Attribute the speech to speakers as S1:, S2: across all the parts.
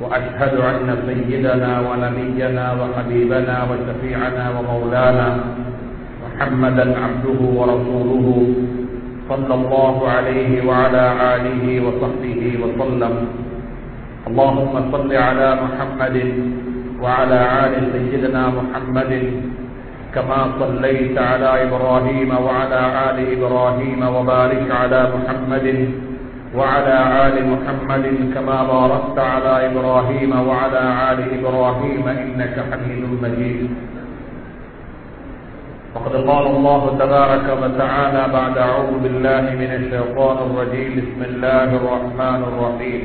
S1: وأشهد أن سيدنا ونبينا وحبيبنا وشفيعنا ومولانا محمدا عبده ورسوله صلى الله عليه وعلى آله وصحبه وسلم. اللهم صل على محمد وعلى آل سيدنا محمد كما صليت على إبراهيم وعلى آل إبراهيم وبارك على محمد وعلى آل محمد كما باركت على إبراهيم وعلى آل إبراهيم إنك حميد مجيد. وقد قال الله تبارك وتعالى بعد أعوذ بالله من الشيطان الرجيم بسم الله الرحمن الرحيم.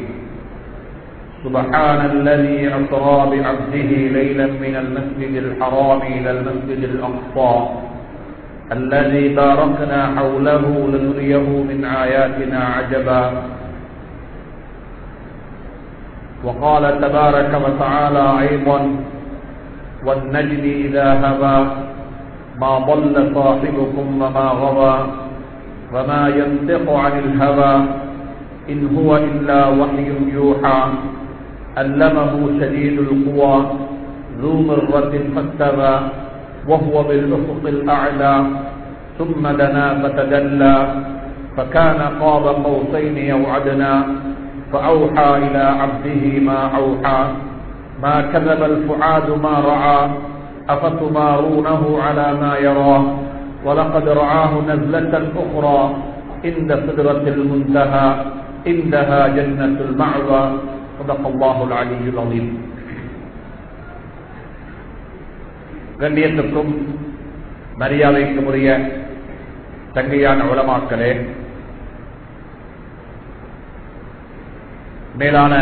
S1: سبحان الذي أسرى بعبده ليلا من المسجد الحرام إلى المسجد الأقصى. الذي باركنا حوله لنريه من آياتنا عجبا. وقال تبارك وتعالى أيضا والنجم إذا هوى ما ضل صاحبكم وما غوى وما ينطق عن الهوى إن هو إلا وحي يوحى. علمه شديد القوى ذو مرة فاستوى. وهو بالأفق الأعلى ثم دنا فتدلى فكان قاب قوسين يوعدنا فأوحى إلى عبده ما أوحى ما كذب الفعاد ما رعى أفتمارونه على ما يرى ولقد رعاه نزلة أخرى عند سدرة المنتهى عندها جنة المعوى صدق الله العلي العظيم. கண்ணியத்துக்கும் மரியாதைக்கும் உரிய தங்கையான உளமாக்களே மேலான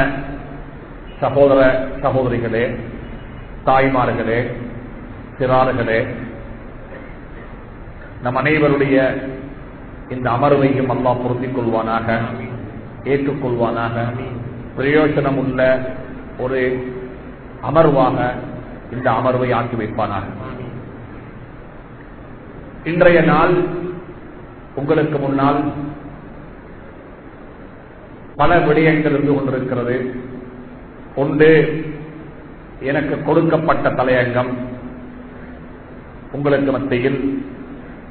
S1: சகோதர சகோதரிகளே தாய்மார்களே சிறார்களே நம் அனைவருடைய இந்த அமர்வையும் அல்லா பொருந்திக் கொள்வானாக ஏற்றுக்கொள்வானாக பிரயோஜனம் உள்ள ஒரு அமர்வாக இந்த அமர்வை ஆக்கி வைப்பானாக. இன்றைய நாள் உங்களுக்கு முன்னால் பல விடயங்கள் இருந்து கொண்டிருக்கிறது. ஒன்று எனக்கு கொடுக்கப்பட்ட தலையங்கம். உங்களுக்கு மத்தியில்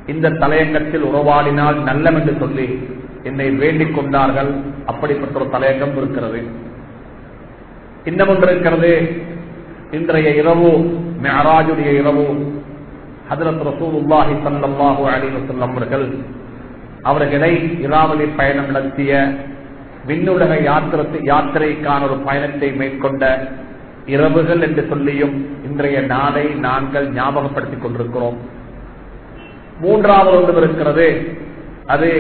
S1: இந்த தலையங்கத்தில் உறவாடினால் நல்லம் என்று சொல்லி என்னை வேண்டிக் கொண்டார்கள். அப்படிப்பட்ட ஒரு தலையங்கம் இருக்கிறது. இன்னும் ஒன்று இருக்கிறது. இன்றைய இரவு மெஹராஜுடைய இரவு. ஹதரத் ரசூலுல்லாஹி சல்லாஹூ அலி அவர்கள் அவர்களை இராவலி பயணம் நடத்திய விண்ணுலக யாத்திரத்து யாத்திரைக்கான ஒரு பயணத்தை மேற்கொண்ட இரவுகள் என்று சொல்லியும் இன்றைய நாளை நாங்கள் ஞாபகப்படுத்திக் கொண்டிருக்கிறோம். மூன்றாவது ஒன்று இருக்கிறது. அது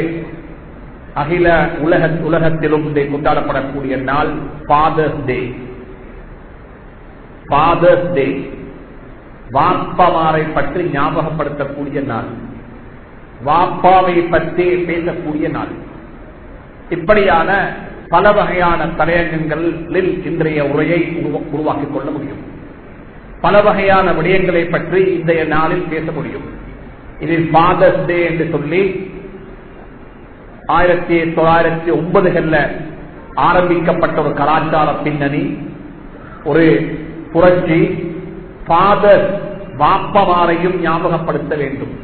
S1: அகில உலக உலகத்திலும் கொண்டாடப்படக்கூடிய நாள் ஃபாதர்ஸ் டே ஃபாதர்ஸ் டே வாப்பாமாரை பற்றி ஞாபகப்படுத்தக்கூடிய நாள் வாப்பாவை பற்றி பேசக்கூடிய நாள். இப்படியான பல வகையான தலையங்கங்களில் இன்றைய உரையை உருவாக்கிக் கொள்ள முடியும். பல வகையான விடயங்களை பற்றி இன்றைய நாளில் பேச முடியும். இதில் ஃபாதர்ஸ் டே என்று சொல்லி ஆயிரத்தி தொள்ளாயிரத்தி ஒன்பதுகள்ல ஆரம்பிக்கப்பட்ட ஒரு கலாச்சார பின்னணி ஒரு புரட்சி ஃபாதர் வாப்பமாரையும் ஞாபகப்படுத்த வேண்டும்.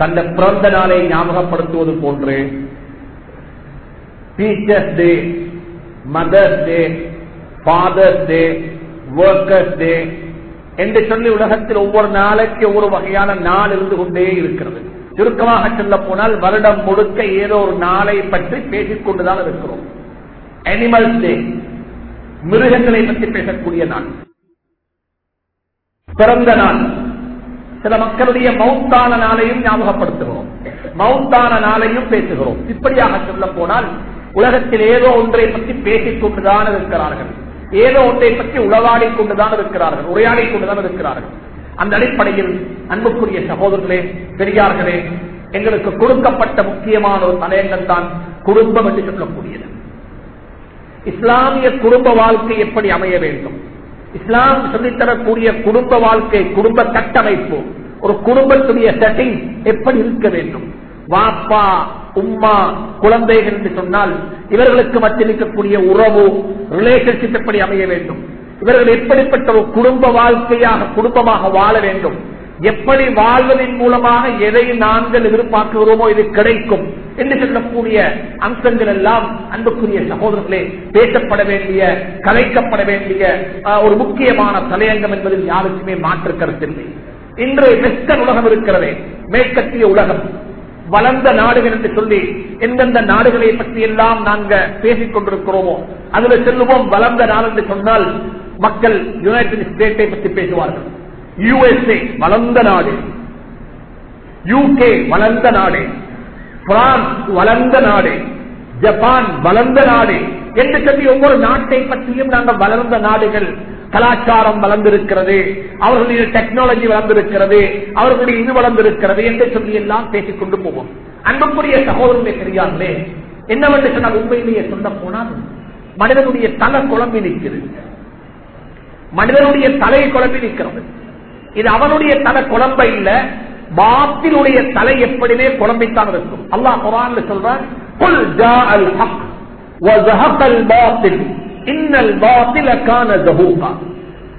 S1: தந்த பிறந்த நாளை ஞாபகப்படுத்துவது போன்று teachers' day mother's day father's day workers' day என்று சொல்லி உலகத்தில் ஒவ்வொரு நாளைக்கு ஒவ்வொரு வகையான நாள் இருந்து கொண்டே இருக்கிறது. சுருக்கமாக சொல்ல போனால் வருடம் முழுக்க ஏதோ ஒரு நாளை பற்றி பேசிக்கொண்டுதான் இருக்கிறோம். அனிமல்ஸ் டே மிருகங்களை பற்றி பேசக்கூடிய நாள். பிறந்த நாள். சில மக்களுடைய மவுத்தான நாளையும் ஞாபகப்படுத்துகிறோம். மவுத்தான நாளையும் பேசுகிறோம். இப்படியாக சொல்ல போனால் உலகத்தில் ஏதோ ஒன்றை பற்றி பேசிக் கொண்டுதான் இருக்கிறார்கள். ஏதோ ஒன்றை பற்றி உளவாடி கொண்டுதான் இருக்கிறார்கள். உரையாடி கொண்டுதான் இருக்கிறார்கள். அந்த அடிப்படையில் அன்புக்குரிய சகோதரர்களே பெரியார்களே எங்களுக்கு கொடுக்கப்பட்ட முக்கியமான ஒரு தலையங்கள் தான் குடும்பம் என்று சொல்லக்கூடியது. இஸ்லாமிய குடும்ப வாழ்க்கை எப்படி அமைய வேண்டும்? இஸ்லாம் சொல்லித்தரக்கூடிய குடும்ப வாழ்க்கை குடும்ப கட்டமைப்பு ஒரு குடும்பத்துடைய செட்டிங் எப்படி இருக்க வேண்டும்? வாப்பா உம்மா குழந்தைகள் என்று சொன்னால் இவர்களுக்கு மத்தியில் இருக்கக்கூடிய உறவு ரிலேஷன்ஷிப் எப்படி அமைய வேண்டும்? இவர்கள் எப்படிப்பட்ட ஒரு குடும்ப வாழ்க்கையாக குடும்பமாக வாழ வேண்டும்? எப்படி வாழ்வதன் மூலமாக எதை நாங்கள் எதிர்பார்க்கிறோமோ இது கிடைக்கும் என்று சொல்லக்கூடிய அம்சங்கள் எல்லாம் அன்புக்குரிய சகோதரர்களே பேசப்பட வேண்டிய கலைக்கப்பட வேண்டிய அஹ், ஒரு முக்கியமான தலையங்கம் என்பதில் யாருக்குமே மாற்று கருத்தில்லை இன்று வெஸ்டர்ன் உலகம் இருக்கிறதே மேற்கத்திய உலகம். வளர்ந்த நாடுகள் என்று சொல்லி எந்தெந்த நாடுகளை பற்றி எல்லாம் நாங்க பேசிக் கொண்டிருக்கிறோமோ அதுல செல்லுவோம். வளர்ந்த நாடு என்று சொன்னால் மக்கள் யுனைடெட் ஸ்டேட்டை பற்றி பேசுவார்கள். யுஎஸ்ஏ வளர்ந்த நாடு. யூகே வளர்ந்த நாடு. பிரான்ஸ் வளர்ந்த நாடு. ஜப்பான் வளர்ந்த நாடு. என்று சொல்லி ஒவ்வொரு நாட்டை பற்றியும் நாங்கள் வளர்ந்த நாடுகள். கலாச்சாரம் வளர்ந்திருக்கிறது. அவர்களுடைய டெக்னாலஜி வளர்ந்திருக்கிறது. அவர்களுடைய இது வளர்ந்திருக்கிறது என்று சொல்லி எல்லாம் பேசிக் கொண்டு போவோம். அன்புக்குரிய சகோதரர்களே பெரியார்களே என்னவென்று சொன்னால் உண்மையிலேயே சொல்ல போனால் மனிதனுடைய தலை குழம்பி நிற்கிறது. மனிதனுடைய தலை குழம்பி நிற்கிறது. இது அவனுடைய தலை குழம்ப இல்ல பாத்திலுடைய தலை எப்படிமே குழம்பித்தான் இருக்கும். அல்லாஹ் குரான் சொல்றான்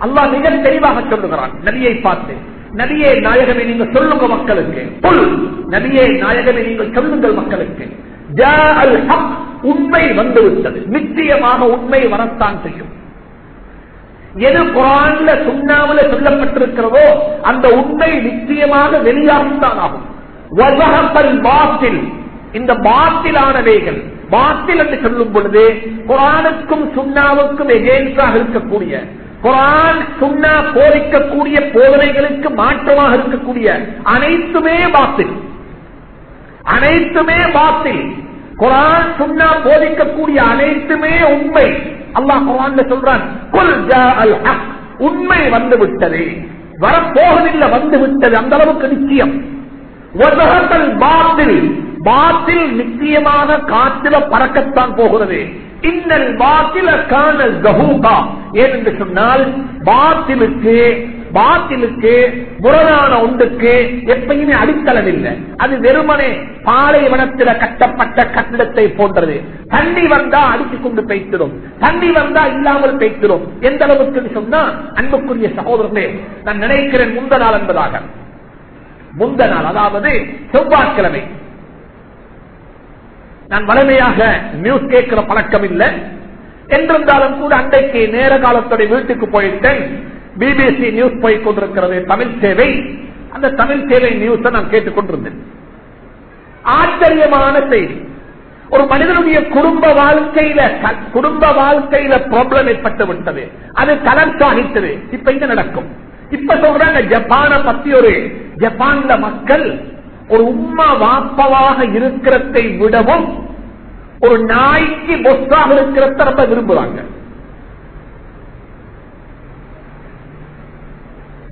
S1: அல்லாஹ் மிக தெளிவாக சொல்லுகிறான் நதியை பார்த்து நதியே நாயகமே நீங்க சொல்லுங்க மக்களுக்கு. புல் நதியே நாயகமே நீங்கள் சொல்லுங்கள் மக்களுக்கு. ஹக் உண்மை வந்துவிட்டது. நிச்சயமாக உண்மை வரத்தான் செய்யும். எது குரான்ல சுண்ணாவில சொல்லப்பட்டிருக்கிறதோ அந்த உண்மை நிச்சயமாக வெளியாகத்தான் ஆகும். பாத்தில் இந்த பாத்திலானவைகள் பாத்தில் என்று சொல்லும் பொழுது குரானுக்கும் சுண்ணாவுக்கும் எகேன்ஸ்டாக இருக்கக்கூடிய குரான் சுண்ணா போதிக்கக்கூடிய போதனைகளுக்கு மாற்றமாக இருக்கக்கூடிய அனைத்துமே பாத்தில். அனைத்துமே பாத்தில் குரான் சுண்ணா போதிக்கக்கூடிய அனைத்துமே உண்மை. அல்லாஹ் சொல்றான் உண்மை வந்து விட்டது வரப்போகவில்லை வந்து விட்டது அந்த அளவுக்கு நிச்சயம். பாத்தில் பாத்தில் நிச்சயமாக காற்றில பறக்கத்தான் போகிறது. இன்னல் பாத்தில காண கஹூகா ஏனென்று சொன்னால் பாத்திலுக்கு பாத்திலுக்கு முரணான ஒன்றுக்கு எப்பயுமே அடித்தளம் இல்லை அது வெறுமனே பாலைவனத்தில் கட்டப்பட்ட கட்டிடத்தை போன்றது. தண்ணி வந்தா அடித்து கொண்டு பெய்த்திடும் தண்ணி வந்தா இல்லாமல் பெய்த்திடும் எந்த அளவுக்கு சொன்னா அன்புக்குரிய சகோதரர்களே நான் நினைக்கிறேன் முந்த நாள் என்பதாக. முந்த நாள் அதாவது செவ்வாய்க்கிழமை. நான் வலிமையாக நியூஸ் கேட்கிற பழக்கம் இல்லை. என்றிருந்தாலும் கூட அன்றைக்கு நேர காலத்துடைய வீட்டுக்கு போயிட்டேன். பிபிசி நியூஸ் போய் கொண்டிருக்கிறது தமிழ் சேவை. அந்த தமிழ் சேவை நியூஸ் நான் கேட்டுக் கொண்டிருந்தேன் ஆச்சரியமான செய்தி. ஒரு மனிதனுடைய குடும்ப வாழ்க்கையில குடும்ப வாழ்க்கையில ப்ராப்ளம் ஏற்பட்டு விட்டது. அது கலர் சாகித்தது இப்ப இங்க நடக்கும்? இப்ப சொல்றாங்க ஜப்பான பத்தி ஒரு ஜப்பான்ல மக்கள் ஒரு உம்மா வாப்பவாக இருக்கிறதை விடவும் ஒரு நாய்க்கு பொஸ்ஸாக இருக்கிறத ரொம்ப விரும்புறாங்க.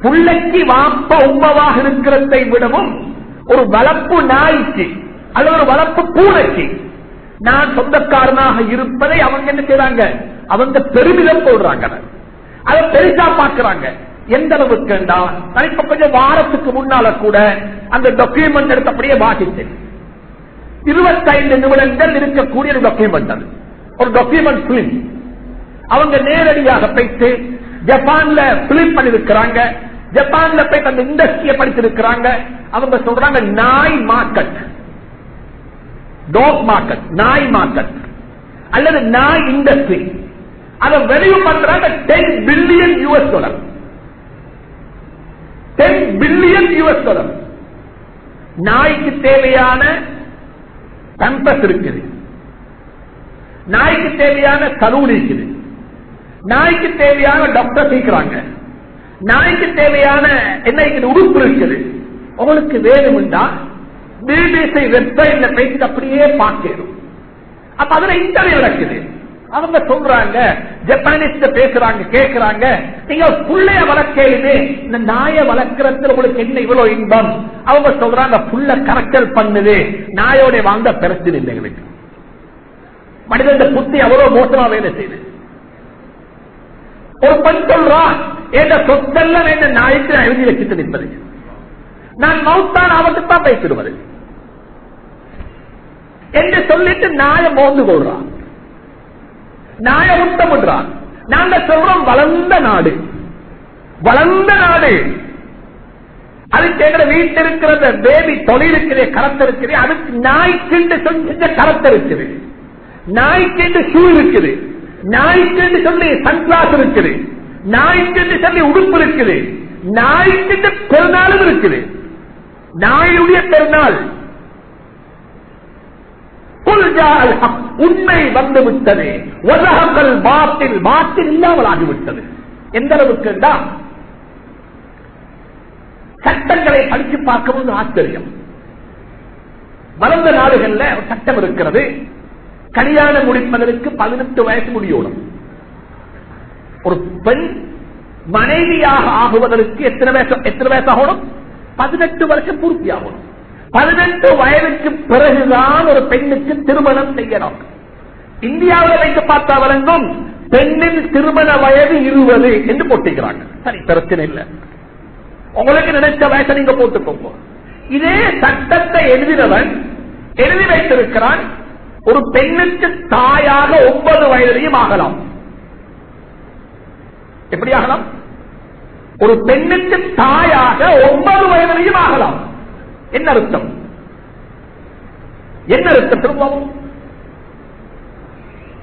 S1: புள்ளைக்கு வாப்ப உம்மவாக இருக்கிறதை விடவும் ஒரு வளர்ப்பு நாய்க்கு அல்லது ஒரு வளர்ப்பு பூனைக்கு நான் சொந்தக்காரனாக இருப்பதை அவங்க என்ன செய்றாங்க? அவங்க பெருமிதம் போடுறாங்க. அதை பெருசா பாக்குறாங்க எந்த அளவுக்கு நான் இப்ப கொஞ்சம் வாரத்துக்கு முன்னால கூட அந்த டாக்குமெண்ட் எடுத்தபடியே வாசித்தேன். இருபத்தைந்து நிமிடங்கள் இருக்கக்கூடிய ஒரு டாக்குமெண்ட் அது. ஒரு டாக்குமெண்ட் பிலிம் அவங்க நேரடியாக போயிட்டு ஜப்பான்ல பிலிப் பண்ணிருக்கிறாங்க. ஜப்பான்ல போய் அந்த இண்டஸ்ட்ரிய படித்திருக்கிறாங்க அவங்க சொல்றாங்க நாய் மார்க்கெட். டாக் மார்க்கெட் நாய் மார்க்கெட். அல்லது நாய் இண்டஸ்ட்ரி. அதை வெளியும் பண்றாங்க ten billion US dollar ten billion US dollar நாய்க்கு தேவையான பம்பஸ் இருக்குது. நாய்க்கு தேவையான கரூர் இருக்குது. நாய்க்கு தேவையான டாக்டர் சீக்கிறாங்க நாய்க்கு தேவையான என்ன உடுப்பு இருக்குது. உங்களுக்கு வேணும்டா பிபிசி வெப்சைட்ல பேசிட்டு அப்படியே பார்க்கணும் அப்ப அதுல இன்டர்வியூ நடக்குது. அவங்க சொல்றாங்க ஜப்பானீஸ் பேசுறாங்க கேக்குறாங்க. நீங்க புள்ளைய வளர்க்கையிலுமே இந்த நாயை வளர்க்கறதுல உங்களுக்கு என்ன இவ்வளவு இன்பம்? அவங்க சொல்றாங்க புள்ள கரெக்டல் பண்ணுது. நாயோட வாழ்ந்த பிரச்சனை இல்லை எங்களுக்கு மனிதன் புத்தி அவ்வளவு மோசமா வேலை செய்யுது. ஒரு பெண் சொல்றா? என்ற சொத்தெல்லாம் என்ன நாய்க்கு நான் எழுதி வச்சுட்டு நிற்பது நான் மௌத்தான் அவருக்கு தான் பேசிடுவது என்று சொல்லிட்டு நாயை மோந்து கொள்றான். நாய முத்தமிடுறான் நாங்க சொல்றோம் வளர்ந்த நாடு. வளர்ந்த நாடு. அதுக்கு எங்க வீட்டில் இருக்கிற பேபி தொழில் இருக்குது கரத்து இருக்குது அதுக்கு நாய்க்கு சொல்லி கரத்து இருக்குது நாய்க்கு ஷூ இருக்குது. நாய்க்கு சொல்லி சன்கிளாஸ் இருக்குது. நாய்க்கு சொல்லி உடுப்பு இருக்குது. நாய்க்கு பெருநாளும் இருக்குது. நாயுடைய பெருநாள். உண்மை வந்து விட்டது உலகங்கள் பாத்தில் பாத்தில் இல்லாமல் ஆகிவிட்டது எந்த அளவுக்கு சட்டங்களை படித்து பார்க்கவும் ஆச்சரியம். வளர்ந்த நாடுகள்ல சட்டம் இருக்கிறது. கல்யாணம் முடிப்பதற்கு பதினெட்டு வயசு முடியணும் ஒரு பெண் மனைவியாக ஆகுவதற்கு எத்தனை வயசு எத்தனை வயசு ஆகணும்? பதினெட்டு வருஷம் பூர்த்தி ஆகணும். பதினெட்டு வயதுக்கு பிறகுதான் ஒரு பெண்ணுக்கு திருமணம் செய்யணும். இந்தியாவில் வைத்து பார்த்தா வழங்கும்? பெண்ணின் திருமண வயது இருபது என்று போட்டுக்கிறாங்க சரி பிரச்சனை இல்லை. உங்களுக்கு நினைச்ச வயசை நீங்க போட்டுக்கோங்க. இதே சட்டத்தை எழுதினவன் எழுதி வைத்திருக்கிறான் ஒரு பெண்ணுக்கு தாயாக ஒன்பது வயதிலையும் ஆகலாம். எப்படி ஆகலாம்? ஒரு பெண்ணுக்கு தாயாக ஒன்பது வயதிலையும் ஆகலாம். என்ன அர்த்தம்? என்ன அர்த்தம் திரும்பவும்?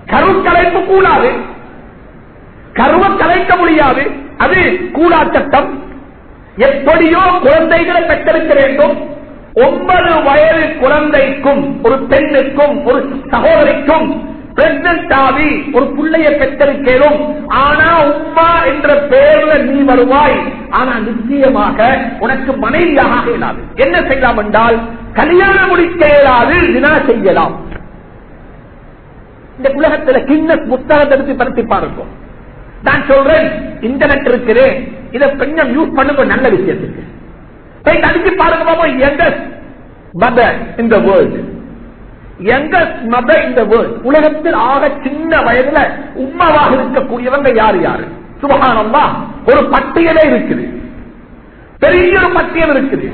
S1: கருக்கலைப்பு கூடாது. கருவ கலைக்க முடியாது. அது கூடா சட்டம் எப்படியோ குழந்தைகளை பெற்றெடுக்க வேண்டும். ஒன்பது வயது குழந்தைக்கும் ஒரு பெண்ணுக்கும் ஒரு சகோதரிக்கும் பிரெக்னன்ட் ஆகி ஒரு பிள்ளைய பெற்றிருக்கேனும் ஆனா உமா என்ற பெயர்ல நீ வருவாய். ஆனா நிச்சயமாக உனக்கு மனைவியாக இயலாது. என்ன செய்யலாம் என்றால் கல்யாணம் முடிக்க இயலாது வினா செய்யலாம். இந்த உலகத்துல கிண்ணஸ் புத்தகத்தை எடுத்து பரத்தி பாருக்கும் நான் சொல்றேன் இன்டர்நெட் இருக்குது இதை கொஞ்சம் யூஸ் பண்ணுங்க நல்ல விஷயத்துக்கு. போய் அடிச்சு பாருங்க பாப்போம் எங்கஸ்ட் மதர் இந்த த வேர்ல்ட் யங்கஸ்ட் மதர் இந்த வேர்ல்ட் உலகத்தில் ஆக சின்ன வயதுல உம்மாவாக இருக்கக்கூடியவங்க யார் யாரு? சுபகானம்மா ஒரு பட்டியலே இருக்குது. பெரிய ஒரு பட்டியல் இருக்குது.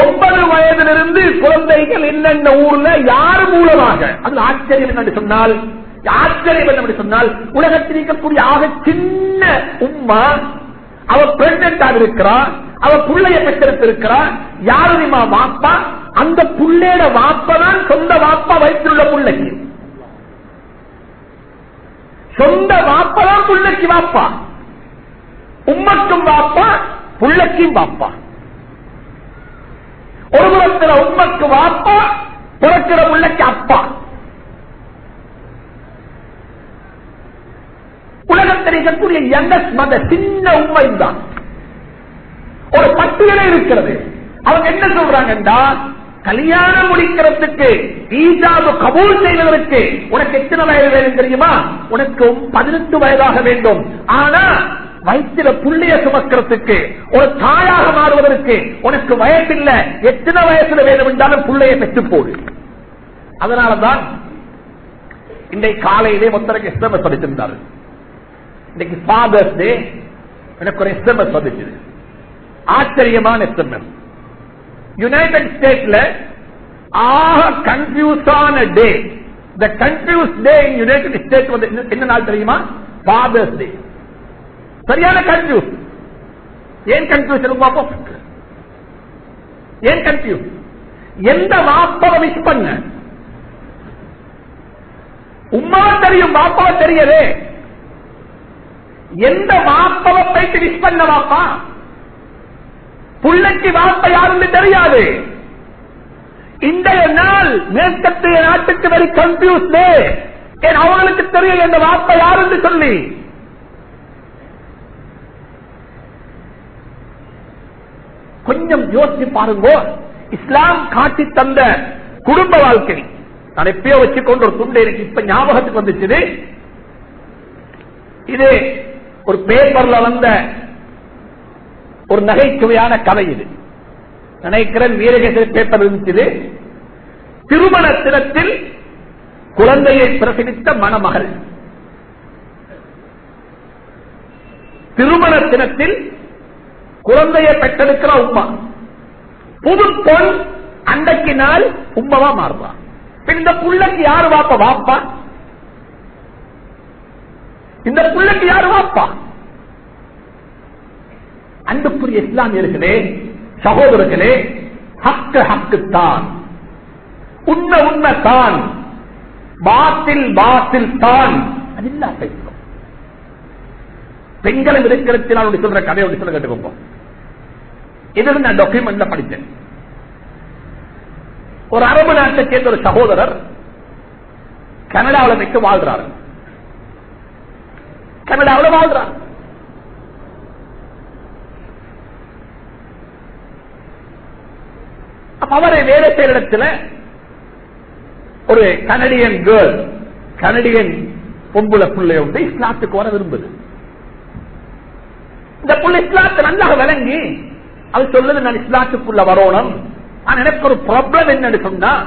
S1: ஒன்பது வயதிலிருந்து குழந்தைகள் என்னென்ன ஊர்ல யார் மூலமாக? அது ஆச்சரியம் என்று சொன்னால் ஆச்சரியம் என்று சொன்னால் உலகத்தில் இருக்கக்கூடிய ஆக சின்ன உம்மா அவ பிரெக்னண்டாக இருக்கிறா அவ புள்ளைய பெற்றெடுத்திருக்கிறா யாருமா வாப்பா. அந்த புள்ளையோட வாப்பதான் சொந்த வாப்பா வயிற்றுள்ள புள்ளைக்கு. சொந்த வாப்பதான் புள்ளைக்கு வாப்பா. உம்மக்கும் வாப்பா புள்ளைக்கும் வாப்பா. ஒரு புறத்துல உம்மக்கு வாப்பா பிறக்கிற உள்ளக்கு அப்பா. உலகத்தில் இருக்கக்கூடிய யங்கஸ்ட் மத சின்ன உண்மை தான் ஒரு பட்டியலே இருக்கிறது. அவங்க என்ன சொல்றாங்கன்னா கல்யாணம் முடிக்கிறதுக்கு ஈஜாபு கபூல் செய்வதற்கு உனக்கு எத்தனை வயது வேணும் தெரியுமா? உனக்கு பதினெட்டு வயதாக வேண்டும். ஆனா வயிற்றுல புள்ளிய சுமக்கிறதுக்கு ஒரு தாயாக மாறுவதற்கு உனக்கு வயசில்லை. எத்தனை வயசுல வேணும் என்றாலும் புள்ளைய பெற்று போடு அதனாலதான் இன்றைக்கு காலையிலே மொத்தருக்கு எஸ்எம்எஸ் படித்திருந்தாரு இன்னைக்கு ஃபாதர்ஸ் டே எனக்கு ஒரு எஸ்எம்எஸ் வந்துச்சு. ஆச்சரியமான எஸ்எம்எஸ் யுனைடெட் ஸ்டேட்ல ஆக கன்ஃபியூஸான day the confuse day in United State வந்து என்ன நாள் தெரியுமா? ஃபாதர்ஸ் டே சரியான கன்ஃபியூஸ் ஏன் கன்ஃபியூஸ் பார்ப்போம் ஏன் கன்ஃபியூஸ் எந்த வாப்பவை மிஸ் பண்ண? உமா தெரியும் வாப்பாவை தெரியவே. எந்த வாப்பவை போயிட்டு மிஸ் பண்ண வாப்பா புள்ளைக்கு வாப்ப யாருன்னு தெரியாது. இன்றைய நாள் மேற்கத்திய நாட்டுக்கு வெரி கன்ஃபியூஸ் ஏன் அவங்களுக்கு தெரியும் எந்த வாப்ப யாருன்னு சொல்லி? கொஞ்சம் யோசிச்சு பாருங்க. இஸ்லாம் காட்டி தந்த குடும்ப வாழ்க்கை. நான் எப்பயோ வச்சுக்கொண்டு ஒரு துண்டை எனக்கு இப்ப ஞாபகத்துக்கு வந்துச்சு இது ஒரு பேப்பர்ல வந்த ஒரு நகைச்சுவையான கதை இது. நினைக்கிறேன் வீரகேசரி பேப்பர் இருந்துச்சு. திருமண தினத்தில் குழந்தையை பிரசவித்த மணமகள். திருமண தினத்தில் குழந்தையை பெற்றெடுக்கிற உமா. புது பொன் அன்றைக்கு நாள் உம்மவா மாறுவா. இந்த புள்ளைக்கு யாரு வாப்பா? வாப்பா? இந்த புள்ளைக்கு யாரு வாப்பா? அன்புக்குரிய இஸ்லாமியர்களே சகோதரர்களே ஹக்கு ஹக்கு தான் உண்மை உண்மை தான். பாத்தில் பாத்தில் தான். அது இல்லா பேசும் பெண்களும் இருக்கிறத்தில் அவருடைய சொல்ற கதை ஒன்று சொல்ல கேட்டுக்கோங்க இது நான் டாக்குமெண்ட்ல படித்தேன். ஒரு அரபு நாட்டை சேர்ந்த ஒரு சகோதரர் கனடாவில் வைத்து வாழ்றாரு. கனடாவில் வாழ்றாரு அப்ப அவரை வேலை செய்யற இடத்துல ஒரு கனடியன் கேர்ள் கனடியன் பொம்புல பிள்ளை வந்து இஸ்லாத்துக்கு வர விரும்புது. இந்த புள்ள இஸ்லாத்தை நன்றாக விளங்கி அது சொல்லுது நான் இஸ்லாத்துக்குள்ள வரணும். ஆனா எனக்கு ஒரு ப்ராப்ளம் என்னன்னு சொன்னா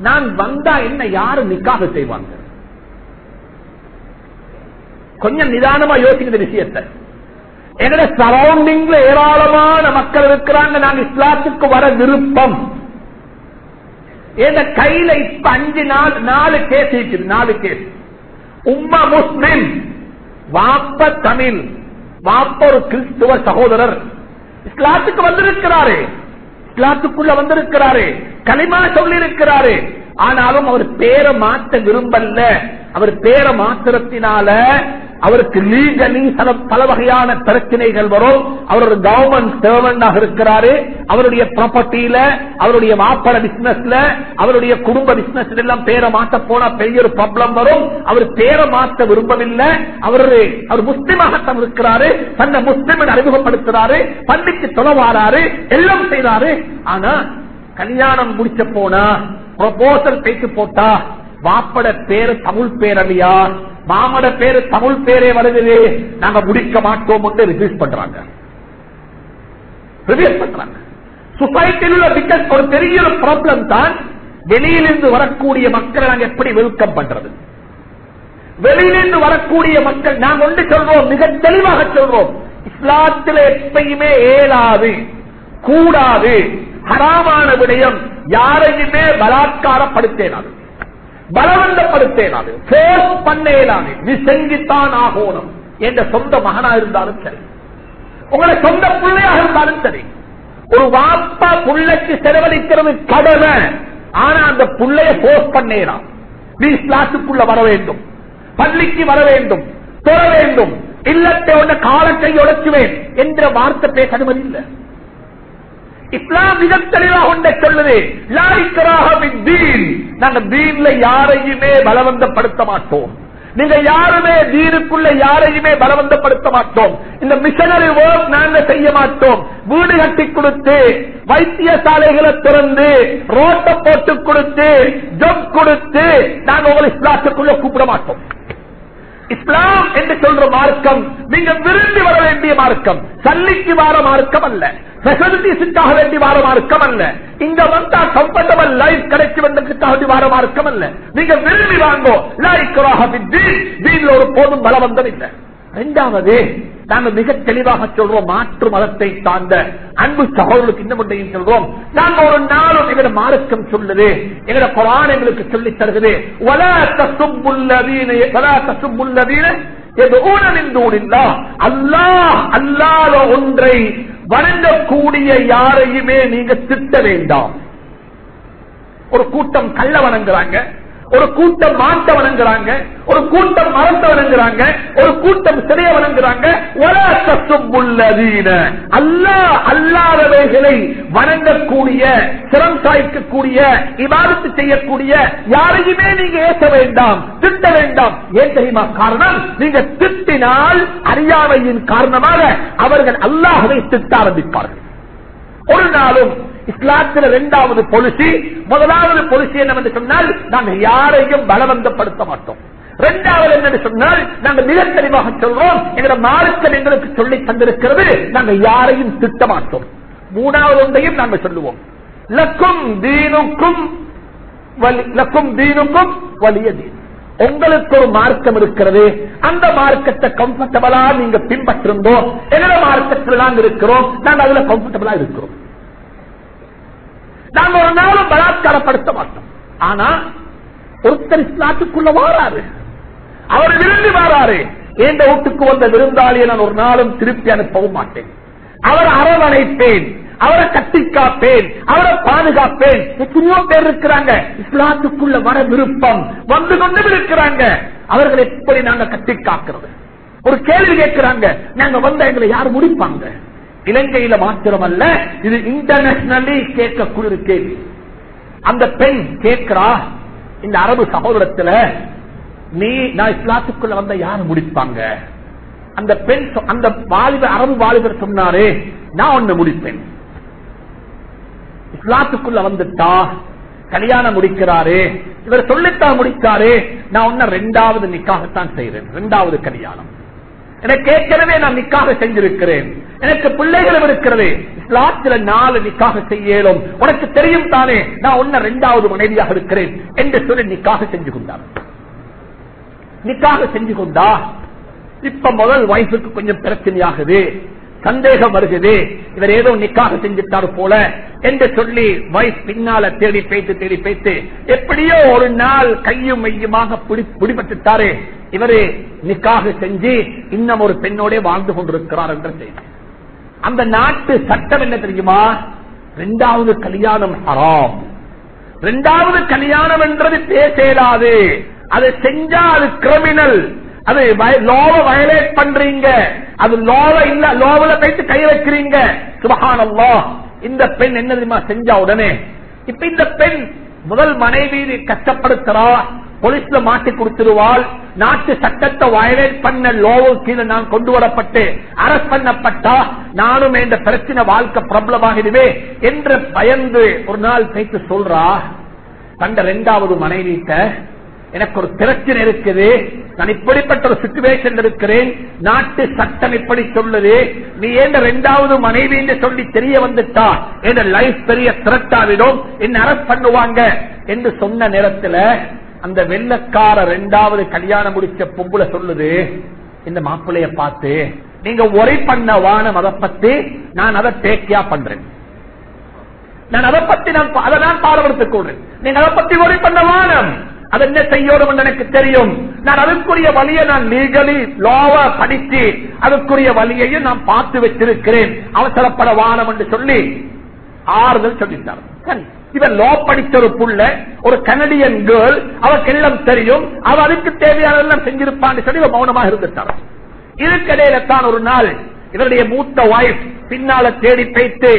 S1: நான் வந்தா என்ன யாரு நிக்காக செய்வாங்க? கொஞ்சம் நிதானமா யோசிக்கிற விஷயத்தை. எங்கட சரௌண்டிங்ல ஏராளமான மக்கள் இருக்கிறாங்க. நான் இஸ்லாத்துக்கு வர விருப்பம். என் கையில இப்ப அஞ்சு நாள் நாலு கேஸ் இருக்குது நாலு கேஸ் உம்மா முஸ்லிம் வாப்ப தமிழ் வாப்ப ஒரு கிறிஸ்துவ சகோதரர். இஸ்லாத்துக்கு வந்திருக்கிறாரு. இஸ்லாத்துக்குள்ள வந்திருக்கிறாரு. களிமா சொல்லி இருக்கிறாரு ஆனாலும் அவர் பேரை மாற்ற விரும்பல. அவர் பேரை மாத்திரத்தினால அவருக்கு லீகலி சில பல வகையான பிரச்சனைகள் வரும். அவர் ஒரு கவர்மெண்ட் சர்வெண்டாக இருக்கிறாரு. அவருடைய ப்ராப்பர்ட்டியில அவருடைய மாப்பட பிசினஸ்ல அவருடைய குடும்ப பிசினஸ் எல்லாம் பேரை மாற்ற போனா பெரிய ஒரு ப்ராப்ளம் வரும். அவர் பேரை மாற்ற விரும்பவில்லை. அவர் அவர் முஸ்லிமாகத்தான் இருக்கிறாரு. தன்னை முஸ்லிம் அறிமுகப்படுத்துறாரு. பள்ளிக்கு தொலைவாராரு எல்லாம் செய்யறாரு ஆனா கல்யாணம் முடிச்ச போனா ப்ரொபோசல் பேச்சு போட்டா வாப்பட பேரு தமிழ் பேரவையா மாமட பேரு தமிழ் பேரே வருது நாங்க முடிக்க மாட்டோம் ரிலீஸ் பண்றாங்க. ரிலீஸ் பண்றாங்க. சொசைட்டியில் உள்ள பிக்கஸ் ஒரு பெரிய ஒரு ப்ராப்ளம் தான் வெளியிலிருந்து வரக்கூடிய மக்களை நாங்க எப்படி வெல்கம் பண்றது? வெளியிலிருந்து வரக்கூடிய மக்கள் நாங்க ஒன்று சொல்றோம் மிக தெளிவாக சொல்றோம். இஸ்லாத்தில் எப்பயுமே ஏலாது கூடாது ஹராமான விடயம் யாரையுமே பலாத்காரப்படுத்தேனாது. பலவந்தப்படுத்தேனாது போர்ஸ் பண்ணேனாது நீ ஆகணும். என்ற சொந்த மகனா இருந்தாலும் சரி. உங்களை சொந்த பிள்ளையாக இருந்தாலும் சரி. ஒரு வாப்பா புள்ளைக்கு செலவழிக்கிறது கடமை. ஆனா அந்த புள்ளைய போர்ஸ் பண்ணேனா நீ கிளாஸுக்குள்ள வர வேண்டும். பள்ளிக்கு வர வேண்டும். தொழ வேண்டும். இல்லத்தை காலத்தை உடைச்சுவேன் என்ற வார்த்தை பேச அனுமதி இல்லை. இஸ்லாம் மிக தெளிவாக ஒன்றை சொல்லுது. லாய்க்கராக நாங்க தீன்ல யாரையுமே பலவந்தப்படுத்த மாட்டோம். நீங்க யாருமே தீனுக்குள்ள யாரையுமே பலவந்தப்படுத்த மாட்டோம். இந்த மிஷனரி ஒர்க் நாங்க செய்ய மாட்டோம். வீடு கட்டி கொடுத்து வைத்தியசாலைகளை திறந்து ரோட்டை போட்டு கொடுத்து ஜப் கொடுத்து நாங்க உங்களை இஸ்லாத்துக்குள்ள கூப்பிட மாட்டோம். இஸ்லாம் என்று சொல்ற மார்க்கம் நீங்க விரும்பி வர வேண்டிய மார்க்கம் சல்லிக்கு வார மார்க்கம் அல்ல. பெசிலிட்டிஸுக்காக வேண்டி வார மார்க்கம் அல்ல. இங்க வந்தா கம்ஃபர்டபுள் லைஃப் கிடைச்சி வந்ததுக்காக வேண்டி வார மார்க்கம் அல்ல. நீங்க விரும்பி வாங்கோ. லைக் வீட்டில் ஒரு போதும் பலவந்தம் இல்லை இரண்டாவது நாங்க மிக தெளிவாக சொல்றோம் மாற்று மதத்தை சார்ந்த அன்பு சகோதரர்களுக்கு இன்னும் ஒன்றையும் சொல்றோம். நாங்க ஒரு நாளும் எங்களோட மார்க்கம் சொல்லுது எங்களோட குரான் எங்களுக்கு சொல்லி தருகிறது. வல தசும்புல்லதீன வலா தசும்புல்லதீன அல்லாஹ் அல்லாத ஒன்றை வணங்கக்கூடிய யாரையுமே நீங்க திட்ட வேண்டாம். ஒரு கூட்டம் கள்ள வணங்குறாங்க. ஒரு கூட்டம் மாட்ட வணங்குறாங்க ஒரு கூட்டம் மரத்தை வணங்குறாங்க ஒரு கூட்டம் சிறைய வணங்குறாங்க. அல்லா அல்லாதவைகளை வணங்கக்கூடிய சிரம் சாய்க்கக்கூடிய இவாதத்து செய்யக்கூடிய யாரையுமே நீங்க ஏற்ற வேண்டாம் திட்ட வேண்டாம். ஏன் தெரியுமா? காரணம் நீங்க திட்டினால் அறியாமையின் காரணமாக அவர்கள் அல்லாஹவை திட்ட ஆரம்பிப்பார்கள். ஒரு நாளும் இஸ்லாத்தில் இரண்டாவது பொலிசி முதலாவது பொலிசி என்னவென்று சொன்னால் நாங்கள் யாரையும் பலவந்தப்படுத்த மாட்டோம். இரண்டாவது என்னன்னு சொன்னால் நாங்க மிக தெளிவாக சொல்றோம். எங்களோட மார்க்கம் எங்களுக்கு சொல்லி தந்திருக்கிறது. நாங்க யாரையும் திட்ட மாட்டோம். மூணாவது ஒன்றையும் நாங்க சொல்லுவோம். லக்கும் தீனுக்கும் வலி- லக்கும் தீனுக்கும் வலிய தீன். உங்களுக்கு ஒரு மார்க்கம் இருக்கிறது. அந்த மார்க்கத்தை கம்ஃபர்டபுளா நீங்க பின்பற்றிருந்தோம் எங்களோட மார்க்கத்தில் நாங்க இருக்கிறோம். நாங்க அதுல கம்ஃபர்டபுளா இருக்கிறோம். நாங்க ஒரு நாளும் பலாத்காரப்படுத்த மாட்டோம் ஆனா ஒருத்தர் இஸ்லாத்துக்குள்ள வாராரு. அவர் விரும்பி வாராரு. எந்த வீட்டுக்கு வந்த விருந்தாளியை நான் ஒரு நாளும் திருப்பி அனுப்பவும் மாட்டேன். அவர் அரவணைப்பேன். அவரை கட்டி காப்பேன். அவரை பாதுகாப்பேன். எத்தனையோ பேர் இருக்கிறாங்க. இஸ்லாத்துக்குள்ள வர விருப்பம் வந்து கொண்டு இருக்கிறாங்க. அவர்களை எப்படி நாங்க கட்டி காக்கிறது? ஒரு கேள்வி கேட்கிறாங்க. நாங்க வந்த எங்களை யார் முடிப்பாங்க? இலங்கையில மாத்திரமல்ல இது இன்டர்நேஷனலி கேட்கக்கூடிய ஒரு கேள்வி அந்த பெண் கேட்கிறா இந்த அரபு சகோதரத்துல நீ நான் இஸ்லாத்துக்குள்ள வந்த யாரு முடிப்பாங்க? அந்த பெண் அந்த வாலிபர் அரபு வாலிபர் சொன்னாரு நான் ஒண்ணு முடிப்பேன். இஸ்லாத்துக்குள்ள வந்துட்டா கல்யாணம் முடிக்கிறாரு இவர் சொல்லித்தான் முடிச்சாரு நான் ஒன்ன ரெண்டாவது நிக்காகத்தான் செய்யறேன் ரெண்டாவது கல்யாணம். எனக்கு ஏற்கனவே நான் நிக்காக செஞ்சிருக்கிறேன். எனக்கு பிள்ளைகளும் இருக்கிறது. இஸ்லாத்துல நாலு நிக்காக செய்யலும். உனக்கு தெரியும் தானே நான் ஒன்ன ரெண்டாவது மனைவியாக இருக்கிறேன் என்று சொல்லி நிக்காக செஞ்சு கொண்டார் நிக்காக செஞ்சு கொண்டா இப்ப முதல் வயசுக்கு கொஞ்சம் பிரச்சனையாகுது. சந்தேகம் வருகிறது. இவர் ஏதோ நிக்காக செஞ்சுட்டாரு போல என்று சொல்லி வயசு பின்னால தேடி பேத்து தேடி பேத்து எப்படியோ ஒரு நாள் கையும் மையுமாக பிடிபட்டுட்டாரு. இவரு நிக்காக செஞ்சு இன்னும் ஒரு பெண்ணோட வாழ்ந்து கொண்டிருக்கிறார் என்ற செய்தி. அந்த நாட்டு சட்டம் என்ன தெரியுமா? இரண்டாவது கல்யாணம் ஹராம். இரண்டாவது கல்யாணம் என்றது பேசலாது. அதை செஞ்சா அது கிரிமினல் அது லோவ வயலேட் பண்றீங்க. அது லோவ இல்ல லோவல போயிட்டு கை வைக்கிறீங்க. சுபஹானல்லா. இந்த பெண் என்ன தெரியுமா செஞ்சா உடனே? இப்ப இந்த பெண் முதல் மனைவி கஷ்டப்படுத்துறா போலீஸ்ல மாட்டி கொடுத்துருவாள் நாட்டு சட்டத்தை வயலேட் பண்ண லோவு கீழே நான் கொண்டு வரப்பட்டு அரஸ்ட் பண்ணப்பட்டா நானும் இந்த பிரச்சனை வாழ்க்கை பிரபலம் ஆகிடுவே என்று பயந்து ஒரு நாள் பேச்சு சொல்றா. கண்ட இரண்டாவது மனைவிட்ட எனக்கு ஒரு பிரச்சனை இருக்குது. நான் இப்படிப்பட்ட ஒரு சுச்சுவேஷன் இருக்கிறேன். நாட்டு சட்டம் இப்படி சொல்லுது. நீ ஏன் ரெண்டாவது மனைவி என்று சொல்லி தெரிய வந்துட்டா? என் லைஃப் பெரிய திரட்டாவிடும் என்ன அரசு பண்ணுவாங்க? என்று சொன்ன நேரத்துல அந்த வெள்ளக்கார ரெண்டாவது கல்யாணம் முடிச்ச பொம்புல சொல்லுது. இந்த மாப்பிள்ளைய பார்த்து நீங்க ஒரே பண்ண வானம் அதை பத்தி நான் அதை தேக்கியா பண்றேன். நான் அதை பத்தி நான் அதை நான் பாடப்படுத்திக் கொள்றேன். நீங்க அதை பத்தி ஒரே பண்ண வானம். அது என்ன செய்யணும் என்று எனக்கு தெரியும். நான் அதுக்குரிய வழியை நான் லீகலி லாவ படித்து அதுக்குரிய வழியையும் நான் பார்த்து வச்சிருக்கிறேன். அவசரப்பட வானம் என்று சொல்லி ஆறுதல் சொல்லிட்டார். சரி. இவன் லோ படிச்ச ஒரு புள்ள ஒரு கனடியன் கேர்ள் அவருக்கு எல்லாம் தெரியும். அவ அதுக்கு தேவையானதெல்லாம் செஞ்சிருப்பான்னு சொல்லி இவன் மௌனமாக இருந்துட்டார் இதுக்கிடையில தான் ஒரு நாள் இவருடைய மூத்த வாய்ஸ் பின்னால தேடி பேத்து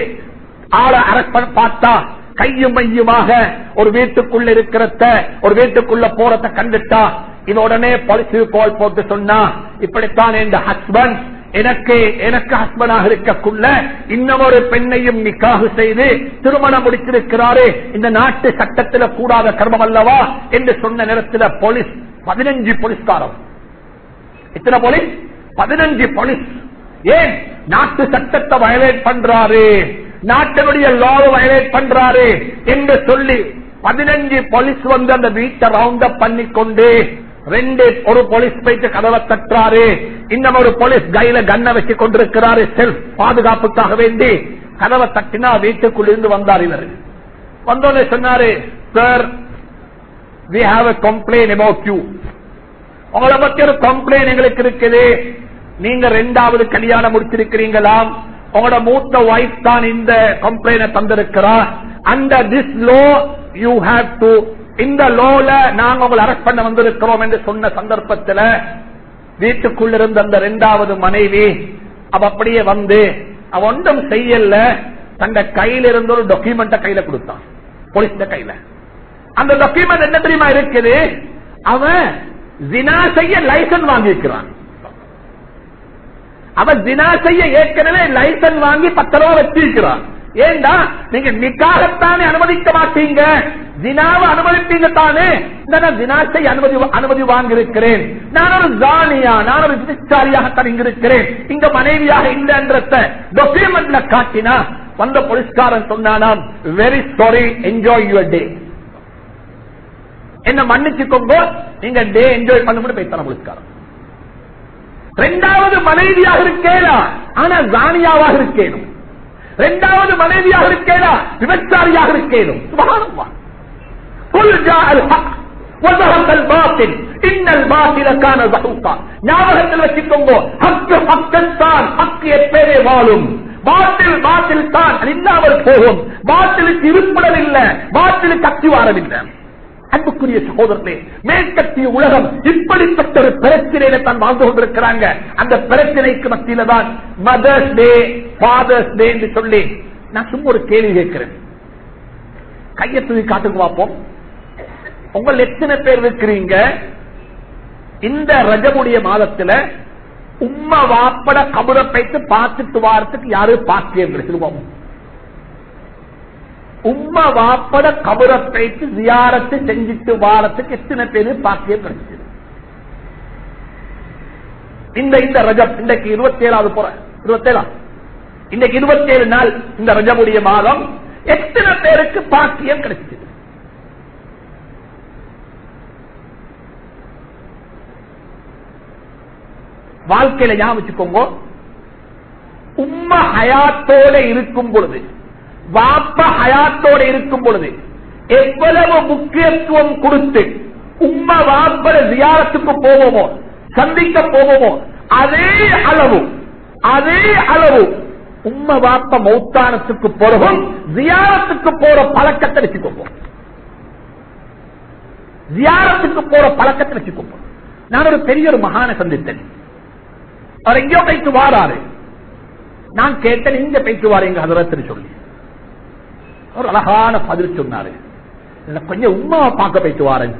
S1: ஆளை அரச பார்த்தா கையும் மையுமாக ஒரு வீட்டுக்குள்ள இருக்கிறத ஒரு வீட்டுக்குள்ள போறத கண்டுட்டா இது உடனே பழிச்சு போல் போட்டு சொன்னா இப்படித்தான் என் ஹஸ்பண்ட் எனக்கு எனக்கு ஹஸ்பண்டாக இருக்கக்குள்ள இன்னமொரு பெண்ணையும் நிக்காக செய்து திருமணம் முடித்திருக்கிறாரு இந்த நாட்டு சட்டத்தில் கூடாத கர்மம் அல்லவா என்று சொன்ன நேரத்தில் போலீஸ் பதினஞ்சு போலீஸ்காரம் எத்தனை போலீஸ் பதினஞ்சு போலீஸ் ஏன்? நாட்டு சட்டத்தை வயலேட் பண்றாரு. நாட்டினுடைய லாவை வயலேட் பண்றாரு என்று சொல்லி பதினஞ்சு போலீஸ் வந்து அந்த வீட்டை ரவுண்ட் அப் பண்ணி கொண்டு ரெண்டு ஒரு போலீஸ் போயிட்டு கதவை தட்டுறாரு. இன்னும் ஒரு போலீஸ் கையில கண்ணை வச்சு கொண்டிருக்கிறாரு. செல்ஃப் பாதுகாப்புக்காக வேண்டி கதவை தட்டினா வீட்டுக்குள்ள இருந்து வந்தார் இவர். வந்தோடனே சொன்னாரு sir we have a complaint about you உங்களை பத்தி ஒரு கம்ப்ளைண்ட் எங்களுக்கு இருக்குது. நீங்க ரெண்டாவது கல்யாணம் முடிச்சிருக்கிறீங்களாம். உங்களோட மூத்த வைஃப் தான் இந்த கம்ப்ளைண்ட் தந்திருக்கிறார் அந்த this law you have to இந்த லோல நாங்க உங்களை அரெஸ்ட் பண்ண வந்திருக்கிறோம் என்று சொன்ன சந்தர்ப்பத்தில் வீட்டுக்குள்ள இருந்த அந்த ரெண்டாவது மனைவி அவ அப்படியே வந்து அவ ஒன்றும் செய்யல. தந்த கையில இருந்த ஒரு டாக்குமெண்ட கையில கொடுத்தான் போலீஸ் கையில. அந்த டாக்குமெண்ட் என்ன தெரியுமா இருக்குது? அவன் செய்ய லைசன்ஸ் வாங்கியிருக்கிறான். அவன் தினா செய்ய ஏற்கனவே லைசன்ஸ் வாங்கி பத்து ரூபா வச்சிருக்கிறான். ஏண்டா? நீங்க நிக்காகத்தானே அனுமதிக்க மாட்டீங்க? தினாவை அனுமதிப்பீங்க தானே? இந்த நான் அனுமதி அனுமதி வாங்கியிருக்கிறேன். நான் ஒரு ஜானியா நான் ஒரு விசாரியாக இருக்கிறேன் இங்க மனைவியாக இல்லைன்றத டொக்குமெண்ட்ல காட்டினா வந்த போலீஸ்காரன் சொன்னானாம் very sorry enjoy your day என்ன மன்னிச்சுக்கோங்க நீங்க டே என்ஜாய் பண்ண முடியும் போலீஸ்காரன். ரெண்டாவது மனைவியாக இருக்கேனா? ஆனா ஜானியாவாக இருக்கேனும். ரெண்டாவது மனைவியாக இருக்கேனா? விபச்சாரியாக இருக்கேனும். சுபகானம்மா. ஞாபகத்தில் வச்சுக்கோங்க. ஹக்கு ஹக்கத்தான் ஹக்கு எப்பேரே வாழும். பாட்டில் பாட்டில் தான். இல்லாமல் போகும். பாட்டிலுக்கு இருப்பிடம் இல்லை. பாட்டிலுக்கு அக்திவாரம் இல்லை. அன்புக்குரிய சகோதரர்களே மேற்கத்திய உலகம் இப்படிப்பட்ட ஒரு பிரச்சனையில தான் வாழ்ந்து கொண்டிருக்கிறாங்க. அந்த பிரச்சனைக்கு மத்தியில தான் மதர்ஸ் டே ஃபாதர்ஸ் டே என்று சொல்லி நான் சும்மா ஒரு கேள்வி கேட்கிறேன். கையை தூக்கி காட்டுக்கு பார்ப்போம். உங்கள் எத்தனை பேர் இருக்கிறீங்க? இந்த ரஜமுடைய மாதத்துல உம்மா வாப்பட கபுர பைத்து பார்த்துட்டு வாரத்துக்கு யாரும் பாக்கியம் சொல்லுவோம் உம்மா வாப்பட கபுர பைத்து ஜியாரத்து செஞ்சுட்டு வாரத்துக்கு எத்தனை பேரு பாக்கியம் கிடைச்சது இந்த இந்த ரஜம் இன்றைக்கு இருபத்தி ஏழாவது போற இருபத்தேழாம் இன்னைக்கு இருபத்தி ஏழு நாள் இந்த ரஜமுடைய மாதம். எத்தனை பேருக்கு பாக்கியம் கிடைச்சது வாழ்க்கையில ஞாபகம் வச்சுக்கோங்க. உம்மா ஹயாத்தோட இருக்கும் பொழுது வாப்ப ஹயாத்தோட இருக்கும் பொழுது எவ்வளவு முக்கியத்துவம் கொடுத்து உம்மா வாப்பட வியாரத்துக்கு போவோமோ சந்திக்க போவோமோ அதே அளவு அதே அளவு உம்ம வாப்ப மௌத்தானத்துக்கு போறவும் ஜியாரத்துக்கு போற பழக்கத்தை வச்சுக்கோங்க ஜியாரத்துக்கு போற பழக்கத்தை வச்சுக்கோங்க நான் ஒரு பெரிய ஒரு மகான சந்தித்தேன். அவர் எங்கேயோ பேச்சு வாராரு. நான் கேட்டேன் இங்க பேச்சு வாரு எங்க ஹதரத்துன்னு சொல்லி. ஒரு அழகான பதில் சொன்னாரு. கொஞ்சம் உமாவை பார்க்க போயிட்டு வாரேன்.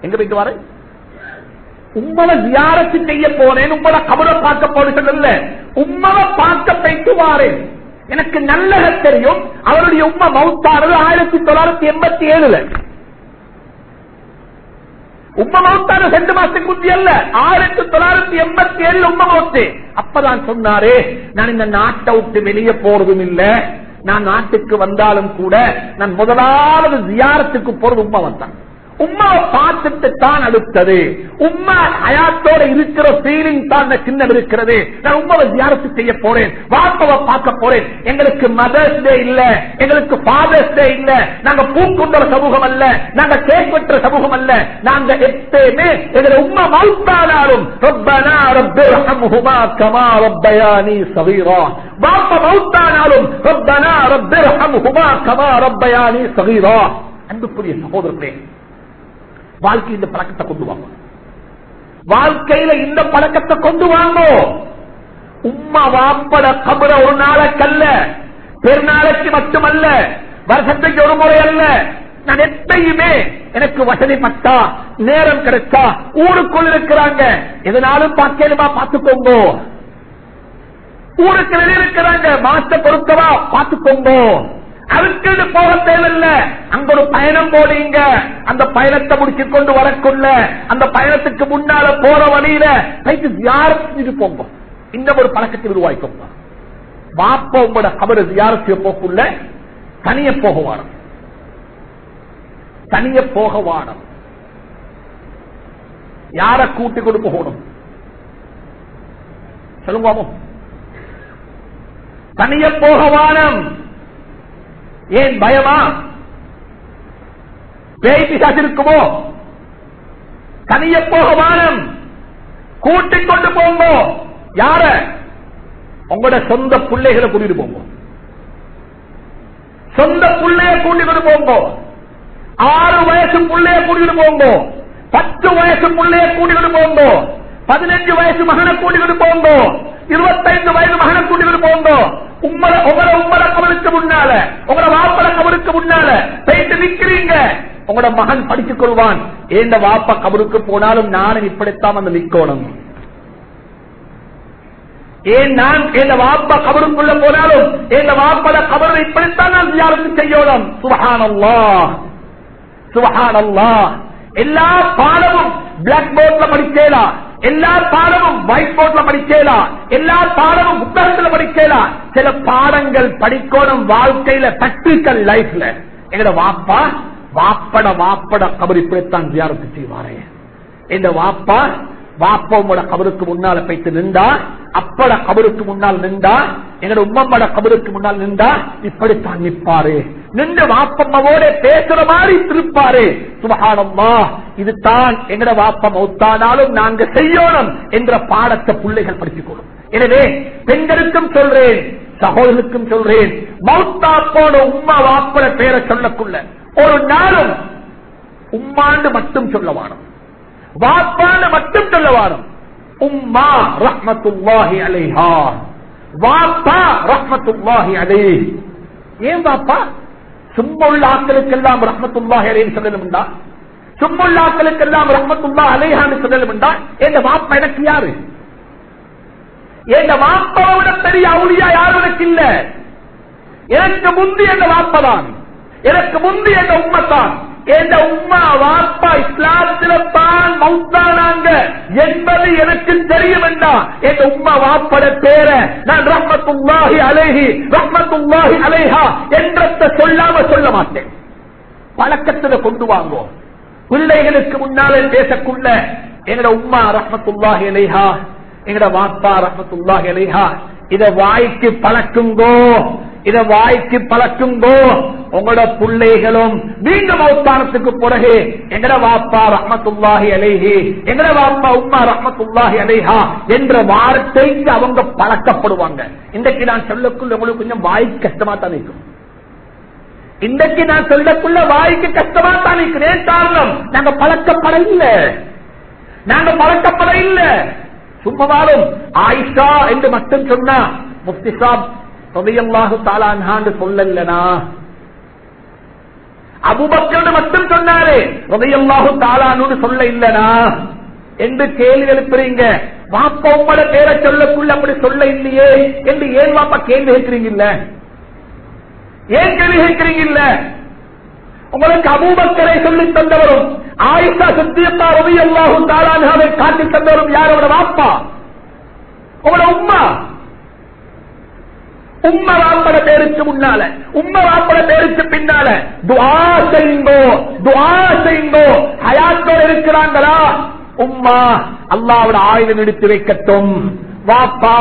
S1: எங்க போயிட்டு வாரேன் உம்மளை வியாரத்து செய்ய போறேன் உம்மளை கபரை பார்க்க போன சொல்லல. உம்மளை பார்க்க போயிட்டு வாரேன். எனக்கு நல்லக தெரியும். அவருடைய உண்மை மவுத்தானது ஆயிரத்தி தொள்ளாயிரத்தி எண்பத்தி ஏழுல. உம்ம மௌத்தான ரெண்டு மாசத்துக்கு முந்தி அல்ல. ஆயிரத்தி தொள்ளாயிரத்தி எண்பத்தி ஏழு உம்ம மவுத்து அப்பதான் சொன்னாரு நான் இந்த நாட்டை விட்டு வெளியே போறதும் இல்லை. நான் நாட்டுக்கு வந்தாலும் கூட நான் முதலாவது ஜியாரத்துக்கு போறது உம்மா வந்தான் உம்மா பார்த்துட்டு தான் அடுத்தது. உம்மா அயாத்தோட இருக்கிற ஃபீலிங் தான் சின்ன இருக்கிறது. நான் உமாவை தியானத்து செய்ய போறேன். வாப்பவை பார்க்க போறேன். எங்களுக்கு மதர்ஸ் டே இல்ல. எங்களுக்கு ஃபாதர்ஸ் டே இல்ல. நாங்க பூக்குன்ற சமூகம் அல்ல. நாங்க கேக் பெற்ற சமூகம் அல்ல. நாங்க எப்பயுமே எங்களை உம்மா மவுத்தானாலும் ரப்பனா ரப்பிர்ஹம்ஹுமா கமா ரப்பயானி சவீரா வாப்பா மவுத்தானாலும் ரப்பனா ரப்பிர்ஹம்ஹுமா கமா ரப்பயானி சகீரா. அன்புக்குரிய சகோதரர்களே வாழ்க்கை இந்த பழக்கத்தை கொண்டு வாங்க. வாழ்க்கையில இந்த பழக்கத்தை கொண்டு வாங்க. உம்மா வாப்பட கபர ஒரு நாளைக்கல்ல பெருநாளைக்கு மட்டுமல்ல வருஷத்துக்கு ஒரு முறை அல்ல. நான் எப்பயுமே எனக்கு வசதி பட்டா நேரம் கிடைச்சா ஊருக்குள் இருக்கிறாங்க. எதனாலும் பார்க்கலுமா பார்த்துக்கோங்க. ஊருக்கு வெளியே இருக்கிறாங்க மாச பொருத்தவா பார்த்துக்கோங்க. அதுக்கு போக தேவையில்ல. அங்க ஒரு பயணம் போடுங்க அந்த பயணத்தை முடிச்சு கொண்டு வரக்குள்ள அந்த பயணத்துக்கு முன்னால போற வழியில கைக்கு செஞ்சுட்டு போங்க. இந்த ஒரு பழக்கத்தை உருவாக்கோங்க வாப்ப உங்களோட கபரு தியாரத்திய போக்குள்ள தனிய போக வாடம் தனிய போக வாடம் யார கூட்டி கொண்டு போகணும்? சொல்லுங்க தனிய போக வாரம். ஏன் பயமா? பேய் பிசாசு இருக்குமோ? தனிய போக வானம். கூட்டிக் கொண்டு போங்கோ. யார? உங்களோட சொந்த பிள்ளைகளை கூட்டிட்டு போங்க. சொந்த பிள்ளைய கூட்டிட்டு போங்க. ஆறு வயசு பிள்ளைய கூட்டிட்டு போங்க. பத்து வயசு பிள்ளைய கூட்டிட்டு போங்க. பதினஞ்சு வயசு மகனை கூட்டிட்டு போங்க. இருபத்தைந்து வயது மகனை கூட்டிட்டு போங்க. உங்களை உங்களை உங்கள கபருக்கு முன்னால உங்களோட வாப்பட கபருக்கு முன்னால போயிட்டு நிக்கிறீங்க. உங்களோட மகன் படித்துக் கொள்வான் ஏந்த வாப்பா கபருக்கு போனாலும் நானும் இப்படித்தான் வந்து நிக்கணும். ஏன் நான் என் வாப்பா கபருக்குள்ள போனாலும் என் வாப்பட கபரை இப்படித்தான் நான் யாருக்கு செய்யணும். சுபஹானல்லா. சுபஹானல்லா. எல்லா பாடமும் பிளாக் போர்ட்ல படிக்கலாம் எல்லா பாடமும் ஒயிட் போர்ட்ல படிக்கலாம் எல்லா பாடமும் புத்தகத்துல படிக்கலாம் சில பாடங்கள் படிக்கணும் வாழ்க்கையில பிராக்டிக்கல் லைஃப்ல எங்கட வாப்பா வாப்பட வாப்பட கபர் இப்படித்தான் தியானத்து செய்வாரே. இந்த வாப்பா வாப்பாவோட கபருக்கு முன்னால போயிட்டு நின்றா அப்பட கபருக்கு முன்னால் நின்றா எங்கட உம்மம்மட கபருக்கு முன்னால் நின்றா இப்படித்தான் நிற்பாரு. நின்று வாப்பம்மாவோட பேசுற மாதிரி திருப்பாரு. சுபகானம்மா இதுதான் எங்கட வாப்பம் ஒத்தானாலும் நாங்க செய்யணும் என்ற பாடத்தை பிள்ளைகள் படித்துக்கொள்ளும் எனவே பெண்களுக்கும் சொல்றேன் சகோதரருக்கும் சொல்றேன் மௌத்தா போன உம்மா வாப்பட பேரை சொல்லக்குள்ள. ஒரு நாளும் உம்மாண்டு மட்டும் சொல்ல வானம் வாப்பாண்டு மட்டும் சொல்ல வாரம் உம்மா ரஹ்மத்துல்லாஹி அலைஹா. வாப்பா ரஹ்மத்துல்லாஹி அலை ஏன் வாப்பா? சும்முள்ள ஆக்களுக்கெல்லாம் ரஹமத்துல்லாஹ் ரஹ்மத்துல்லாஹி அலைன்னு சும்முள்ள ஆக்களுக்கெல்லாம் ரஹமத்துல்லா அலேஹான்னு ரஹ்மத்துல்லா அலைஹான்னு எங்க வாப்பா எனக்கு யாரு? எங்க வாப்பாவோட பெரிய அவுளியா யாரும் எனக்கு இல்ல? எனக்கு முந்தி எங்க வாப்பதான். எனக்கு முந்தி எங்க உண்மைத்தான் எந்த உம்மா வாப்பா இஸ்லாத்தில தான் மௌத்தானாங்க என்பது எனக்கு தெரியும் வேண்டாம் எங்க உம்மா வாப்பட பேர நான் ரஹ்மத்துல்லாஹி அலைஹி ரஹ்மத்துல்லாஹி அலைஹா என்ற சொல்லாம சொல்ல மாட்டேன். பழக்கத்துல கொண்டு வாங்குவோம் பிள்ளைகளுக்கு முன்னாலே பேசக்குள்ள எங்கட உம்மா ரஹ்மத்துல்லாஹி அலைஹா எங்கட வாப்பா ரஹ்மத்துல்லாஹி அலைஹா இத வாய்க்கு பழக்குங்கோ இத வாய்க்கு பழக்குங்கோ உங்களோட பிள்ளைகளும் மீண்டும் அவஸ்தானத்துக்கு பிறகு எங்கட வாப்பா ரஹமத்துல்லாஹி அலைஹி எங்கட வாப்பா உமா ரஹமத்துல்லாஹி அலைஹா என்ற வார்த்தைக்கு அவங்க பழக்கப்படுவாங்க. இன்றைக்கு நான் சொல்லக்குள்ள உங்களுக்கு கொஞ்சம் வாய்க்கு கஷ்டமா தான் இருக்கும். இன்றைக்கு நான் சொல்லக்குள்ள வாய்க்கு கஷ்டமா தான் இருக்கிறேன் காரணம்? நாங்க பழக்கப்பட இல்லை நாங்க பழக்கப்பட இல்லை சும்மாவாலும் ஆயிஷா என்று மட்டும் சொன்னா முஃப்தி சாப் ரலியல்லாஹு தஆலா மட்டும் சொன்னாரு. சொல்ல இல்லனா? என்று கேள்வி எழுப்புறீங்க. வாப்பா உங்களோட பேரை சொல்லக்குள்ள அப்படி சொல்ல இல்லையே? என்று ஏன் வாப்பா கேள்வி கேட்கிறீங்க ஏன் கேள்வி கேட்கிறீங்க இல்ல உங்களுக்கு அபூபக்கரை சொல்லி தந்தவரும் ஆயிஷா சித்தியப்பா ரவி அல்லாஹும் தாலானாவை காட்டி தந்தவரும் யாரோட வாப்பா. உங்களோட உம்மா. உம்ம வாப்பட பேருக்கு முன்னால உம்ம வாப்பட பேருக்கு பின்னால துவா செய்யுங்கோ துவா செய்யுங்கோ ஹயாத்தோடு இருக்கிறாங்களா? உம்மா அல்லாவோட ஆயுதம் எடுத்து வைக்கட்டும். வாப்பா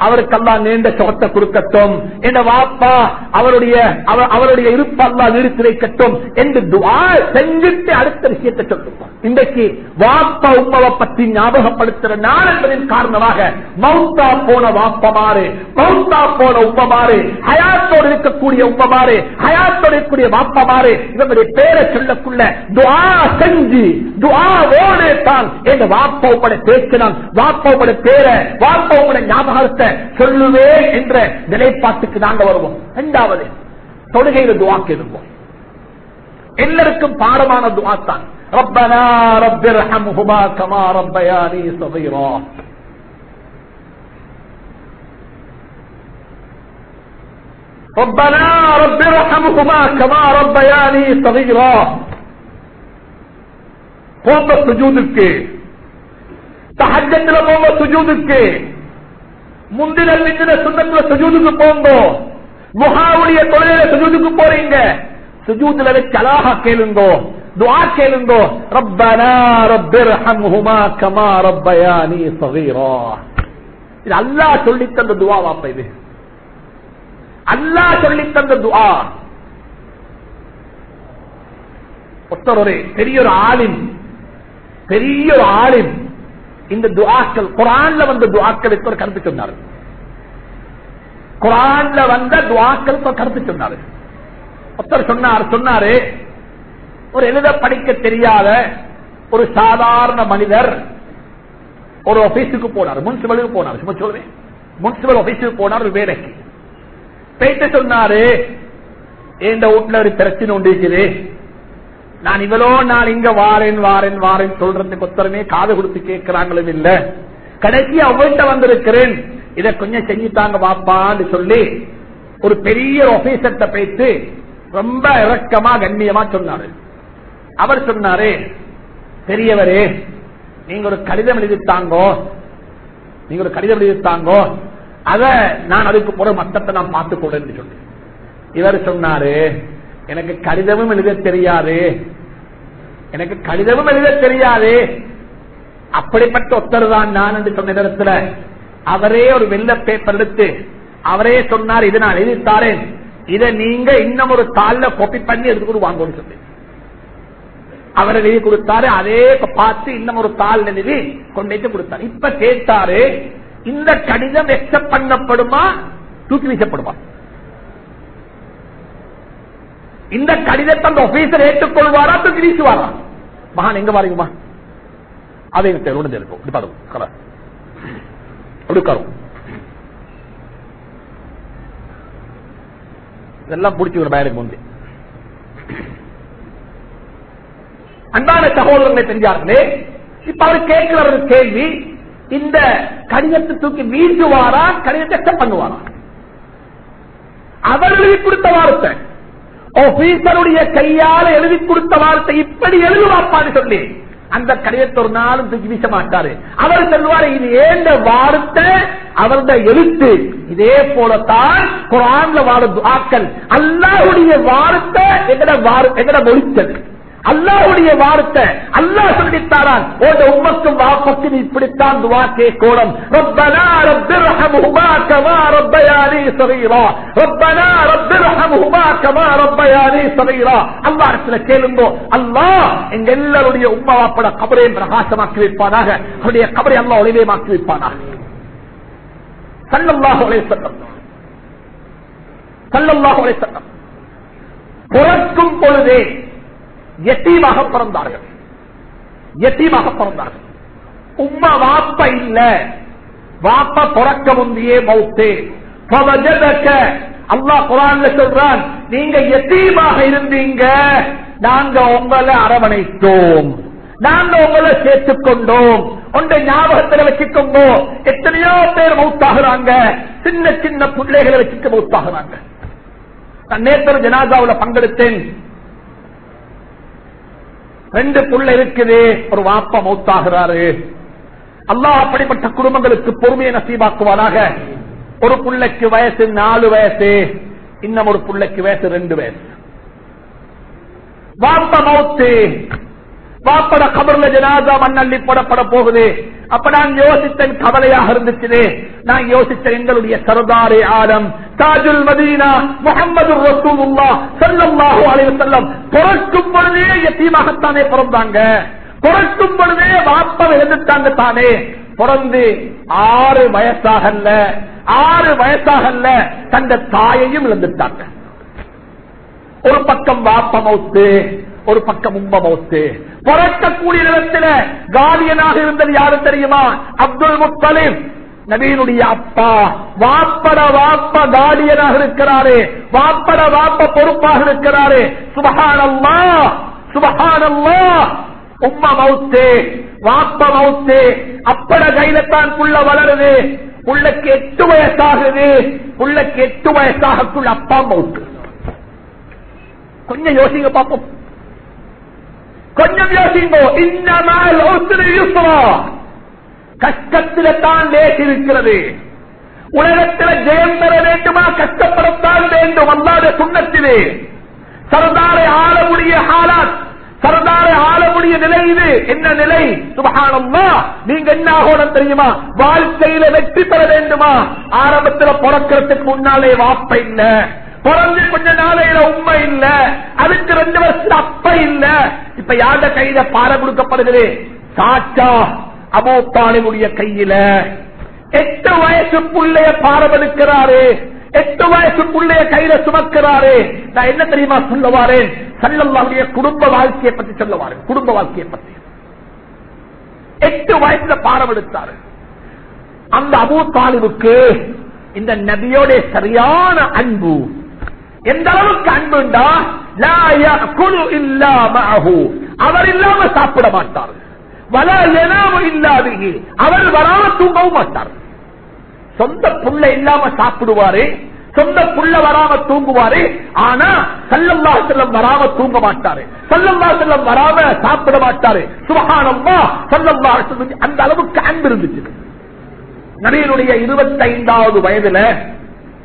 S1: அவருக்கு அல்லா நீண்ட சுகத்தை கொடுக்கட்டும். என்ன வாப்பா அவருடைய அவ- அவருடைய இருப்பு அல்லா நிறுத்தி வைக்கட்டும் என்று துவா செஞ்சுட்டு அடுத்த விஷயத்தை சொல்லுவோம் இன்றைக்கு வாப்பா உம்மவை பற்றி ஞாபகப்படுத்துற நாள் என்பதன் காரணமாக மௌத்தா போன வாப்பமாறு மவுத்தா போன உப்பமாறு ஹயாத்தோடு இருக்கக்கூடிய உப்பமாறு ஹயாத்தோடு இருக்கக்கூடிய வாப்பமாறு இவருடைய பேரை சொல்லக்குள்ள துவா செஞ்சு துஆவோடு தான். என் வாப்பா உங்களோட பேசினான் வாப்பா உங்களோட பேரை வாப்பா உங்களோட ஞாபகத்தை சொல்லுவேன் என்ற நிலைப்பாட்டுக்கு நாங்க வருவோம் இரண்டாவது தொழுகையில துவா கேளுவோம் எல்லாருக்கும் பாடமான துவா தான் ربنا رب ارحمهما كما ربياني صغيرا ربنا رب ارحمهما كما ربياني صغيرا போங்க சுஜூதுக்கு தஹஜத்துல போங்க சுஜூதுக்கு முந்தின மிந்தின சுத்தத்துல சுஜூதுக்கு போங்கோ. முகாவுடைய தொழில சுஜூதுக்கு போறீங்க. சுஜூதுல வச்சு அழகா கேளுங்கோ. துவா கேளுங்கோ. ரப்பனா ரப்பிர்ஹம்ஹுமா கமா ரப்பயானி ஸகீரா இது அல்லாஹ் சொல்லி தந்த துவா வாப்ப இது? அல்லாஹ் சொல்லி தந்த துவா. ஒருத்தர் ஒரு பெரிய ஒரு ஆளின் பெரிய ஒரு ஆளின் இந்த துவாக்கள் குரான்ல வந்த துவாக்கள் ஒரு கருத்து சொன்னார். குரான்ல வந்த துவாக்கள் ஒரு கருத்து சொன்னார். ஒருத்தர் சொன்னார் சொன்னாரு ஒரு எழுத படிக்க தெரியாத ஒரு சாதாரண மனிதர் ஒரு ஆபீஸுக்கு போனார் முனிசிபலுக்கு போனார். சும்மா சொல்றேன் முனிசிபல் ஆபீஸுக்கு போனார் ஒரு வேலைக்கு. போயிட்டு சொன்னாரு இந்த வீட்டுல ஒரு பிரச்சனை உண்டு நான் இவ்வளோ நான் இங்க வாரேன் வாரேன் வாரேன் சொல்றதுக்கு ஒத்தரமே காது கொடுத்து கேட்கிறாங்களும் இல்ல. கடைசி அவள்கிட்ட வந்திருக்கிறேன். இதை கொஞ்சம் செஞ்சுட்டாங்க வாப்பான்னு சொல்லி ஒரு பெரிய ஆபீசர்கிட்ட பேசி ரொம்ப இறக்கமா கண்ணியமா சொன்னாரு. அவர் சொன்னாரு பெரியவரே நீங்க ஒரு கடிதம் எழுதித்தாங்கோ நீங்க ஒரு கடிதம் எழுதித்தாங்கோ அத நான் அதுக்கு போற மட்டத்தை நான் பார்த்துக் சொல்லி. இவர் சொன்னாரு எனக்கு கடிதமும் எழுத தெரியாது. எனக்கு கடிதமும் எழுத தெரியாது. அப்படிப்பட்ட ஒத்தர் தான் நான் என்று சொன்ன நேரத்தில் அவரே ஒரு வெள்ள பேப்பர் எடுத்து அவரே சொன்னார் இதை நான் எழுதித்தாரேன் இதை நீங்க இன்னும் ஒரு தாள்ல காப்பி பண்ணி எடுத்துக்கொண்டு வாங்கன்னு சொல்லி. அவர் எழுதி கொடுத்தாரு அதே பார்த்து இன்னும் ஒரு தாள் எழுதி கொண்டு கொடுத்தாரு. இப்ப கேட்டாரு இந்த கடிதம் எக்ஸப்ட் பண்ணப்படுமா தூக்கி வீசப்படுமா? இந்த கடிதத்தை அந்த ஆபீசர் ஏற்றுக்கொள்வாரா வீசுவாரா மகான் எங்க பாருங்கம்மா அதை எனக்கு தெரியும் இருக்கும் இப்படி பாருங்க கொடுக்கறோம் இதெல்லாம் பிடிச்சி ஒரு பயனுக்கு முந்தி அன்பான சகோதரர்களை தெரிஞ்சார்களே இப்ப அவர் கேட்கிற ஒரு கேள்வி இந்த கடிதத்தை தூக்கி வீசுவாரா கடிதத்தை பண்ணுவாரா? அவர்களுக்கு கொடுத்த வார்த்தை. ஆபீசருடைய கையால எழுதி கொடுத்த வார்த்தை இப்படி எழுதுவாப்பான்னு சொல்லி அந்த கடிதத்தை ஒரு நாளும் தூக்கி வீச மாட்டாரு. அவர் சொல்லுவாரு இது ஏந்த வார்த்தை? அவருடைய எழுத்து. இதே போலத்தான் குரான்ல வாழ துவாக்கள் அல்லாவுடைய வார்த்தை எங்கட வார்த்தை எங்கட மொழித்தது அல்லாவுடைய வார்த்தை அல்லாஹ் சொல்லித்தாரான். ஓட உம்மக்கும் வாப்பக்கும் இப்படித்தான் துவா கேட்கணும். ரப்பனா ரப்பிர்ஹம்ஹுமா கமா ரப்பயானி ஸகீரா ரப்பனா ரப்பிர்ஹம்ஹுமா கமா ரப்பயானி ஸகீரா அல்லாஹ் இடத்துல கேளுங்கோ. அல்லா எங்க எல்லாருடைய உம்மா வாப்பட கபரையும் பிரகாசமாக்கி வைப்பானாக. அவருடைய கபரை அல்லாஹ் ஒளிவேமாக்கி வைப்பானாக. சல்லல்லாஹு அலைஹி வஸல்லம். சல்லல்லாஹு அலைஹி வஸல்லம். பிறக்கும் பொழுதே எத்தீமாக பிறந்தார்கள்? எத்தீமாக பிறந்தார்கள்? உம்மா வாப்ப இல்ல. வாப்ப பிறக்க முந்தையே மௌத்தே. அல்லாஹ் குரான்ல சொல்றான் நீங்க எத்தீமாக இருந்தீங்க? நாங்க உங்களை அரவணைத்தோம். நாங்க உங்களை சேர்த்துக் கொண்டோம். ஒன்றை ஞாபகத்தில் வச்சுக்கோங்கோ. எத்தனையோ பேர் மௌத்தாகிறாங்க. சின்ன சின்ன பிள்ளைகளை வச்சுக்க மௌத்தாகிறாங்க. நான் நேற்று ஜனாதாவில் பங்கெடுத்தேன். ரெண்டு புள்ள இருக்குது. ஒரு வாப்ப மௌத்தாகிறாரு. அல்லாஹ் அப்படிப்பட்ட குடும்பங்களுக்கு பொறுமையை நசீபாக்குவாராக ஒரு புள்ளைக்கு வயசு நாலு வயசு இன்னும் ஒரு புள்ளைக்கு வயசு ரெண்டு வயசு. வாப்ப மௌத்து. வாப்பட கபர்ல ஜனாதா மண்ணள்ளி போடப்பட போகுது. அப்ப நான் யோசித்தேன் கவலையாக இருந்துச்சு நான் யோசித்தேன் எங்களுடைய சரதாரே ஆலம் தாஜுல் மதீனா முகமது ரசூலுல்லா ஸல்லல்லாஹு அலைஹி வஸல்லம். பிறக்கும் பொழுதே யத்தீமாகத்தானே பிறந்தாங்க. பிறக்கும் பொழுதே வாப்பம் எழுந்துட்டாங்க தானே. பிறந்து ஆறு வயசாகல்ல ஆறு வயசாகல்ல தந்த தாயையும் இழந்துட்டாங்க. ஒரு பக்கம் வாப்ப மௌத்து ஒரு பக்கம் உம்ம மௌத்து பிறக்கக்கூடிய நிலத்தில காலியனாக இருந்தது யாரு தெரியுமா? அப்துல் முத்தலிம் நவீனுடைய அப்பா. வாப்பட வாப்ப காலியனாக இருக்கிறாரு. வாப்பட வாப்ப பொறுப்பாக இருக்கிறாரு. சுபஹானல்லா சுபகானம்மா உம்ம மௌத்து வாப்ப மௌத்து அப்பட கையில புள்ள வளருது. புள்ளக்கு எட்டு வயசாகுது. புள்ளக்கு எட்டு வயசாகக்குள்ள அப்பா மௌத்து கொஞ்சம் யோசிங்க பார்ப்போம் கொஞ்சம் யோசிங்கோ. இந்த உஸ்ரி யுஸ்ரா. கஷ்டத்தில தான் லேசி இருக்கிறது உலகத்தில் ஜெயம் பெற வேண்டுமா? கஷ்டப்படத்தான் வேண்டும் அல்லாத சுண்ணத்திலே. சர்தாரை ஆளமுடிய ஹாலாத் சர்தாரை ஆளமுடிய நிலை இது. என்ன நிலை? சுபகானம்மா நீங்க என்ன ஆகணும் தெரியுமா? வாழ்க்கையில வெற்றி பெற வேண்டுமா? ஆரம்பத்துல பிறக்கிறதுக்கு முன்னாலே வாப்ப இல்லை. பிறந்து கொஞ்ச நாளையில உண்மை இல்ல. அதுக்கு ரெண்டு வருஷம் அப்ப இல்ல. இப்ப யார கையில பார கொடுக்கப்படுகிறது? சாச்சா அபோத்தாலினுடைய கையில. எட்டு வயசு புள்ளைய பாரமெடுக்கிறாரு எட்டு வயசு புள்ளைய கையில சுமக்கிறாரு. நான் என்ன தெரியுமா சொல்லுவாரேன் சல்லல்லாவுடைய குடும்ப வாழ்க்கையை பத்தி சொல்லுவாரு. குடும்ப வாழ்க்கையை பத்தி. எட்டு வயசுல பாடம் எடுத்தாரு அந்த அபூ தாலிவுக்கு இந்த நபியோட சரியான அன்பு எந்த அளவுக்கு அன்புண்டா லா யஅகுலு அவர் இல்லாம சாப்பிட மாட்டார். வலா யனாமு அவர் வராம தூங்கவும் மாட்டார். சொந்த புள்ள இல்லாம சாப்பிடுவாரு சொந்த புள்ள வராம தூங்குவாரு ஆனா சல்லல்லா செல்லம் வராம தூங்க மாட்டாரு. சல்லல்லா செல்லம் வராம சாப்பிட மாட்டாரு. சுபகானம்மா சல்லல்லா செல்லம் அந்த அளவுக்கு அன்பு இருந்துச்சு. நபியினுடைய இருபத்தி ஐந்தாவது வயதுல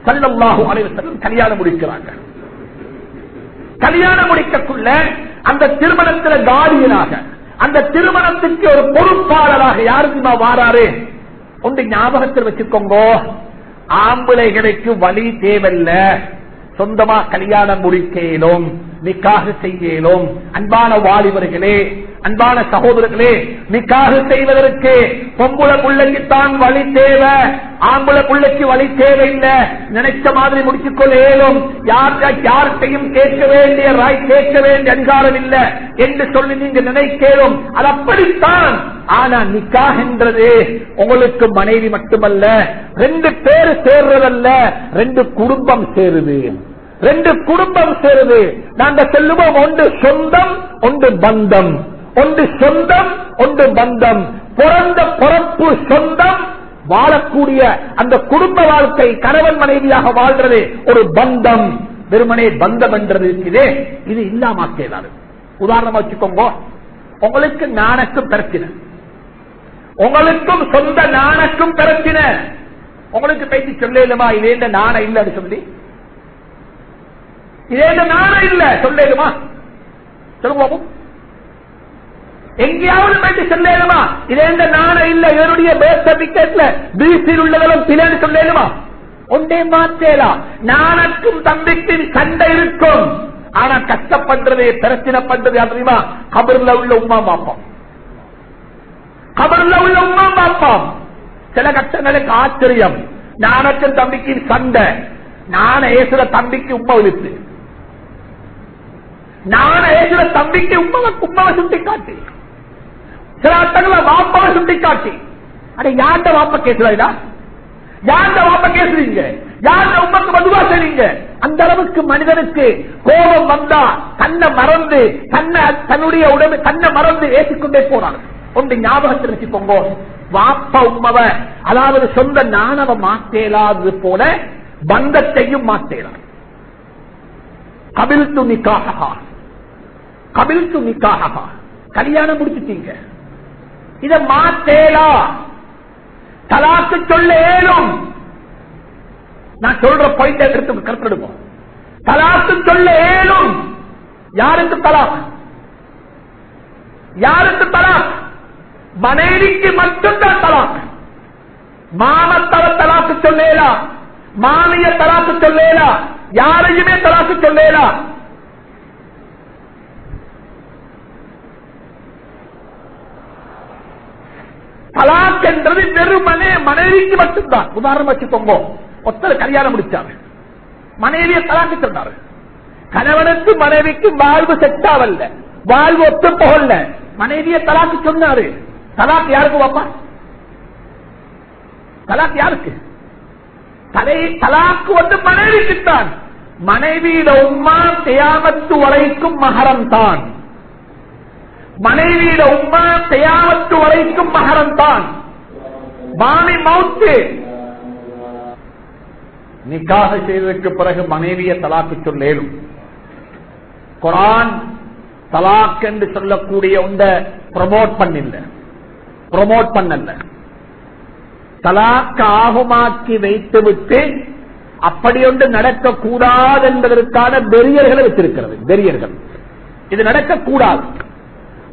S1: சல்லல்லாஹு அலைஹி கல்யாணம் முடிக்கிறாங்க. கல்யாணம் முடிக்கக்குள்ள அந்த திருமணத்துல காடியனாக அந்த திருமணத்துக்கு ஒரு பொறுப்பாளராக யாருக்குமா வாராரு? ஒன்று ஞாபகத்தில் வச்சுக்கோங்க. ஆம்பளைகளுக்கு வழி தேவையில்லை. சொந்தமா கல்யாணம் முடிக்கலும் நிக்காக செய்யலும் அன்பான வாலிபர்களே அன்பான சகோதரர்களே நிக்காக செய்வதற்கு பொம்புள பிள்ளைக்குத்தான் வழி தேவை. ஆம்பளை பிள்ளைக்கு வழி தேவையில்லை. நினைச்ச மாதிரி முடிச்சுக் கொள்ள இயலும் யார் யார்கிட்டையும் கேட்க வேண்டிய ராய் கேட்க வேண்டிய அதிகாரம் இல்லை என்று சொல்லி நீங்க நினைக்கலும் அது அப்படித்தான். ஆனா நிக்காக என்றது உங்களுக்கு மனைவி மட்டுமல்ல ரெண்டு பேர் சேர்றதல்ல ரெண்டு குடும்பம் சேருது. ரெண்டு குடும்பம் சேருது. நாங்க செல்லுவோம் ஒன்று சொந்தம் ஒன்று பந்தம். ஒன்று சொந்தம் ஒன்று பந்தம். பிறந்த பிறப்பு சொந்தம். வாழக்கூடிய அந்த குடும்ப வாழ்க்கை கணவன் மனைவியாக வாழ்றது ஒரு பந்தம். வெறுமனே பந்தம் என்றது இதே இது இல்லாமல் உதாரணமா வச்சுக்கோங்க. உங்களுக்கு நாணக்கும் பிரச்சனை உங்களுக்கும் சொந்த நாணக்கும் பிரச்சனை உங்களுக்கு பேசி சொல்லலுமா இதே இந்த நாண இல்லைன்னு சொல்லி? இதே இந்த நாண இல்ல. சொல்லலுமா? சொல்லுவோம் எங்கேயாவது போயிட்டு சொல்லலுமா? இதே இந்த நாண இல்ல. இவருடைய பேர்த் சர்டிபிகேட்ல பிசியில் உள்ளவரும் பிள்ளைன்னு சொல்லலுமா? ஒன்றே மாற்றலாம் நாணக்கும் தம்பிக்கும் சண்டை இருக்கும். ஆனா கஷ்டப்படுறது பிரச்சனை பண்றது யார் கபர்ல உள்ள உமா பாப்போம் கபர்ல உள்ள உமா பாப்போம் சில கஷ்டங்களுக்கு ஆச்சரியம். நாணக்கும் தம்பிக்கு சண்டை. நாண ஏசுற தம்பிக்கு உமா விழுத்து நான் ஏசுற தம்பிக்கு உமாவை உமாவை சுட்டி காட்டி சில அட்டங்களை வாப்பாவை சுட்டி காட்டி அட யார்ட வாப்ப கேசுறா யாண்ட வாப்ப கேசுறீங்க யார்ட உமக்கு மதுவா செய்றீங்க அந்த அளவுக்கு மனிதனுக்கு கோபம் வந்தா தன்னை மறந்து தன்னை தன்னுடைய உடம்பு தன்னை மறந்து ஏசிக்கொண்டே போறாங்க. ஒன்று ஞாபகத்தில் வச்சுக்கோங்க. வாப்ப உம்மவ அதாவது சொந்த நாணவ மாத்தேலாது போல பந்தத்தையும் மாத்தேலாம். கபில் துணிக்காக கபில் துணிக்காக கல்யாணம் முடிச்சுட்டீங்க. இத மாத்தேலா. தலாக்கு சொல்ல ஏலும் நான் சொல்ற பாயிண்ட் எடுத்து கருத்தெடுப்போம் தலாக்கு சொல்ல ஏலும் யாருக்கு தலாக்? யாருக்கு தலாக்? மனைவிக்கு மட்டும்தான் தலாக். மாமத்தவ தலாக்கு சொல்லேலா. மாமிய தலாக்கு சொல்லேலா. யாரையுமே தலாக்கு சொல்லேலா. தலாக் என்றது வெறுமனே மனைவிக்கு மட்டும்தான். உதாரணம் வச்சுக்கோங்க. ஒத்தர் கல்யாணம் முடிச்சாரு. மனைவிய தலாக்கு சொன்னாரு கணவனுக்கு மனைவிக்கு வாழ்வு செட் ஆகல வாழ்வு ஒத்து போகல மனைவிய தலாக்கு சொன்னாரு. தலாக் யாருக்கு வாப்பா தலாக் யாருக்கு? தலை தலாக்கு வந்து மனைவிக்குத்தான். மனைவியில உம்மா தியாமத்து வரைக்கும் மகரம் தான் மனைவியில உம்மா தியாமத்து வரைக்கும் மகரம் தான் மாமி மவுத்து நிக்காக செய்ததற்கு பிறகு மனைவிய தலாக்கு சொல்லேலும் குரான் தலாக் என்று சொல்லக்கூடிய உண்ட ப்ரமோட் பண்ணில்ல. ப்ரமோட் பண்ணல தலாக்க ஆகுமாக்கி வைத்து விட்டு அப்படி ஒன்று நடக்கக்கூடாது என்பதற்கான பெரியர்களை வச்சிருக்கிறது. பெரியர்கள் இது நடக்கக்கூடாது.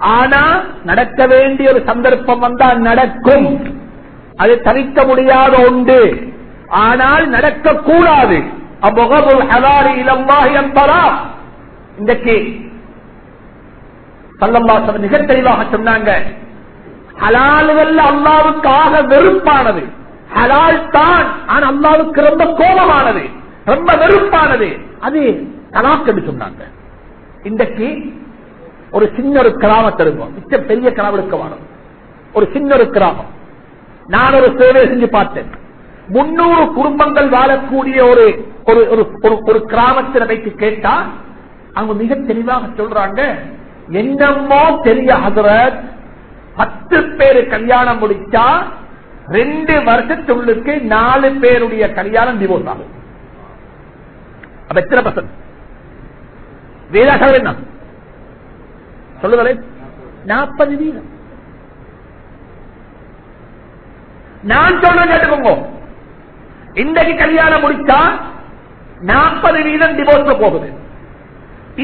S1: ஆனா நடக்க வேண்டிய ஒரு சந்தர்ப்பம் வந்தால் நடக்கும். அது தவிர்க்க முடியாத ஒன்று. ஆனால் நடக்கக்கூடாது. அவ்வகபுல் ஹலாரி இலம்பாகி அம்பரா இன்றைக்கு சல்லம்பாசம் மிக தெளிவாக சொன்னாங்க. ஹலாலுகள் அல்லாவுக்காக வெறுப்பானது. ஹலால் தான் ஆனா அல்லாவுக்கு ரொம்ப கோபமானது. ரொம்ப வெறுப்பானது. அது தலாக் என்று சொன்னாங்க. இன்றைக்கு ஒரு சின்ன ஒரு கிராமத்தை இருக்கும் மிச்ச பெரிய கிராமம் இருக்க வேணும் ஒரு சின்ன ஒரு கிராமம். நான் ஒரு சேவை செஞ்சு பார்த்தேன். முன்னூறு குடும்பங்கள் வாழக்கூடிய ஒரு ஒரு ஒரு கிராமத்தில் வைத்து கேட்டா அவங்க மிக தெளிவாக சொல்றாங்க என்னமோ தெரிய ஹசரத் பத்து பேரு கல்யாணம் முடிச்சா ரெண்டு வருஷத்துள்ளுக்கு நாலு பேருடைய கல்யாணம் டிவோர்ஸ் ஆகும். அப்ப எத்தனை பர்சன்ட் வேதாசம் என்ன? சொல்லுங்களேன். நாற்பது வீதம். நான் சொல்றேன் கேட்டுக்கோங்க. இன்றைக்கு கல்யாணம் முடிச்சா நாற்பது வீதம் டிவோர்ஸ் போகுது.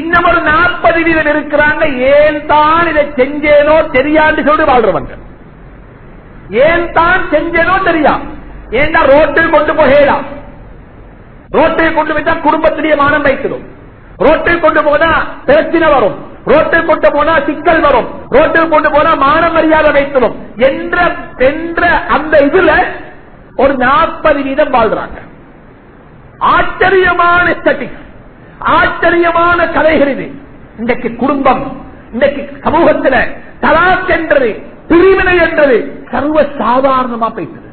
S1: இன்னும் ஒரு நாற்பது வீதம் இருக்கிறாங்க. ஏன் தான் இதை செஞ்சேனோ தெரியான்னு சொல்லி வாழ்றவங்க. ஏன் தான் செஞ்சேனோ தெரியா. ஏன்டா ரோட்டில் கொண்டு போகலாம் ரோட்டில் கொண்டு போய்த்தா குடும்பத்திலேயே மானம் வைக்கணும் ரோட்டில் கொண்டு போனா பிரச்சனை வரும். ரோட்டில் கொண்டு போனா சிக்கல் வரும். ரோட்டில் கொண்டு போனா மான மரியாதை வைக்கணும் என்ற என்ற அந்த இதுல ஒரு நாற்பது வீதம் வாழ்றாங்க. ஆச்சரியமான ஸ்டட்டிக்ஸ் ஆச்சரியமான கதைகள் இது. இன்றைக்கு குடும்பம் இன்றைக்கு சமூகத்தில் தலாக் என்றது பிரிவினை என்றது சர்வ சாதாரணமா பேசுது.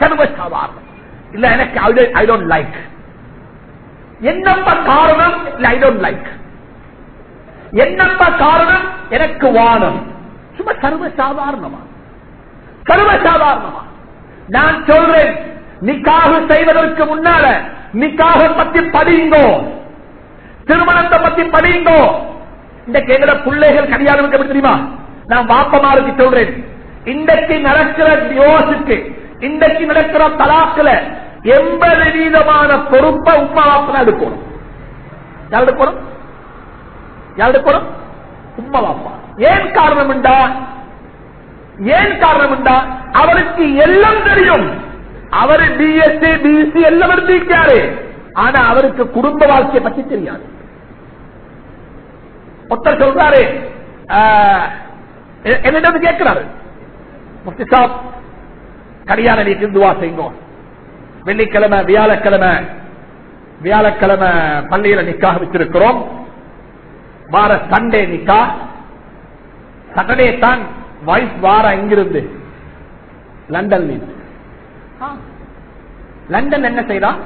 S1: சர்வ சாதாரணம் இல்ல எனக்கு ஐ டோன்ட் லைக் என்னப்ப காரணம்? இல்ல ஐ டோன்ட் லைக் என்னப்பா காரணம்? எனக்கு வானம். சும்மா சர்வ சாதாரணமா சர்வ சாதாரணமா நான் சொல்றேன் நிக்காக செய்வதற்கு முன்னால நிக்காக பத்தி படியுங்கோ திருமணத்தை பத்தி படியுங்கோ இந்த கேட்கிற பிள்ளைகள் கல்யாணம் எப்படி தெரியுமா? நான் வாப்பமாருக்கு சொல்றேன் இன்றைக்கு நடக்கிற யோசிக்கு இன்றைக்கு நடக்கிற தலாக்கில் எண்பது வீதமான பொறுப்பை உப்மா வாப்பனா எடுக்கணும். யார் எடுக்கணும்? யாருடைய குலம் உமா வாப்பா. ஏன் காரணம் உண்டா? ஏன் காரணம் உண்டா? அவருக்கு எல்லாம் தெரியும். அவரு பிஎஸ்சி பிஎஸ்சி எல்லாம் இருந்திருக்காரு ஆனா அவருக்கு குடும்ப வாழ்க்கையை பற்றி தெரியாது. ஒருத்தர் சொல்றாரு என்னிடம் கேட்கிறாரு. முஃப்தி சாப் கல்யாண நீ துவா செய்வோம். வெள்ளிக்கிழமை வியாழக்கிழமை வியாழக்கிழமை பள்ளியில நிக்காக வச்சிருக்கிறோம். வார சண்டே நிக்கா. சட்டர்டே தான் வைஃப் வார இங்கிருந்து. லண்டன் இருந்து லண்டன் என்ன செய்யறான்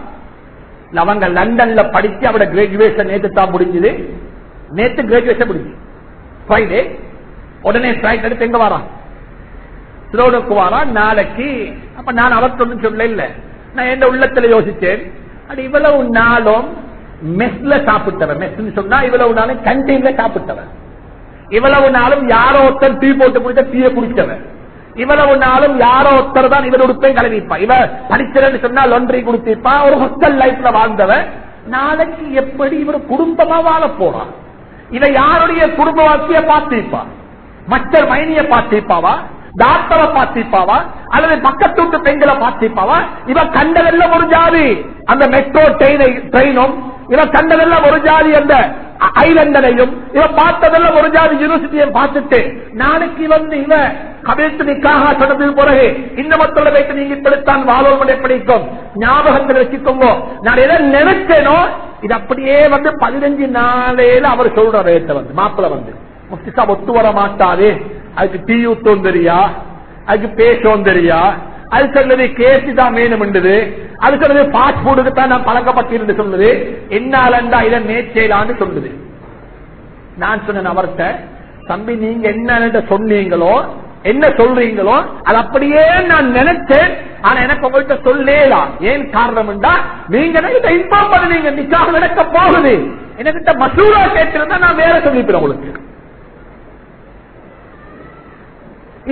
S1: அவங்க லண்டன்ல படிச்சு அவட கிராஜுவேஷன் நேற்று தான் முடிஞ்சது. நேற்று கிராஜுவேஷன் முடிஞ்சு ஃப்ரைடே உடனே ஃபிளைட் எடுத்து எங்க வரான் சிலோனுக்கு வரான் நாளைக்கு. அப்ப நான் ஒன்றும் சொல்ல இல்ல நான் என் உள்ளத்துல யோசிச்சேன். அது இவ்வளவு நாளும் மெஸ்ல சாப்பிட்டவன். மெஸ் சொன்னா இவ்வளவு நாளும் கண்டெய்ன்ல சாப்பிட்டவன். இவ்வளவு நாளும் யாரோ ஒருத்தர் டீ போட்டு முடிச்ச டீயை குடித்தவன் இவ்வளவு நாளும் யாரோ ஒருத்தர் தான் இவர் உடுப்பை கலவிப்பா இவ படிச்சலன்னு சொன்னா லொன்றி குடுத்திப்பா ஒரு ஹோஸ்டல் லைஃப்ல வாழ்ந்தவன். நாளைக்கு எப்படி இவர் குடும்பமா வாழ போறான்? இவ யாருடைய குடும்ப வாழ்க்கைய பார்த்திருப்பா மற்ற மைனிய பார்த்திருப்பாவா டாக்டரை பார்த்திருப்பாவா அல்லது பக்கத்து பெண்களை பார்த்திருப்பாவா இவ கண்டதெல்லாம் ஒரு ஜாதி. அந்த மெட்ரோ ட்ரெயினை ட்ரெயினும் இவன் கண்டதெல்லாம் ஒரு ஜாதி அந்த ஐலண்டனையும் இவன் பார்த்ததெல்லாம் ஒரு ஜாதி யூனிவர்சிட்டியை பார்த்துட்டு நாளைக்கு வந்து இவன் கவிழ்த்து நிக்காக சொன்னது பிறகு இந்த மக்களை வைத்து நீங்க இப்படித்தான் வாழோம் பிடிக்கும். ஞாபகத்தில் வச்சுக்கோங்க. நான் எதை நினைச்சேனோ இது அப்படியே வந்து பதினஞ்சு நாளையில அவர் சொல்ற ரேட்டை வந்து மாப்பிள்ள வந்து. முஃப்திசா ஒத்து வர மாட்டாரு அதுக்கு டீ ஊத்தோம் தெரியா? அதுக்கு பேசவும் தெரியா? அது சொல்றது கேசி தான் வேணும்ன்றது அது சொல்றது பாஸ்ட் ஃபுட்டுக்கு தான் நான் பழக்கப்பட்டிருந்து சொல்லுது. என்னாலண்டா இதை நேச்சேலான்னு சொன்னது நான் சொன்னேன் அவர்கிட்ட தம்பி நீங்க என்ன சொன்னீங்களோ என்ன சொல்றீங்களோ அது அப்படியே நான் நினைச்சேன் ஆனா எனக்கு உங்கள்கிட்ட சொல்லேலாம் ஏன் காரணம் நீங்க இதை இன்ஃபார்ம் பண்ணுவீங்க நிக்காக நடக்க போகுது. என்கிட்ட மசூரா கேட்டிருந்தா நான் வேற சொல்லிப்பேன் உங்களுக்கு.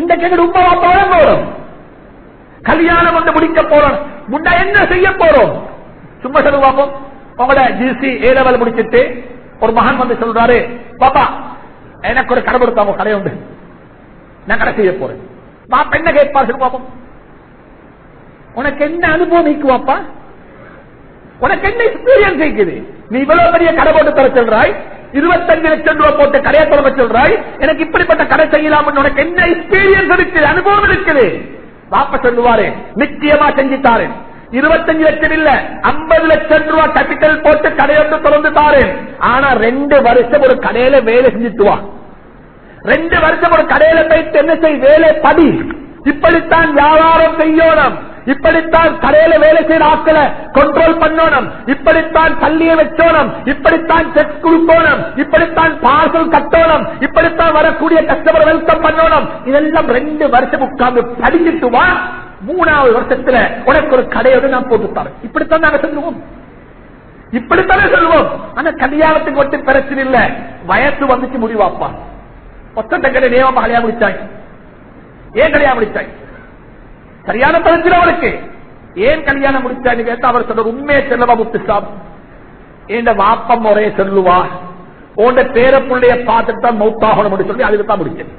S1: இந்த கேட்டு ரொம்ப பழம் கல்யாணம் வந்து முடிக்க போறோம். முன்ன என்ன செய்ய போறோம்? சும்மா சொல்லுவாங்க. உங்களோட ஜிசி ஏ லெவல் முடிச்சிட்டு ஒரு மகன் வந்து சொல்றாரு பாப்பா எனக்கு ஒரு கடை கொடுத்தாங்க கடை உண்டு. நான் கடை செய்ய போறேன். பாப்பா என்ன கேட்பார்கள் பாப்போம். உனக்கு என்ன அனுபவம் நீக்குவாப்பா உனக்கு என்ன எக்ஸ்பீரியன்ஸ் இருக்குது? நீ இவ்வளவு பெரிய கடை போட்டு தர சொல்றாய். இருபத்தஞ்சு லட்சம் ரூபாய் போட்டு கடையை தொடங்க சொல்றாய். எனக்கு இப்படிப்பட்ட கடை செய்யலாம் உனக்கு என்ன எக்ஸ்பீரியன்ஸ் இருக்குது? அனுபவம் இருக்குது. பாப்பா சொல்லுவாரு நிச்சயமா செஞ்சுட்டாரு இருபத்தஞ்சு லட்சம் இல்ல ஐம்பது லட்சம் ரூபாய் கேபிட்டல் போட்டு கடையொன்று திறந்து ஆனா ரெண்டு வருஷம் ஒரு கடையில வேலை செஞ்சுட்டுவா ரெண்டு வருஷம் ஒரு கடையில போயிட்டு என்ன செய் வேலை படி இப்படித்தான் வியாபாரம் செய்யணும். இப்படித்தான் கடையில வேலை செய்த ஆட்களை கண்ட்ரோல் பண்ணணும். இப்படித்தான் தள்ளிய வச்சோணும் இப்படித்தான் செக் கொடுக்கணும். இப்படித்தான் பார்சல் கட்டணும். இப்படித்தான் வரக்கூடிய கஸ்டமர் வெல்கம் பண்ணணும். இதெல்லாம் ரெண்டு வருஷம் உட்கார்ந்து படிச்சுட்டு வா. மூணாவது வருஷத்துல உனக்கு ஒரு கடையோட நான் போட்டு தரேன். இப்படித்தான் நாங்க சொல்லுவோம். இப்படித்தானே சொல்லுவோம். ஆனா கல்யாணத்துக்கு மட்டும் பிரச்சனை இல்ல. வயசு வந்துச்சு முடிவாப்பா ஒத்தட்ட கடை நேவமா கல்யாணம் முடிச்சாங்க ஏன் கல்யாணம் முடிச்சாங்க சரியான பிரச்சனை அவருக்கு ஏன் கல்யாணம் முடிச்சான்னு கேட்டா அவர் சொல்ற உண்மையை செல்லவா முத்துசாப் என் வாப்பம் முறைய சொல்லுவா உண்ட பேர பிள்ளைய பார்த்துட்டு தான் மௌத்தாகணும் சொல்லி அதுக்கு தான் முடிச்சேன்.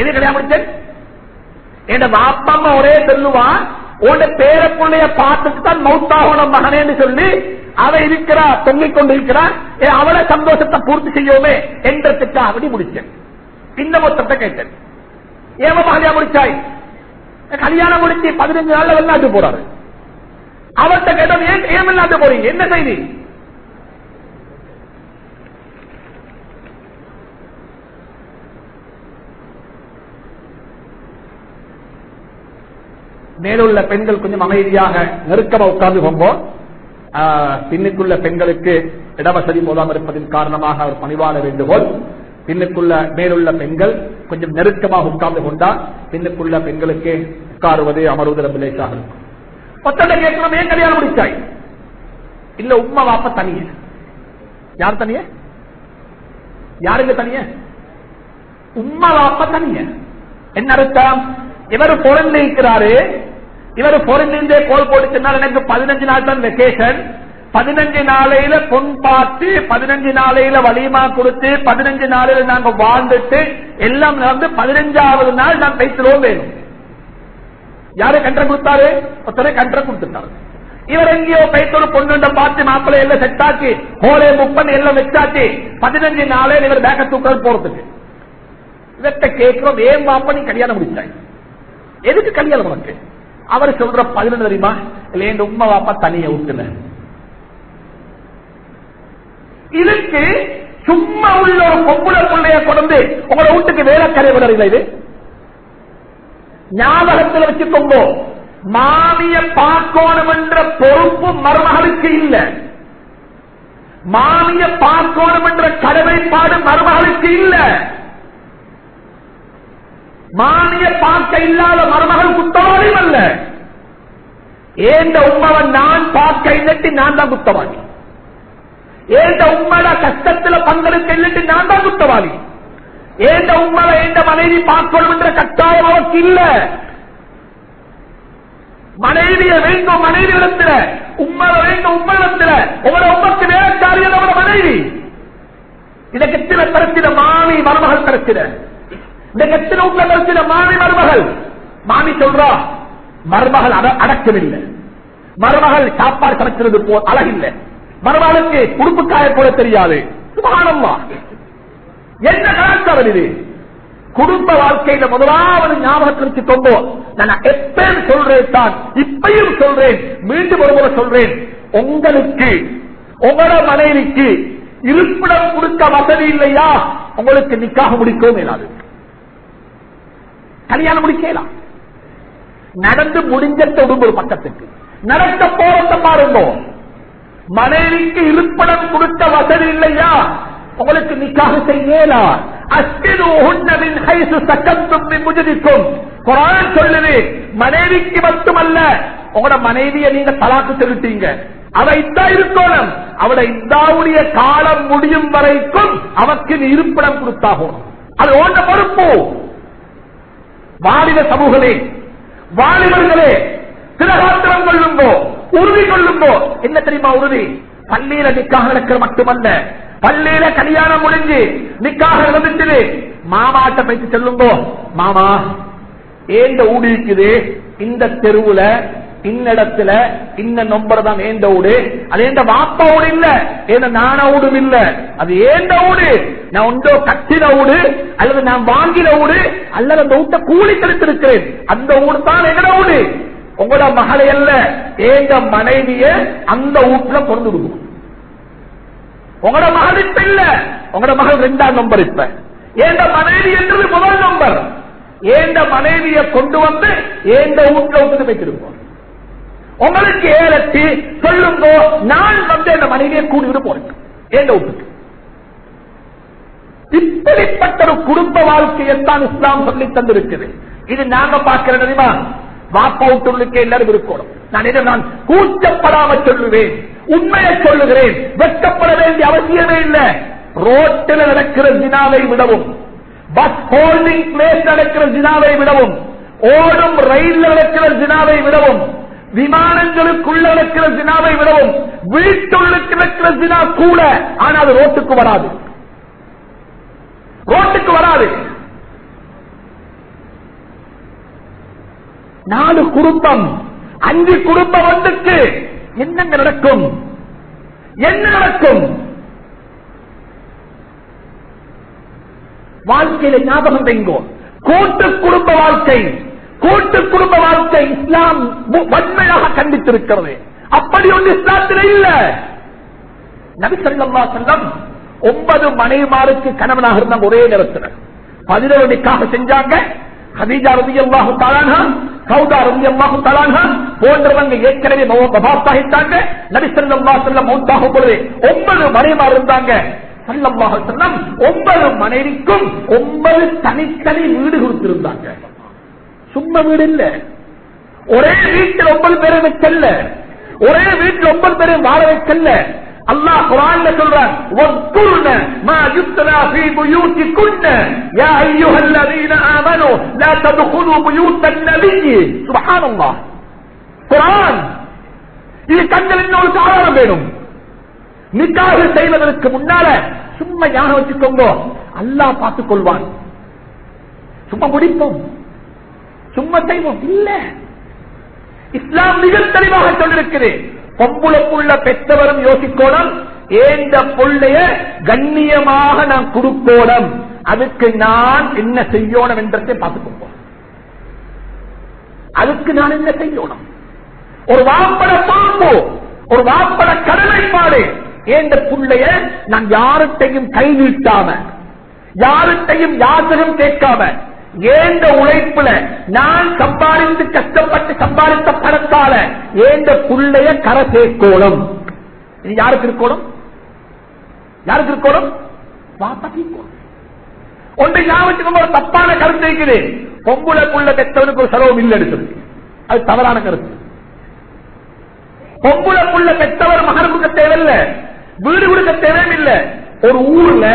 S1: எது கல்யாணம் முடிச்சேன்? என் வாப்பம்மா ஒரே சொல்லுவா உன் பேர பிள்ளைய பார்த்துட்டு தான் மௌத்தாகணும் மகனேன்னு சொல்லி அவ இருக்கிறா தொங்கிக் கொண்டு இருக்கிறா அவளை சந்தோஷத்தை பூர்த்தி செய்யோமே என்றதுக்காக அப்படி முடிச்சேன். இந்த மொத்தத்தை கேட்டேன். ஏமா கல்யாணம் முடிச்சாய்? கல்யாணம் முடிச்சு பதினஞ்சு நாள்ல வெளிநாட்டு போறாரு. அவர்கிட்ட கேட்டோம் ஏன் ஏன் வெளிநாட்டு போறீங்க? என்ன செய்தி? மேலுள்ள பெண்கள் கொஞ்சம் அமைதியாக நெருக்கமா உட்கார்ந்து போம்போம் பின்னுக்குள்ள பெண்களுக்கு இடவசதி மூலம் இருப்பதன் காரணமாக அவர் பணிவான வேண்டுகோள் பின்னுக்குள்ள மேலுள்ள பெண்கள் கொஞ்சம் நெருக்கமாக உட்கார்ந்து கொண்டா பின்னுக்குள்ள பெண்களுக்கு உட்காருவது அமர்வது ரொம்ப லேசாக இருக்கும் ஒத்தனை கேட்கணும் ஏன் கல்யாணம் முடிச்சாய்? இல்ல உம்மா வாப்ப தனிய. யார் தனிய? யாருங்க தனிய? உம்மா வாப்ப தனிய. என்ன அர்த்தம்? இவர் பொருள் இருக்கிறாரு இவர் பொருளிந்தே கோல் போட்டு சொன்னால் எனக்கு பதினஞ்சு நாள் தான் வெக்கேஷன் பதினஞ்சு நாளையில பொன் பார்த்து பதினஞ்சு நாளையில வலியமா கொடுத்து பதினஞ்சு நாளையில நாங்க வாழ்ந்துட்டு எல்லாம் நடந்து பதினஞ்சாவது நாள் நான் பேசுறோம் வேணும். யாரு கண்ட கொடுத்தாரு? ஒருத்தரை கண்ட கொடுத்துட்டாரு. இவர் எங்கேயோ பேசொரு பொண்ணு பார்த்து மாப்பிள்ளை எல்லாம் செட் ஆச்சு ஹோலே முப்பன் எல்லாம் வச்சாச்சு. பதினஞ்சு நாளே இவர் பேக்க தூக்கல் போறதுக்கு. இவர்கிட்ட கேட்கிறோம் ஏன் மாப்ப நீ கல்யாணம் முடிச்சாய்? எதுக்கு கல்யாணம் உனக்கு? அவர் சொல்ற பதினொன்று தெரியுமா? இல்ல என் உண்மை வாப்பா தனியை விட்டுல இதுக்கு சும்மா உள்ள ஒரு பொம்புல பிள்ளைய கொண்டு உங்களை வீட்டுக்கு வேலைக்கரை விடுறீங்களா இது? ஞாபகத்தில் வச்சுக்கோங்க. மாமிய பார்க்கணும் என்ற பொறுப்பு மருமகளுக்கு இல்ல. மாமிய பார்க்கணும் என்ற கடமைப்பாடு மருமகளுக்கு இல்ல. மானிய பார்க்க இல்லாத மருமகள் குத்தவாளியும் அல்ல. ஏந்த உண்மவன் நான் பார்க்க இல்லட்டி நான் தான் குத்தவாளி ஏண்ட உண்மட கஷ்டத்துல பங்களுக்கு இல்லட்டி நான் தான் குத்தவாளி ஏண்ட உண்மவை ஏண்ட மனைவி பார்க்கணும் என்ற கட்டாயம் அவருக்கு இல்ல. மனைவிய வேண்டும் மனைவி இடத்துல. உண்மலை வேண்டும் உண்மை இடத்துல. உங்களோட உமக்கு வேலைக்காரியர் அவரோட மனைவி. இதற்கு எத்தனை பிரச்சனை மாமி மருமகள் பிரச்சனை இந்த எத்தனை உள்ள பிரச்சனை மாமி மருமகள். மாமி சொல்றா மருமகள் அட- அடக்கமில்லை. மருமகள் சாப்பாடு சமைக்கிறது போல் அழகில்லை. மருமகளுக்கு உடுப்பு கூட போல தெரியாது. என்ன கலாச்சாரம் இது? குடும்ப வாழ்க்கையில முதலாவது ஞாபகத்தில் வச்சுக்கொண்டோ நான் எப்பயும் சொல்றேன் தான் இப்பையும் சொல்றேன் மீண்டும் ஒரு முறை சொல்றேன். உங்களுக்கு உங்களோட மனைவிக்கு இருப்பிடம் கொடுக்க வசதி இல்லையா? உங்களுக்கு நிக்காக முடிக்கவும் இயலாது கல்யாணம் முடிக்கலாம் நடந்து முடிஞ்ச ஒரு பக்கத்துக்கு. நடக்க போறத பாருங்க. மனைவிக்கு இருப்பிடம் கொடுக்க வசதி இல்லையா? உங்களுக்கு நிக்காக செய்யலா? அஸ்தினுஹுன்னமின் குரான் சொல்லுது மனைவிக்கு மட்டுமல்ல உங்களோட மனைவியை நீங்க தலாக்கு செலுத்தீங்க. அவ இந்தா இருக்கணும். அவளை இந்தாவுடைய காலம் முடியும் வரைக்கும் அவருக்கு இருப்பிடம் கொடுத்தாகும் அது ஓட்ட பொறுப்பு. வாலிப சமூகமே. வாலிபர்களே திரகாத்திரம் கொள்ளும்போ உறுதி கொள்ளும்போ என்ன தெரியுமா உறுதி? பள்ளியில நிக்காக நடக்கிற மட்டுமல்ல. பள்ளியில கல்யாணம் முடிஞ்சு நிக்காக நடந்துட்டு மாமாட்ட பேசி செல்லும்போ. மாமா ஏந்த ஊடு இருக்குது இந்த தெருவுல இன்னிடத்துல இன்ன நொம்பர் தான் ஏந்த ஊடு? அது ஏந்த வாப்பா ஊடு இல்ல ஏந்த நான ஊடும் இல்ல. அது ஏந்த ஊடு? நான் ஒன்றோ கட்டின ஊடு அல்லது நான் வாங்கின ஊடு அல்லது அந்த ஊட்ட கூலி கழித்திருக்கிறேன் அந்த ஊடு தான் எங்கட ஊடு. உங்களோட மகளை அல்ல ஏந்த மனைவிய அந்த வீட்டுல கொண்டு விடுவோம். உங்களோட மகள் இப்ப இல்ல உங்களோட மகள் ரெண்டாம் நம்பர் இப்ப. ஏந்த மனைவி என்றது முதல் நம்பர் ஏந்த மனைவியை கொண்டு வந்து ஏந்த வீட்டுல வந்து வைத்திருப்போம் உங்களுக்கு ஏலத்தி சொல்லுங்க நான் வந்து அந்த மனைவியை கூடிவிட்டு போறேன். ஏந்த வீட்டுக்கு இப்படிப்பட்ட ஒரு குடும்ப வாழ்க்கையைத்தான் இஸ்லாம் சொல்லி தந்திருக்குது இது நாங்க பார்க்கிற தெரியுமா? வாப்பா எல்லாரும் இருக்கணும். நான் இதை நான் கூச்சப்படாம சொல்லுவேன். உண்மையை சொல்லுகிறேன். வெட்கப்பட வேண்டிய அவசியமே இல்லை. ரோட்டில் நடக்கிற ஜினாவை விடவும் பஸ் ஹோல்டிங் பிளேஸ் நடக்கிற ஜினாவை விடவும் ஓடும் ரயில் நடக்கிற ஜினாவை விடவும் விமானங்களுக்குள்ள நடக்கிற ஜினாவை விடவும் வீட்டுள்ளுக்கு நடக்கிற ஜினா கூட. ஆனால் அது ரோட்டுக்கு வராது. ரோட்டுக்கு வராது. நாலு குடும்பம். அஞ்சு குடும்பம் வந்துட்டு என்னங்க நடக்கும்? என்ன நடக்கும்? வாழ்க்கையில ஞாபகம் வைங்கோ. கூட்டு குடும்ப வாழ்க்கை. கூட்டு குடும்ப வாழ்க்கை இஸ்லாம் வன்மையாக கண்டித்திருக்கிறது. அப்படி ஒன்று இஸ்லாத்தில் இல்ல. நபிசல்லா செல்லம் ஒன்பது மனைவிமாருக்கு கணவனாக இருந்தாங்க ஒரே நேரத்தில். பதினோரு நிக்காக செஞ்சாங்க. ஹதீஜா ரலியல்லாஹு தஆலா சௌதா ரலியல்லாஹு தஆலா போன்றவங்க ஏற்கனவே வபாத்தாகிட்டாங்க நபி ஸல்லல்லாஹு அலைஹி வஸல்லம் மௌத்தாகும் பொழுது ஒன்பது மனைவிமார் இருந்தாங்க. ஸல்லல்லாஹு அலைஹி வஸல்லம் ஒன்பது மனைவிக்கும் ஒன்பது தனித்தனி வீடு கொடுத்திருந்தாங்க. சும்மா வீடு இல்ல. ஒரே வீட்டில் ஒன்பது பேரை வைக்கல ஒரே வீட்டில் ஒன்பது பேரை வாழ வைக்கல்ல. அல்லாஹ் குரான்ல சொல்றான் வக்குர்ன மா யுத்லா ஃபீ புயூத்திக்குன்ன யா அய்யுஹல்லதீன ஆமனு லா ததுகுலு புயூத்தன் நபியி. சுப்ஹானல்லாஹ். குரான் இது கண்கள் இன்னொரு காரணம் வேணும். நிக்காக செய்வதற்கு முன்னால சும்மா யானை வச்சுக்கோங்க. அல்லாஹ் பார்த்துக் கொள்வான். சும்மா முடிப்போம். சும்மா செய்வோம். இல்ல. இஸ்லாம் மிக தெளிவாக சொல்லிருக்கிறேன் பொம்புளப்புள்ள பெற்றவரும் யோசிக்கோணும். ஏந்த பொள்ளைய கண்ணியமாக நான் கொடுக்கோணும்? அதுக்கு நான் என்ன செய்யணும் என்றதை பார்த்துக்கோங்க. அதுக்கு நான் என்ன செய்யணும்? ஒரு வாப்பட பாம்பு ஒரு வாப்பட கடமைப்பாடு ஏந்த புள்ளைய நான் யாருட்டையும் கை நீட்டாம யாருட்டையும் யாசகம் கேட்காம ஏந்த உழைப்புல நான் சம்பாதித்து கஷ்டப்பட்டு சம்பாதித்த பணத்தால ஏந்த புள்ளைய கரை சேர்க்கோளம் இது யாருக்கு இருக்கணும்? யாருக்கு இருக்கணும்? ஒன்று ஞாபகத்துக்கு ஒரு தப்பான கருத்து இருக்குது. பொம்புல புள்ள பெற்றவனுக்கு ஒரு செலவும் இல்லை எடுத்தது அது தவறான கருத்து. பொம்புல புள்ள பெற்றவர் மகன் கொடுக்க தேவையில்ல. வீடு கொடுக்க தேவையில்லை ஒரு ஊர்ல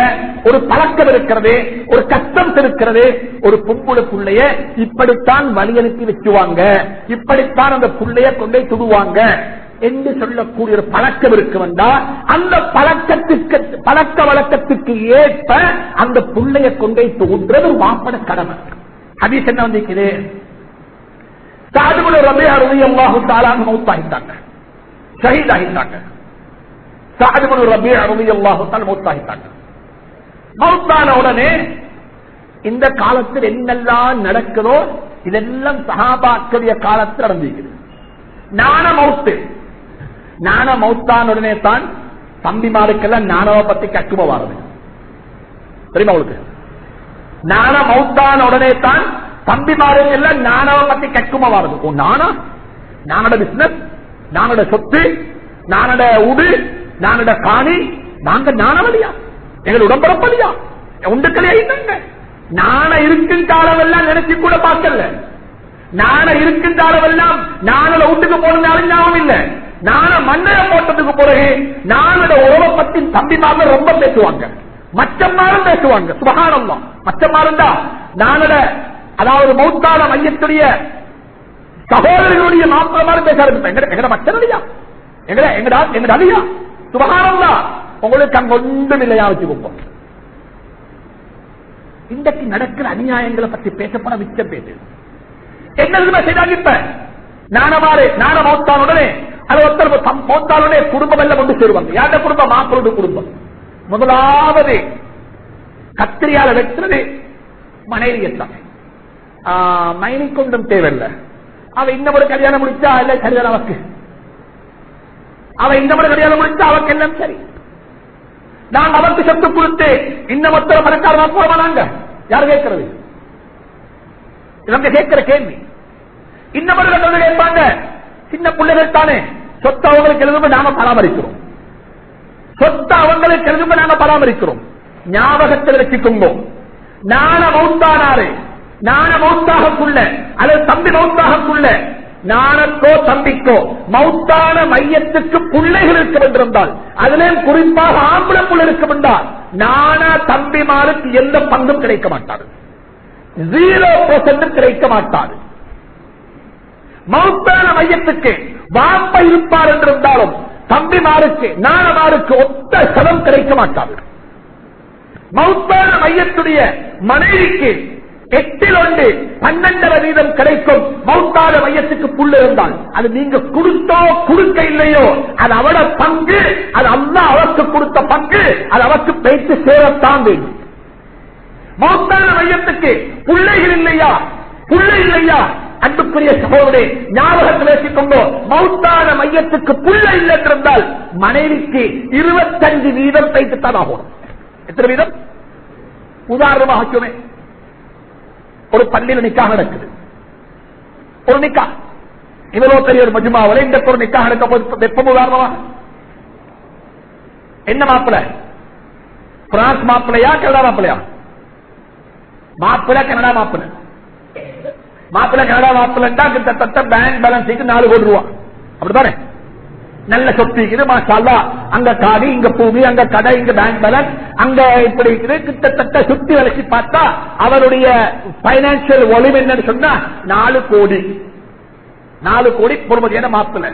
S1: ஒரு பழக்கம் இருக்கிறது ஒரு கஷ்டம் இருக்கிறது ஒரு பொம்புல புள்ளைய இப்படித்தான் வழி அனுப்பி வச்சுவாங்க. இப்படித்தான் அந்த புள்ளைய கொண்டே துடுவாங்க என்று சொல்லக்கூடிய ஒரு பழக்கம் இருக்கு வந்தா அந்த பழக்கத்துக்கு பழக்க வழக்கத்துக்கு ஏற்ப அந்த புள்ளைய கொண்டே தோன்றது மாப்பட கடமை. ஹதீஸ் என்ன வந்திருக்குது? சாதுபுல ரபே அருவி அல்லாஹு தாலான்னு மௌத்தாகிட்டாங்க. ஷஹீத் ஆகிட்டாங்க சாதுபுல அருவி மௌத்தாகிட்டாங்க மௌத்தான உடனே இந்த காலத்தில் என்னெல்லாம் நடக்குதோ இதெல்லாம் சஹாபாக்களிய காலத்தில் நடந்திருக்குது. நான மௌத்து. நான மௌத்தான உடனே தான் தம்பிமாருக்கெல்லாம் நானவ பத்தி கக்கும வாரது தெரியுமா உங்களுக்கு? நான மௌத்தான உடனே தான் தம்பிமாருக்கு எல்லாம் நானவ பத்தி கக்கும வாரது ஓ நானா நானோட பிசினஸ் நானோட சொத்து நானோட உடு நானோட காணி நாங்க நானவழியா எங்கள் உடம்பரப்பலியா உண்டுக்கலையா இருந்தாங்க நான இருக்கின்ற அளவெல்லாம் நினைச்சு கூட பார்க்கல. நான இருக்கின்ற காலமெல்லாம் நானோட வீட்டுக்கு போனதாலும் ஞாபகம் இல்லை. நான மண்ணைய போட்டதுக்கு பிறகு நானோட உறவை பத்தி தம்பிமார்கள் ரொம்ப பேசுவாங்க. மச்சம்மாரும் பேசுவாங்க. சுபகானம் தான் மச்சம்மாரும் தான் நானோட அதாவது மௌத்தான மையத்துடைய சகோதரர்களுடைய மாப்பிளமாரும் பேச ஆரம்பிப்பேன் எங்கட மச்சன் அழியா எங்கட எங்கடா எங்கட அழியா சுபகானம் உங்களுக்கு அங்க ஒன்றும் இல்லையா வச்சு இன்றைக்கு நடக்கிற அநியாயங்களை பற்றி பேசப்பட மிச்சம் பேசு என்ன செய்தாங்க இப்ப நானமாறு நான மௌத்தான் அது ஒருத்தர் மௌத்தாலுடனே குடும்பம் எல்லாம் கொண்டு சேருவாங்க யாரோட குடும்பம் மாப்பிளோட குடும்பம் முதலாவது கத்திரியால வெட்டுறது மனைவியத்தான் மைனி கொண்டும் தேவையில்லை அவ இன்னும் ஒரு கல்யாணம் முடிச்சா இல்ல சரிதான் அவக்கு அவ இந்த மாதிரி கல்யாணம் முடிச்சா அவக்கு எல்லாம் சரி. நாங்க அவருக்கு சொத்து கொடுத்து இந்த ஒருத்தர் மனக்காரமா போறோமா நாங்க? யார் கேட்கறது? இவங்க கேட்கிற கேள்வி. இந்த வந்து கேட்பாங்க. சின்ன பிள்ளைகள் தானே. சொத்து அவங்களுக்கு எழுதும் நாம பராமரிக்கிறோம். சொத்து அவங்களுக்கு எழுதும் நாம பராமரிக்கிறோம். ஞாபகத்தில் வச்சுக்கோங்க. நான மௌத்தானாரு. நான மௌத்தாகக்குள்ள. அல்லது தம்பி மௌத்தாகக்குள்ள. நானக்கோ தம்பிக்கோ. மௌத்தான மையத்துக்கு பிள்ளைகள் இருக்க வேண்டியிருந்தால் அதிலே குறிப்பாக ஆம்பளை புள்ள இருக்க வேண்டால் நானா தம்பிமாருக்கு எந்த பங்கும் கிடைக்க மாட்டாது. ஜீரோ பர்சன்ட் கிடைக்க மாட்டாது. மௌத்தான மையத்துக்கு வாப்ப இருப்பார் என்றிருந்தாலும் தம்பிமாருக்கு நானமாருக்கு ஒத்த சதம் கிடைக்க மாட்டாது. மௌத்தான மையத்துடைய மனைவிக்கு எட்டில் ஒன்று பன்னெண்டரை வீதம் கிடைக்கும். மௌத்தாத மையத்துக்கு புள்ள இருந்தால் அது நீங்க கொடுத்தோ கொடுக்க இல்லையோ அது அவட பங்கு அது அல்லா அவருக்கு கொடுத்த பங்கு அது அவருக்கு பேச்சு சேரத்தான் வேண்டும். மௌத்தான மையத்துக்கு பிள்ளைகள் இல்லையா? புள்ளை இல்லையா? அன்புக்குரிய சகோதரே ஞாபகத்தில் வச்சுக்கொண்டோ மௌத்தான மையத்துக்கு புள்ள இல்லை என்றிருந்தால் மனைவிக்கு இருபத்தஞ்சு வீதம் தைத்துத்தான் ஆகும். எத்தனை வீதம்? உதாரணமாக சொன்னேன். ஒரு பள்ளியில் நிக்காக நடக்குது. ஒரு நிக்கா இவ்வளவு பெரிய ஒரு மஜுமாவில் இந்த ஒரு நிக்காக நடக்க போது வெப்பம் உதாரணமா என்ன மாப்பிள்ள பிரான்ஸ் மாப்பிள்ளையா கனடா மாப்பிள்ளையா மாப்பிள்ள கனடா மாப்பிள்ள மாப்பிள்ள கனடா மாப்பிள்ளா கிட்டத்தட்ட பேங்க் பேலன்ஸுக்கு நாலு கோடி ரூபா. அப்படித்தானே? நல்ல சொத்து இருக்குது மாஷால்லா அங்க காடி இங்க பூமி அங்க கடை இங்க பேங்க் பேலன்ஸ் அங்க இப்படி இருக்குது. கிட்டத்தட்ட சுத்தி வளர்ச்சி பார்த்தா அவருடைய பைனான்சியல் ஒளிவு என்னன்னு சொன்னா நாலு கோடி. நாலு கோடி பொறுமதியான மாப்பிள்ள.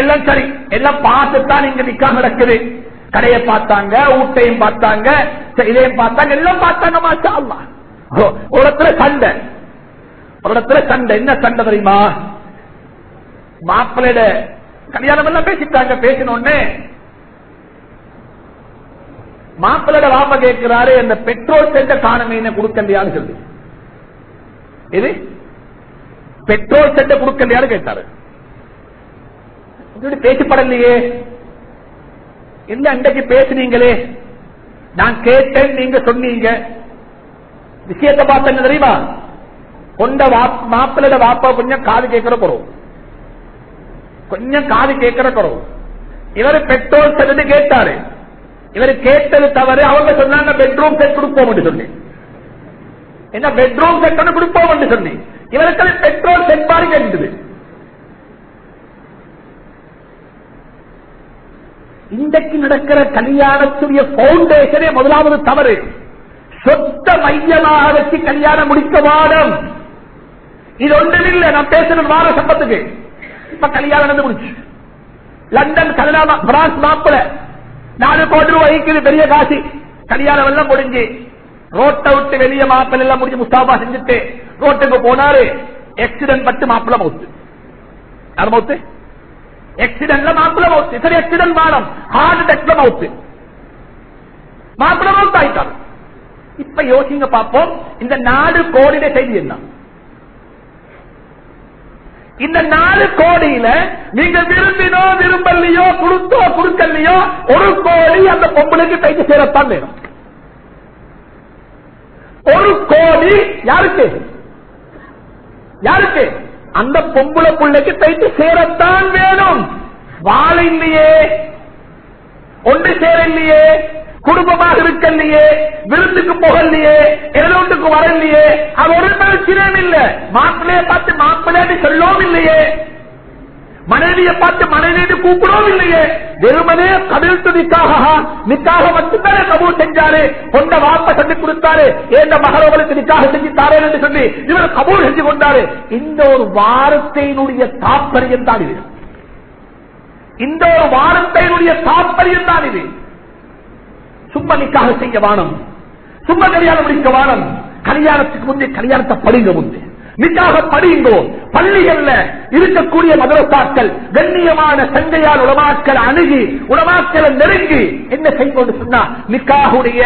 S1: எல்லாம் சரி. எல்லாம் பார்த்துத்தான் இங்க நிக்கா நடக்குது கடையை பார்த்தாங்க ஊட்டையும் பார்த்தாங்க இதையும் பார்த்தாங்க எல்லாம் பார்த்தாங்க மாஷா அல்லா ஒரு இடத்துல சண்டை. ஒரு இடத்துல சண்டை. என்ன சண்டை தெரியுமா? மாப்பிள்ளையோட கல்யாணம் எல்லாம் பேசிட்டாங்க பேசினோடனே மாப்பிள்ளோட வாப்ப கேட்கிறாரு அந்த பெட்ரோல் சென்ற காணமீன கொடுக்கலையான்னு சொல்லி. இது பெட்ரோல் சென்ற கொடுக்கலையான்னு கேட்டாரு. பேசப்படலையே இல்ல அன்றைக்கு பேசுனீங்களே? நான் கேட்டேன் நீங்க சொன்னீங்க. விஷயத்தை பார்த்த தெரியுமா? கொண்ட மாப்பிள்ளோட வாப்பா கொஞ்சம் காது கேட்கிற போறோம் கொஞ்சம் காது கேட்கிற குறவு. இவர் பெட்ரோல் செட்டு கேட்டாரு. இவர் கேட்டது தவறு. அவங்க சொன்னாங்க பெட்ரூம் செட் கொடுப்போம் சொல்லி. என்ன பெட்ரூம் செட் ஒன்று கொடுப்போம் சொல்லி. இவருக்கு பெட்ரோல் செட் பாருங்க கேட்டது இன்றைக்கு நடக்கிற கல்யாணத்துடைய பவுண்டேஷனே முதலாவது தவறு. சொத்த மையமாக வச்சு கல்யாணம் முடிக்க வாடம் இது ஒன்றும் இல்லை. நான் பேசுறது வார சம்பத்துக்கு. இப்ப கல்யாணம் நடந்து முடிச்சு லண்டன் கனடா பிரான்ஸ் மாப்பிள. நாலு கோடி ரூபாய் வைக்குது பெரிய காசி. கல்யாணம் எல்லாம் முடிஞ்சு. ரோட்டை விட்டு வெளியே மாப்பிள்ள எல்லாம் முடிஞ்சு முஸ்தாபா செஞ்சுட்டு ரோட்டுக்கு போனாரு. ஆக்சிடென்ட் பட்டு மாப்பிள்ள மவுத்து. யார் மவுத்து? ஆக்சிடென்ட்ல மாப்பிள்ள மவுத்து. சரி ஆக்சிடென்ட் மானம். ஹார்ட் அட்டாக்ல மவுத்து. மாப்பிள்ள மவுத்து ஆயிட்டாரு இப்ப யோசிங்க பார்ப்போம் இந்த நாடு கோடியில செய்தி என்ன? இந்த நாலு கோடியில நீங்க விரும்பினோ விரும்பலையோ கொடுத்தோ கொடுக்கலையோ ஒரு கோடி அந்த பொம்பளைக்கு கைக்கு சேரத்தான் வேணும். ஒரு கோடி யாருக்கு? யாருக்கு? அந்த பொம்பளை பிள்ளைக்கு தைத்து சேரத்தான் வேணும். வாழ இல்லையே. ஒன்று இல்லையே. குடும்பமாக இருக்கலையே விருந்துக்கு போகலையே எதொன்றுக்கு வரலையே அது ஒரு பிரச்சனையும் இல்ல. மாப்பிள்ளைய பார்த்து மாப்பிள்ளைன்னு சொல்லவும் இல்லையே. மனைவியை பார்த்து மனைவியை கூப்பிடவும் இல்லையே. வெறுமனே கபிழ்த்து நிக்காக நிக்காக மட்டும்தானே கபூர் செஞ்சாரு. கொண்ட வாப்ப சொல்லி கொடுத்தாரு. ஏந்த மகரவர்களுக்கு நிக்காக செஞ்சு தாரேன் என்று சொல்லி இவர் கபூர் செஞ்சு கொண்டாரு. இந்த ஒரு வாரத்தையினுடைய தாற்பயம் தான் இது. இந்த ஒரு வாரத்தையினுடைய தாற்பயம் தான் இது. சும்மா நிக்காக செய்ய வானம். சும்மா கல்யாணம் முடிக்க வானம். கல்யாணத்துக்கு முன்னே கல்யாணத்தை படிங்க முன்னே. நிக்காக படிங்கோ. பள்ளிகள்ல இருக்கக்கூடிய மதரசாக்கள் கண்ணியமான சந்தையால் உலமாக்கள் அணுகி உலமாக்களை நெருங்கி என்ன செய்வோம் சொன்னா நிக்காகுடைய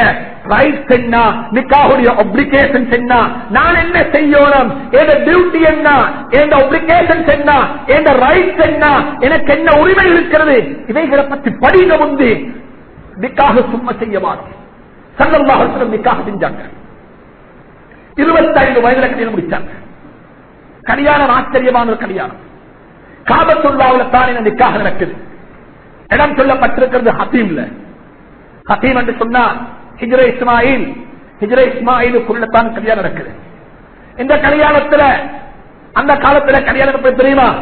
S1: ரைட்ஸ் என்ன? நிக்காகுடைய ஒப்ளிகேஷன் என்ன? நான் என்ன செய்யணும்? என் டியூட்டி என்ன? என் ஒப்ளிகேஷன் என்ன? என் ரைட்ஸ் என்ன? எனக்கு என்ன உரிமை இருக்கிறது? இவைகளை பற்றி படிங்க முந்தி நிக்காக சும்மா செய்ய மாட்டோம் சங்கமாக நிக்காக செஞ்சாங்க. இருபத்தைந்து வயதுல கல்யாணம் முடிச்சாங்க. கல்யாணம் ஆச்சரியமான ஒரு கல்யாணம். காபத்துள்ளாவில் தான் இந்த நிக்காக நடக்குது. இடம் சொல்லப்பட்டிருக்கிறது ஹத்தீம்ல. ஹத்தீம் என்று சொன்னா ஹிஜ்ர இஸ்மாயில் ஹிஜ்ர இஸ்மாயிலுக்குள்ளத்தான் கல்யாணம் நடக்குது. இந்த கல்யாணத்துல அந்த காலத்துல கல்யாணம் எப்படி தெரியுமா?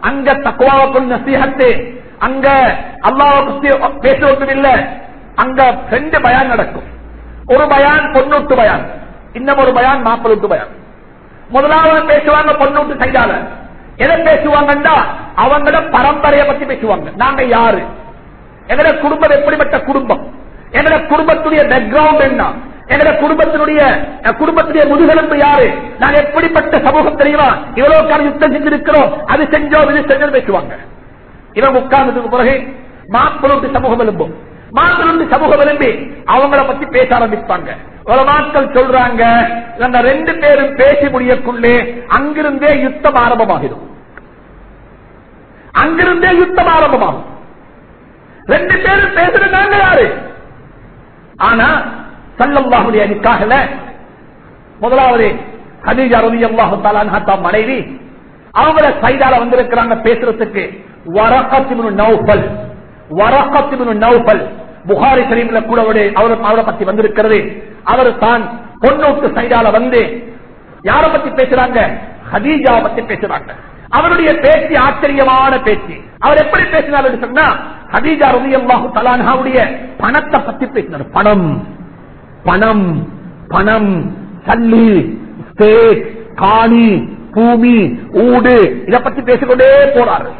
S1: அங்க தக்குவாவுக்குள் நசீகத்து அங்க அல்லாவுக்கு பேசுவதும் இல்ல. அங்க ரெண்டு பயான் நடக்கும். ஒரு பயான் பொண்ணூட்டு பயான். இன்னும் ஒரு பயான் மாப்பிளூட்டு பயான். முதலாவது பேசுவாங்க பொண்ணூட்டு சைடால எதை பேசுவாங்கன்னா அவங்கள பரம்பரையை பத்தி பேசுவாங்க. நாங்க யாரு? எங்கட குடும்பம் எப்படிப்பட்ட குடும்பம்? எங்கட குடும்பத்துடைய பேக்ரவுண்ட் என்ன? எங்கட குடும்பத்தினுடைய குடும்பத்துடைய முதுகெலும்பு யாரு? நாங்க எப்படிப்பட்ட சமூகம் தெரியுமா? இவ்வளவு காலம் யுத்தம் செஞ்சிருக்கிறோம். அது செஞ்சோம் இது செஞ்சோம் பேசுவாங்க. இவன் உட்கார்ந்ததுக்கு பிறகு மாப்பிளோட்டு சமூகம் எலும்பும் மாப்பிளோட்டு சமூகம் எலும்பி அவங்கள பத்தி பேச ஆரம்பிப்பாங்க. ஒரு நாட்கள் சொல்றாங்க அந்த ரெண்டு பேரும் பேசி முடியக்குள்ளே அங்கிருந்தே யுத்தம் ஆரம்பமாகிடும். அங்கிருந்தே யுத்தம் ஆரம்பமாகும். ரெண்டு பேரும் பேசுறது நாங்க யாரு? ஆனா சல்லம்பாவுடைய நிக்காகல முதலாவது ஹதீஜா ரவி அல்லாஹு தாலான் மனைவி அவங்கள சைடால வந்திருக்கிறாங்க பேசுறதுக்கு. வரகத்திபுனு நௌபல் வரகத்திபுனு நௌபல் புகாரி ஷரீஃப்ல கூட அவரு- அவரை பத்தி வந்திருக்கிறது. அவர் தான் பொன்னோட்டு சைடால வந்து யார பத்தி பேசுறாங்க? ஹதீஜா பத்தி பேசுறாங்க. அவருடைய பேச்சு ஆச்சரியமான பேச்சு. அவர் எப்படி பேசினார் என்று சொன்னா ஹதீஜா ரவி அல்லாஹு தலான்ஹாவுடைய பணத்தை பத்தி பேசினார். பணம். பணம். பணம். சல்லி. ஸ்டேட் காணி. பூமி ஊடு இதை பத்தி பேசிக்கொண்டே போறாரு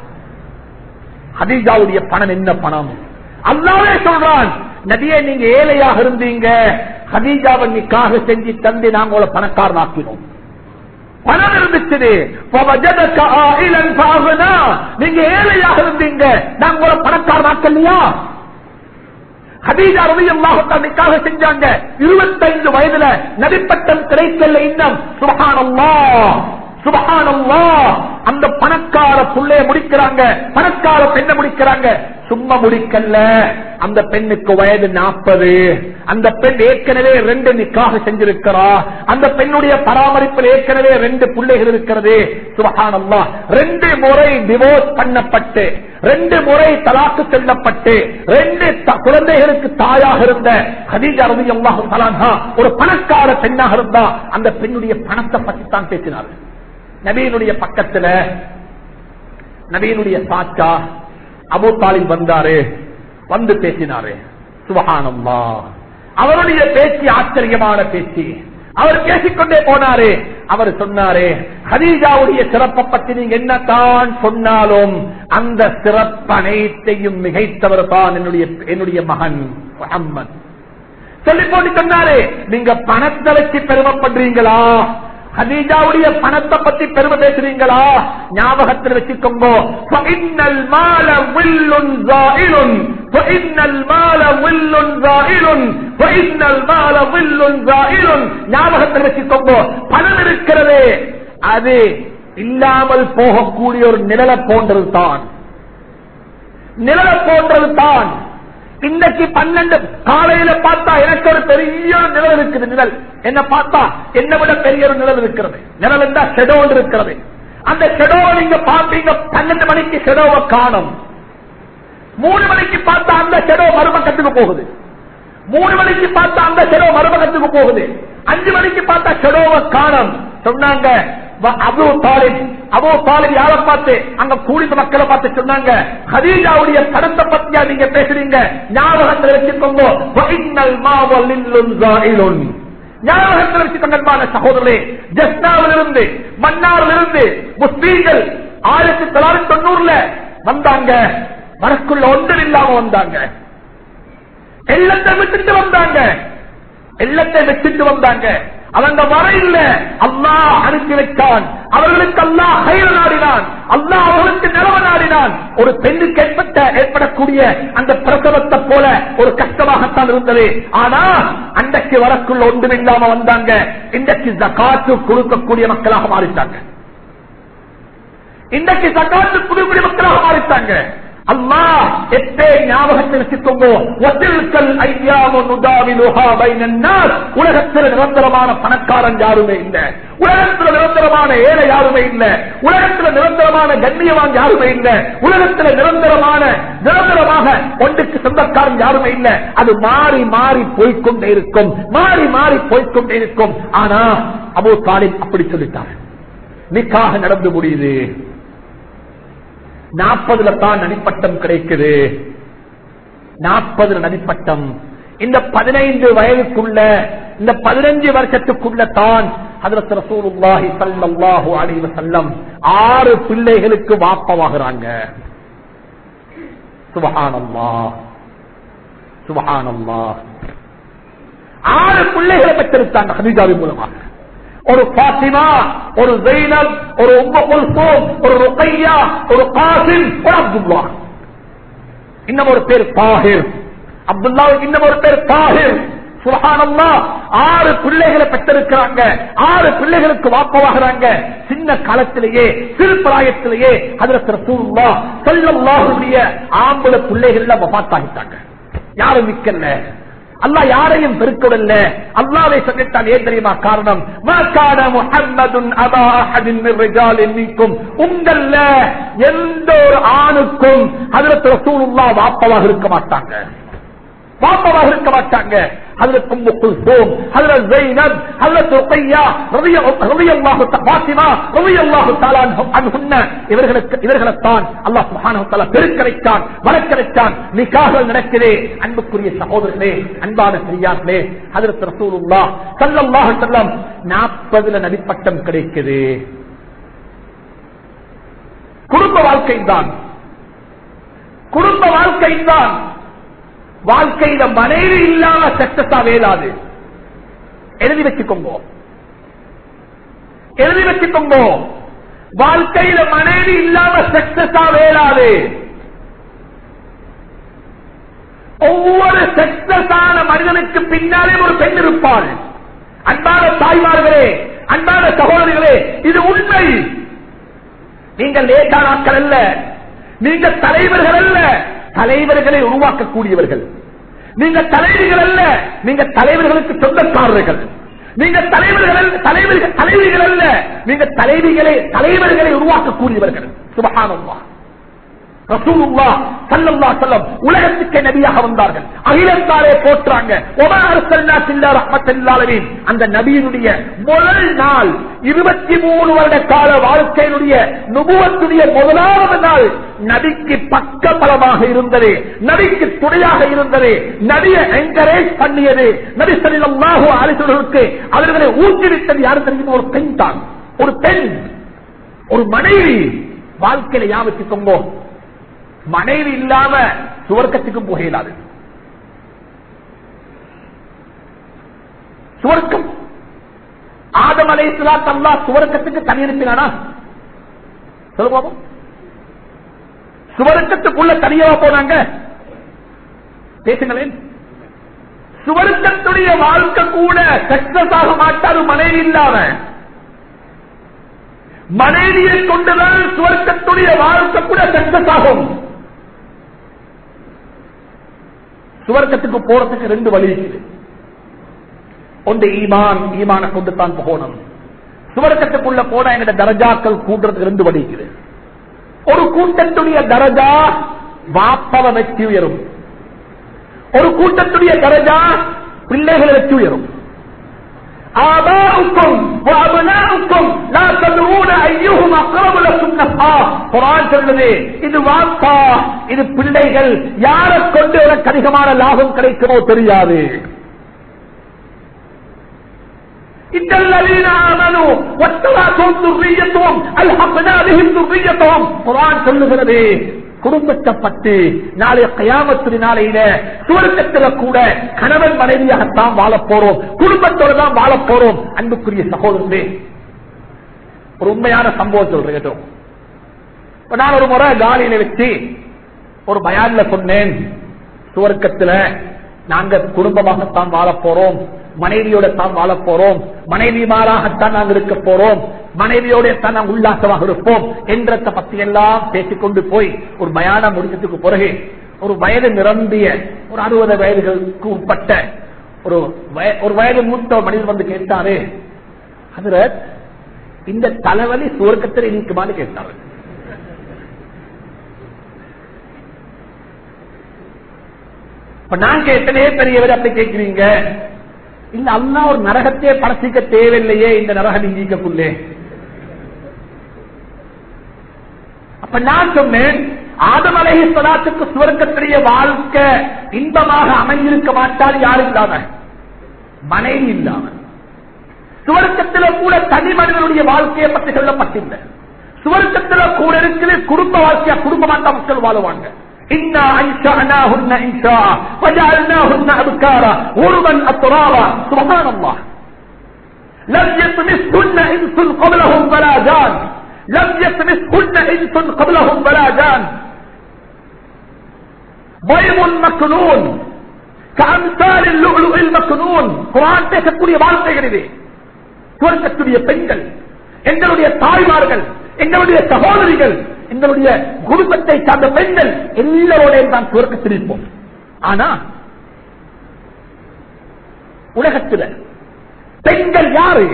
S1: ஹதீஜாவுடைய பணம் என்ன பணம்? அல்லாவே சொல்றான் நதியை நீங்க ஏழையாக இருந்தீங்க. ஹதீஜாவை நிக்காக செஞ்சு தந்து நாங்க உங்களை பணக்காரன் ஆக்கினோம் பணம் இருந்துச்சு நீங்க ஏழையாக இருந்தீங்க. நாங்க உங்களை பணக்காரன் ஆக்கலையா ஹதீஜா ரவி அல்லாஹத்தாண்டிக்காக செஞ்சாங்க. இருபத்தைந்து வயதுல நடிப்பட்டம் கிடைக்கல இன்னும். சுகானம்மா சுபஹானல்லா அந்த பணக்கார புள்ளைய முடிக்கிறாங்க. பணக்கார பெண்ணை முடிக்கிறாங்க. சும்மா முடிக்கல அந்த பெண்ணுக்கு வயது நாற்பது அந்த பெண் ஏற்கனவே ரெண்டு நிக்காக செஞ்சிருக்கிறா. அந்த பெண்ணுடைய பராமரிப்பில் ஏற்கனவே ரெண்டு பிள்ளைகள் இருக்கிறது. சுபஹானல்லா ரெண்டு முறை டிவோர்ஸ் பண்ணப்பட்டு ரெண்டு முறை தலாக்கு செல்லப்பட்டு ரெண்டு த- குழந்தைகளுக்கு தாயாக இருந்த ஹதீஜா ரவி அல்லாஹு ஒரு பணக்கார பெண்ணாக இருந்தா அந்த பெண்ணுடைய பணத்தை பற்றி தான் பேசினார்கள். நபியினுடைய பக்கத்துல நபியினுடைய சாச்சா அபு தாலிப் வந்தாரு வந்து பேசினாரு. சுபகானம்மா அவருடைய பேச்சு ஆச்சரியமான பேச்சு. அவர் பேசிக்கொண்டே போனாரு. அவர் சொன்னாரு ஹதீஜாவுடைய சிறப்பை பற்றி நீங்க என்னத்தான் சொன்னாலும் அந்த சிறப்பு அனைத்தையும் மிகைத்தவர் தான் என்னுடைய என்னுடைய மகன் சொல்லி போட்டு சொன்னாரு நீங்க பணத்தை வச்சு பெருமைப்படுறீங்களா? ஹதீஜாவுடைய பணத்தை பத்தி பெருமை பேசுறீங்களா? ஞாபகத்தில் வச்சுக்கோங்க. ஞாபகத்தில் வச்சுக்கோங்க. பணம் இருக்கிறது அது இல்லாமல் போகக்கூடிய ஒரு நிழலை போன்றது தான் நிழலை போன்றது தான் இன்னைக்கு பன்னெண்டு காலையில பார்த்தா எனக்கு ஒரு பெரிய ஒரு நிழல் இருக்குது நிழல். என்ன பார்த்தா என்னை விட பெரிய ஒரு நிழல் இருக்கிறது. நிழல் இருந்தா ஷெடோ இருக்கிறது. அந்த ஷெடோவை நீங்க பார்ப்பீங்க பன்னெண்டு மணிக்கு ஷெடோவை காணும். மூணு மணிக்கு பார்த்தா அந்த ஷெடோ மறுபக்கத்துக்கு போகுது. மூணு மணிக்கு பார்த்தா அந்த ஷெடோ மறுபக்கத்துக்கு போகுது. அஞ்சு மணிக்கு பார்த்தா ஷெடோவை காணும். சொன்னாங்க அபு தாலிப். அபு தாலிப் யாரை பார்த்து? அங்க கூடிய மக்களை பார்த்து சொன்னாங்க. ஹதீஜாவுடைய கடந்த பத்தியா நீங்க பேசுறீங்க. ஞாபகத்தில் வச்சுக்கோங்க. வ இன்னல் மாவ லில்லுன் ஜாயிலுன். ஞாபகத்தில் வச்சுக்கொண்டமான சகோதரர்களே. ஜஸ்னாவிலிருந்து மன்னாரிலிருந்து முஸ்லீம்கள் ஆயிரத்தி தொள்ளாயிரத்தி தொண்ணூறுல வந்தாங்க. மனக்குள்ள ஒன்றும் இல்லாம வந்தாங்க. எல்லத்தை விட்டுட்டு வந்தாங்க. எல்லத்தை விட்டுட்டு வந்தாங்க. அவங்க வர இல்ல அல்லாஹ் அனுப்பி வைத்தான். அவர்களுக்கு அல்லாஹ் கயிறு நாடினான். அல்லாஹ் அவர்களுக்கு நிலவ நாடினான். ஒரு பெண்ணுக்கு ஏற்பட்ட ஏற்படக்கூடிய அந்த பிரசவத்தை போல ஒரு கஷ்டமாகத்தான் இருந்தது. ஆனா அன்றைக்கு வரக்குள்ள ஒன்றும் இல்லாம வந்தாங்க. இன்றைக்கு ஜகாத்து கொடுக்கக்கூடிய மக்களாக மாறிட்டாங்க. இன்றைக்கு சக்காத்து புதுக்குடி மக்களாக மாறிட்டாங்க. அல்லாஹ் எப்பே ஞாபகத்தில் வச்சுக்கோங்க உலகத்தில் நிரந்தரமான பணக்காரன் யாருமே இல்லை உலகத்தில் நிரந்தரமான ஏழை யாருமே இல்ல உலகத்தில் நிரந்தரமான கண்ணியவான் யாருமே இல்ல உலகத்தில் நிரந்தரமான நிரந்தரமாக ஒன்றுக்கு சொந்தக்காரன் யாருமே இல்ல அது மாறி மாறி போய்கொண்டே இருக்கும் மாறி மாறி போய்க்கொண்டே இருக்கும் ஆனா அபு தாலிம் அப்படி சொல்லிட்டார் நிக்காக நடந்து முடியுது நாற்பதுல தான் நடிப்பட்டம் கிடைக்குது. நாற்பதுல நடிப்பட்டம் இந்த பதினைந்து வயதுக்குள்ள இந்த பதினஞ்சு வருஷத்துக்குள்ள தான் ஹதரத் ரசூலுல்லாஹி ஆறு பிள்ளைகளுக்கு வாப்பவாகிறாங்க சுபகானம்மா சுபகானம்மா ஆறு பிள்ளைகளை பெற்றிருக்காங்க ஹதீஜாவின் மூலமாக. ஒரு பாத்திமா ஒரு ஜெயினப் ஒரு உம்ம குல்சூம் ஒரு ருக்கையா ஒரு காசிம் ஒரு அப்துல்லா. இன்னும் ஒரு பேர் தாகிர் அப்துல்லாவுக்கு இன்னும் ஒரு பேர் தாகிர் சுபஹானல்லா ஆறு பிள்ளைகளை பெற்றிருக்கிறாங்க. ஆறு பிள்ளைகளுக்கு வாப்பவாகிறாங்க சின்ன காலத்திலேயே சிறு பிராயத்திலேயே அதுல ரசூலுல்லா ஸல்லல்லாஹுடைய ஆம்பளை பிள்ளைகள்ல வஃபாத்தாகிட்டாங்க யாரும் நிக்கல அல்லா யாரையும் பெருக்கவில்ல. அல்லாவை சொல்லித்தான் ஏன் தெரியுமா காரணம்? மாக்கான முஹம்மதுன் உங்கள்ல எந்த ஒரு ஆணுக்கும் ஹஜ்ரத் ரசூலுல்லாஹ் வாப்பவாக இருக்க மாட்டாங்க. பாப்பாவாக இருக்க மாட்டாங்க. ஹஜ்ரத் உம்மு குல்சூம் ஹஜ்ரத் ஜைனப் ஹஜ்ரத் அன்ஹுன்ன. இவர்களுக்கு இவர்களைத்தான் அல்லாஹ் சுப்ஹானஹு தஆலா பெருக்கரைத்தான் வளர்க்கரைத்தான் நிக்காஹ்கள் அன்புக்குரிய சகோதரர்களே அன்பான பெரியார்களே ஹஜ்ரத் ரசூலுல்லாஹ் ஸல்லல்லாஹு அலைஹி வஸல்லம் 40ல நபிப்பட்டம் கிடைக்குது. குடும்ப வாழ்க்கை தான் குடும்ப வாழ்க்கை தான் வாழ்க்கையில மனைவி இல்லாம சக்சஸா வேலாது எழுதி வச்சுக்கோங்க. எழுதி வச்சுக்கோங்க. வாழ்க்கையில மனைவி இல்லாம சக்சஸா வேலாது ஒவ்வொரு சக்சஸான மனிதனுக்கு பின்னாலே ஒரு பெண் இருப்பாள். அன்பான தாய்மார்களே அன்பான சகோதரிகளே இது உண்மை. நீங்கள் லேட்டான ஆட்கள் அல்ல. நீங்க தலைவர்கள் அல்ல. தலைவர்களை உருவாக்கக்கூடியவர்கள். நீங்க தலைவிகள் அல்ல. நீங்க தலைவர்களுக்கு சொந்தக்காரர்கள். நீங்க தலைவர்கள் தலைவர்கள் தலைவிகள் அல்ல. நீங்க தலைவிகளை தலைவர்களை உருவாக்கக்கூடியவர்கள். சுபகானம்மா ரசூலுல்லாஹ் ஸல்லல்லாஹு அலைஹி வஸல்லம் உலகத்துக்கே நபியாக வந்தார்கள். அகிலத்தாலே போற்றாங்க. அந்த நபியினுடைய முதல் நாள் 23 வருட கால வாழ்க்கையினுடைய நுபுவத்துடைய முதலாவது நாள் நபிக்கு பக்க பலமாக இருந்தது. நபிக்கு துணையாக இருந்தது. நபியை என்கரேஜ் பண்ணியது. நபி ஸல்லல்லாஹு அலைஹி அவர்களை ஊக்குவித்தது யாரு தெரியும்? ஒரு பெண் தான். ஒரு பெண். ஒரு மனைவி. வாழ்க்கையில யாவச்சுக்கோங்க மனைவி இல்லாம சுவர்க்கத்துக்கும் போக இயலாது சுவர்க்கம். ஆதம் அலைஹிஸ்ஸலாத்து அல்லாஹ் சுவர்க்கத்துக்கு தனி அனுப்பினானா? சொல்லுங்க பாப்போம். சுவர்க்கத்துக்குள்ள தனியா போனாங்க. பேசுங்களேன். சுவர்க்கத்துடைய வாழ்க்கை கூட சக்சஸ் ஆக மாட்டாரு மனைவி இல்லாம. மனைவியை கொண்டுதான் சுவர்க்கத்துடைய வாழ்க்கை கூட சக்சஸ் ஆகும். சுவர்க்கத்துக்கு போறதுக்கு ரெண்டு வழி இருக்குது. ஒன்று ஈமான் ஈமான கொண்டு தான் போகணும். சுவர்க்கத்துக்குள்ள போன எங்க தரஜாக்கள் கூட்டுறதுக்கு ரெண்டு வழி இருக்குது. ஒரு கூட்டத்துடைய தரஜா வாப்பவ வச்சு உயரும் ஒரு கூட்டத்துடைய தரஜா பிள்ளைகளை வச்சு உயரும் ஆபாவுக்கும் அபனாவுக்கும் லா ததுஊன ஐயுஹும் அக்ரபு லக்கும் நஃபா குர்ஆன் சொல்லுது இது வாப்பா இது பிள்ளைகள் யாரை கொண்டு உனக்கு அதிகமான லாபம் கிடைக்குமோ தெரியாது إن الذين آمنوا واتبعتهم ذريتهم ألحقنا بهم ذريتهم குர்ஆன் சொல்லுகிறது குடும்பத்தை நாளைய கயாமத்து நாளையில சுவர்க்கத்துல கூட கணவன் மனைவியாகத்தான் வாழ போறோம். குடும்பத்தோட தான் வாழ போறோம். அன்புக்குரிய சகோதரர்களே ஒரு உண்மையான சம்பவம் சொல்றேன். கேட்டோம் நான் ஒரு முறை காலியில வச்சு ஒரு பயான்ல சொன்னேன் சுவர்க்கத்துல நாங்க குடும்பமாகத்தான் வாழப் போறோம் மனைவியோட தான் வாழப் போறோம் மனைவிமாராகத்தான் நாங்கள் இருக்க போறோம். மனைவியோட தான் நாங்கள் உல்லாசமாக இருப்போம் என்றத்தை பத்தி எல்லாம் பேசிக்கொண்டு போய் ஒரு மயான முடிஞ்சதுக்கு பிறகு ஒரு வயது நிரம்பிய ஒரு அறுபது வயதுகளுக்கு உட்பட்ட ஒரு வய- ஒரு வயது மூத்த மனிதர் வந்து கேட்டாரு அதுல இந்த தலைவலி சுவர்க்கத்தில் நீக்குமான்னு கேட்டாரு. இப்ப நாங்க எத்தனையே பெரியவர் அப்படி கேட்கிறீங்க. இல்ல அல்லா ஒரு நரகத்தையே படசிக்க தேவையில்லையே இந்த நரகம் நீங்கிக்கக்குள்ளே அப்ப நான் சொன்னேன் ஆதம் அலஹி சலாத்துக்கு சுவர்க்கத்திலேயே வாழ்க்கை இன்பமாக அமைந்திருக்க மாட்டால் யாரு இல்லாம மனைவி இல்லாம சுவர்க்கத்தில கூட தனி மனிதனுடைய வாழ்க்கையை பற்றி சொல்லப்பட்டில்லை சுவர்க்கத்தில கூட இருக்கிற குடும்ப வாழ்க்கையா குடும்பமாட்டா மக்கள் வாழுவாங்க. இன்னா அன்ஷஅனாஹுன்ன இன்ஷா வஜஅல்னாஹுன்ன அப்காரா உருவன் அத்ராவா சுப்ஹானல்லாஹ் لم يطمسهن انس قبلهم ولا جان لم يطمسهن انس قبلهم ولا جان بيض مكنون كأمثال اللؤلؤ المكنون குர்ஆன் பேசக்கூடிய வார்த்தைகள் இது சுவர்க்கத்துடைய பெண்கள் எங்களுடைய தாய்மார்கள் எங்களுடைய சகோதரிகள் எங்களுடைய குடும்பத்தை சார்ந்த பெண்கள் எல்லோருடைய தான் சுவர்க்கத்தில் இருப்போம். ஆனா உலகத்தில் பெண்கள் யாரு?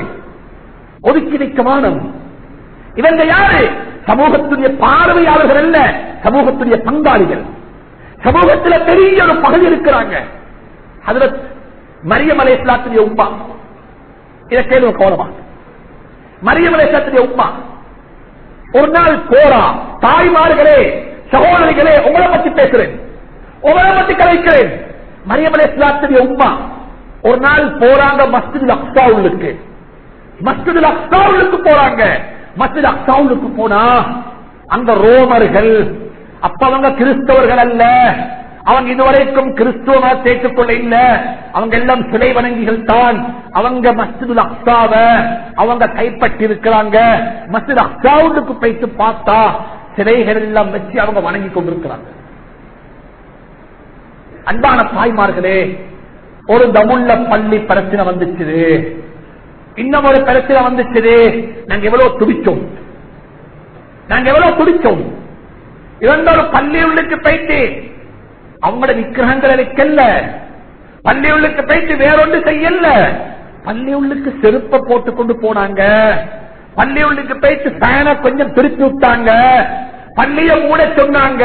S1: ஒதுக்கி வைக்கமானம் இவங்க யாரு? சமூகத்துடைய பார்வையாளர்கள் அல்ல சமூகத்துடைய பங்காளிகள். சமூகத்தில் பெரிய ஒரு பகுதி இருக்கிறாங்க. அதுல மரியமலை இஸ்லாத்துடைய உப்பா இதை கேள்வி கோலமா மரியமலை இஸ்லாத்துடைய உப்பா ஒரு நாள் போரா தாய்மார்களே சகோதரிகளே உங்களை பத்தி பேசுறேன். உங்களை பத்தி கலைக்கிறேன் மரியமலை இஸ்லாத்துடைய உம்மா ஒரு நாள் போறாங்க மஸ்ஜித் அக்சாவுக்கு மஸ்ஜித் உள்ளுக்கு போறாங்க. மஸ்ஜித் உள்ளுக்கு போனா அந்த ரோமர்கள் அப்ப அவங்க கிறிஸ்தவர்கள் அல்ல. அவங்க இதுவரைக்கும் கிறிஸ்துவ மதத்தை இல்ல. அவங்க எல்லாம் சிலை வணங்கிகள் தான். அவங்க மஸ்ஜிதுல் அக்சாவ அவங்க கைப்பற்றி இருக்கிறாங்க மஸ்ஜித் அக்சாவுக்கு போயிட்டு பார்த்தா சிலைகள் எல்லாம் வச்சு அவங்க வணங்கி கொண்டிருக்கிறாங்க. அன்பான தாய்மார்களே ஒரு தமுள்ள பள்ளி பிரச்சனை வந்துச்சு இன்னும் ஒரு பிரச்சனை வந்துச்சு நாங்க எவ்வளவு துடிச்சோம். நாங்க எவ்வளவு துடிச்சோம். இரண்டொரு பள்ளி உள்ளுக்கு போயிட்டு அவங்களோட விக்கிரகங்களை பள்ளி உள்ளுக்கு போயிட்டு வேறொன்று செய்யல பள்ளி உள்ளுக்கு செருப்ப போட்டு கொண்டு போனாங்க. பள்ளியுள்ளுக்கு போயிட்டு பேனை கொஞ்சம் திருப்பி விட்டாங்க. பள்ளிய மூட சொன்னாங்க.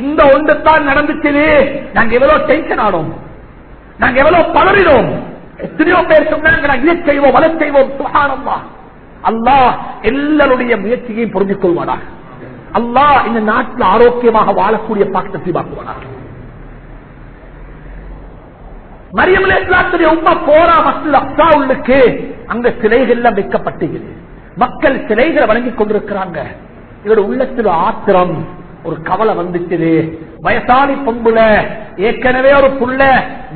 S1: இந்த ஒன்று தான் நடந்துச்சு நாங்க எவ்வளவு டென்ஷன் ஆனோம். நாங்க எவ்வளவு பலரினோம். எத்தனையோ பேர் சொன்னாங்க நாங்க இதை செய்வோம் வலை செய்வோம். சுகானம்மா அல்லாஹ் எல்லாருடைய முயற்சியையும் புரிஞ்சு கொள்வானா அல்லா இந்த நாட்டில் ஆரோக்கியமாக வாழக்கூடிய பாக்கத்தை பார்க்குவானா மரியமலை இஸ்லாத்துடைய போரா மக்கள் அப்சா உள்ளுக்கு அங்க சிலைகள் வைக்கப்பட்டுகிறது மக்கள் சிலைகளை வழங்கிக் கொண்டிருக்கிறாங்க. இவரோட உள்ளத்தில் ஆத்திரம் ஒரு கவலை வந்துச்சு வயசாலி பொம்புல ஏற்கனவே ஒரு புள்ள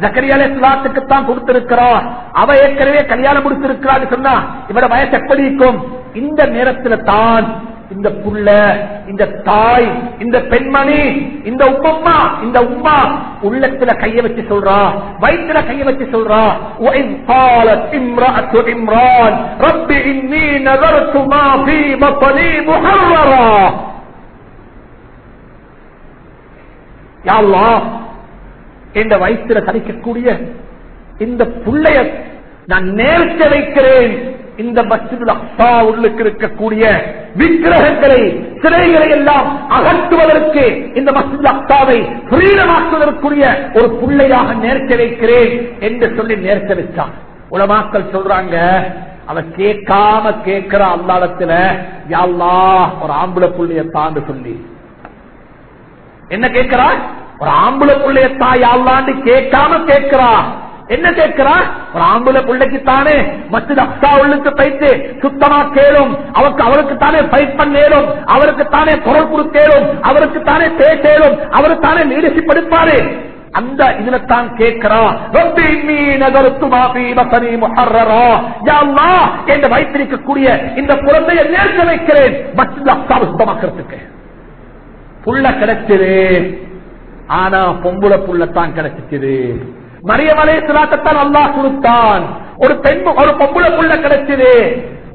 S1: ஜக்கரியாலே இஸ்லாத்துக்கு தான் கொடுத்திருக்கிறோம் அவ ஏற்கனவே கல்யாணம் முடித்திருக்கிறான்னு சொன்னா இவட வயசு எப்படி இருக்கும்? இந்த நேரத்துல தான் இந்த புள்ள இந்த தாய் இந்த பெண்மணி இந்த உப்பம்மா இந்த உம்மா உள்ளத்துல கைய வச்சு சொல்றா வயிற்றுல கைய வச்சு சொல்றா இம்ரான் ரப்பி இன்னி நகர்த்து மா ஃபீ பலி யா என்ற வயிற்றுல தரிக்கக்கூடிய இந்த புள்ளைய நான் நேர்த்து வைக்கிறேன். இந்த மஸ்ஜிதுல் அக்ஸா உள்ளுக்கு இருக்கக்கூடிய விக்கிரகங்களை சிலைகளை எல்லாம் அகற்றுவதற்கு இந்த மஸ்ஜிதுல் அக்ஸாவை புரீடமாக்குவதற்குரிய ஒரு புள்ளையாக நேர்க்க வைக்கிறேன் என்று சொல்லி நேர்க்க வச்சான். உலமாக்கள் சொல்றாங்க அவ கேட்காம கேட்கிற அல்லாடத்துல யாழ்லா ஒரு ஆம்பளை புள்ளைய தாண்டு சொல்லி. என்ன கேட்கிறா ஒரு ஆம்பளை புள்ளைய தாய் யாழ்லாண்டு கேட்காம கேட்கிறா. என்ன கேட்கிறான்? ஒரு ஆம்புல பிள்ளைக்கு தானே மற்ற அப்சா உள்ளுக்கு பைத்து சுத்தமா கேளும். அவருக்கு அவருக்கு தானே ஃபைட் பண்ணேலும். அவருக்கு தானே குரல் கொடுத்தேலும். அவருக்கு தானே பேசேலும். அவரு தானே லீடர்ஷிப் எடுப்பாரு. அந்த இதுல தான் கேட்கிறான் நகருத்து என்று வைத்திருக்கக்கூடிய இந்த குழந்தையை நேர்க்க வைக்கிறேன். மற்ற அப்சாவை சுத்தமாக்கிறதுக்கு. புள்ள கிடைச்சது. ஆனா பொம்புல புள்ளத்தான் கிடைச்சிச்சு மரியமலை சிலாத்தான் அல்லாஹ் கொடுத்தான். ஒரு பெண் ஒரு பொம்புல புள்ள கிடைச்சது.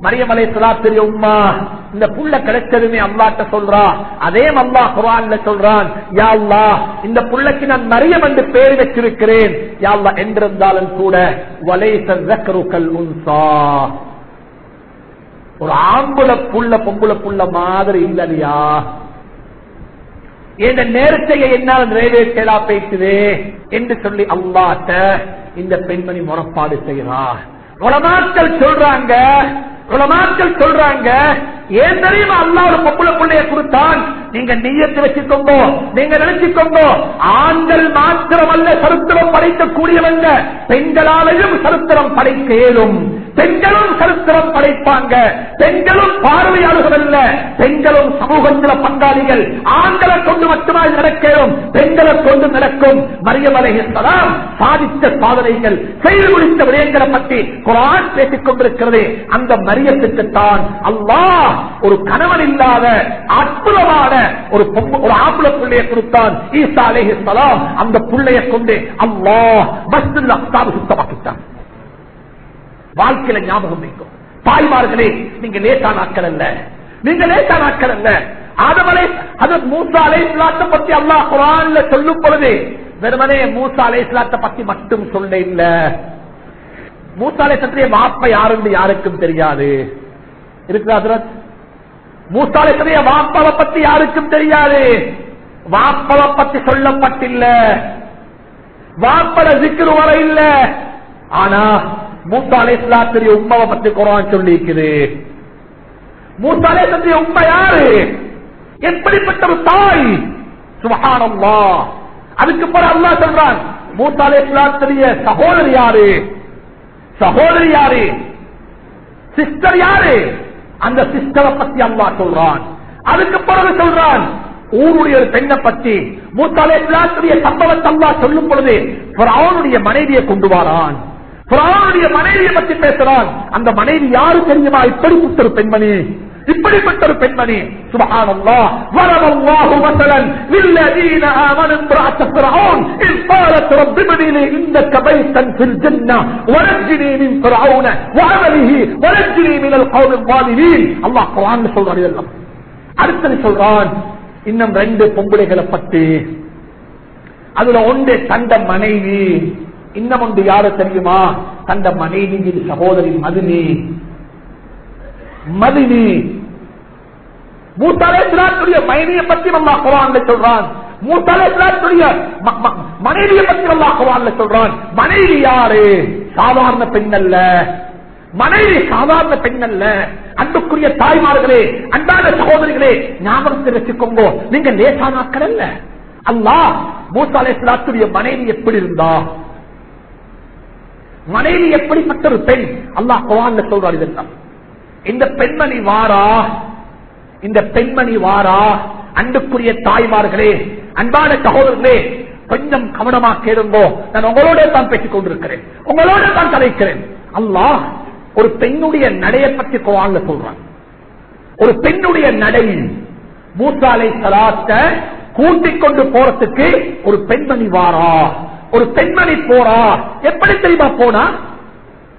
S1: மரியமலை சிலாத்திரிய உம்மா இந்த புள்ள கிடைச்சதுமே அல்லாட்ட சொல்றான் அதே அல்லா குரான்ல சொல்றான் யா அல்லாஹ் இந்த புள்ளைக்கு நான் மரியம் என்று பேர் வச்சிருக்கிறேன். யாழ்லா என்றிருந்தாலும் கூட வலைச உன்சா ஒரு ஆம்புல புள்ள பொம்புல புள்ள மாதிரி இல்லையா? இந்த நேரத்தை என்னால் நிறைவேற்றலா பேசுது என்று சொல்லி அல்லாட்ட இந்த பெண்மணி முறப்பாடு செய்கிறார். உலமாக்கள் சொல்றாங்க உலமாக்கள் சொல்றாங்க ஏன் தெரியுமா? அல்லா ஒரு பொம்புல பிள்ளைய கொடுத்தான். நீங்க நீயத்து வச்சுக்கோங்க. நீங்க நினைச்சுக்கோங்க. ஆண்கள் மாத்திரமல்ல சரித்திரம் படைக்கக்கூடியவங்க. பெண்களாலையும் சரித்திரம் படைக்க இயலும். பெண்களும் சரித்திரம் படைப்பாங்க. பெண்களும் பார்வையாளர்கள் அல்ல. பெண்களும் சமூகத்தில் பங்காளிகள். ஆண்களை கொண்டு மட்டுமா நடக்கிறோம் பெண்களை கொண்டு நடக்கும். மரியமலைகளாம் சாதித்த சாதனைகள் செய்து முடித்த விடயங்களை பற்றி குரான் பேசிக் கொண்டிருக்கிறது அந்த மரியத்துக்குத்தான் அல்லாஹ் ஒரு கணவன் இல்லாத அற்புதமான ஒரு பொம்பு- ஒரு ஆம்பள பிள்ளையை கொடுத்தான் ஈசா அலேஹி சலாம் அந்த பிள்ளையை கொண்டு அல்லாஹ் மஸ்தில் அக்ஸாவை சுத்தமாக்கிட்டான். வாழ்க்கையில ஞாபகம் வைக்கும் தாய்மார்களே நீங்க லேசான நாட்கள் அல்ல. நீங்க லேசான நாட்கள் அல்ல. ஆதமலை அது மூசா அலை இஸ்லாத்தை பத்தி அல்லாஹ் குரான்ல சொல்லும் பொழுது வெறுமனே மூசா அலை இஸ்லாத்தை பத்தி மட்டும் சொல்ல இல்ல மூசாலை சத்திரிய வாப்ப யாருன்னு யாருக்கும் தெரியாது. இருக்குதா ஹசரத் வாப்பாவை பத்தி யாருக்கும் தெரியாது. வாப்பாவை பத்தி சொல்லப்பட்டில்ல. வாப்பட சிக்கிற வர இல்ல. ஆனா மூசாலை அலைஸ்லாத்திரிய உண்மாவை பத்தி குரான் சொல்லிக்குது. மூசா அலைஸ்லாத்திரிய உண்மை யாரு? எப்படிப்பட்ட ஒரு தாய்? சுபஹானல்லா அதுக்கு பிறகு அல்லா சொல்றான் மூசா அலைஸ்லாத்திரிய சகோதரி யாரு? சகோதரி யாரு? சிஸ்டர் யாரு? அந்த சிஸ்டரை பத்தி அல்லா சொல்றான். அதுக்கு பிறகு சொல்றான் ஊருடைய ஒரு பெண்ணை பத்தி மூத்தாலே இஸ்லாத்துடைய சம்பவத்தை அல்லா சொல்லும் பொழுது அவனுடைய மனைவியை கொண்டு வாரான். அவனுடைய மனைவியை பத்தி பேசுறான். அந்த மனைவி யாரு தெரியுமா? இப்படிப்பட்ட ஒரு பெண்மணி. இப்படிப்பட்ட ஒரு பெண்மணி சுபஹானல்லாஹ் ضرب الله مثلا للذين آمنوا امرأة فرعون إذ قالت رب ابن لي عندك بيتا في الجنة ونجني من فرعون وعمله ونجني من القوم الظالمين الله قرآن சொல்றான் இதெல்லாம் அடுத்தது சொல்றான் இன்னும் ரெண்டு பொம்பளைகளை பத்தி அதுல ஒன்று தந்த மனைவி இன்னும் ஒன்று யாரு தெரியுமா தந்த மனைவியின் சகோதரி மதினி மதினி மூத்தாலேஸ்வராத்துடைய மனைவியை பத்தி நம்ம குரான்ல சொல்றான். மூத்தாலேஸ்வராத்துடைய மனைவியை பத்தி நம்ம குரான்ல சொல்றான். மனைவி யாரு? சாதாரண பெண் அல்ல. மனைவி சாதாரண பெண் அல்ல. அன்புக்குரிய தாய்மார்களே அன்பான சகோதரிகளே ஞாபகத்தில் வச்சுக்கோங்க. நீங்க லேசானாக்கள் அல்ல. அல்லாஹ் மூத்தாலேஸ்வராத்துடைய மனைவி எப்படி இருந்தா? மனைவி எப்படிப்பட்ட ஒரு பெண்? அல்லாஹ் குரான்ல சொல்றார் இதெல்லாம். இந்த பெண்மணி வாரா? இந்த பெண்மணி வாரா? அன்புக்குரிய தாய்மார்களே அன்பான சகோதரர்களே கொஞ்சம் கவனமா கேளுங்கோ. நான் உங்களோட தான் பேசிக் கொண்டிருக்கிறேன். உங்களோட தான் கலைக்கிறேன் அல்லாஹ் ஒரு பெண்ணுடைய நடைய பற்றி கோவாங்க சொல்றான். ஒரு பெண்ணுடைய நடை மூசாலை சலாத்த கூட்டிக் கொண்டு போறதுக்கு ஒரு பெண்மணி வாரா. ஒரு பெண்மணி போறா. எப்படி தெரியுமா போனா?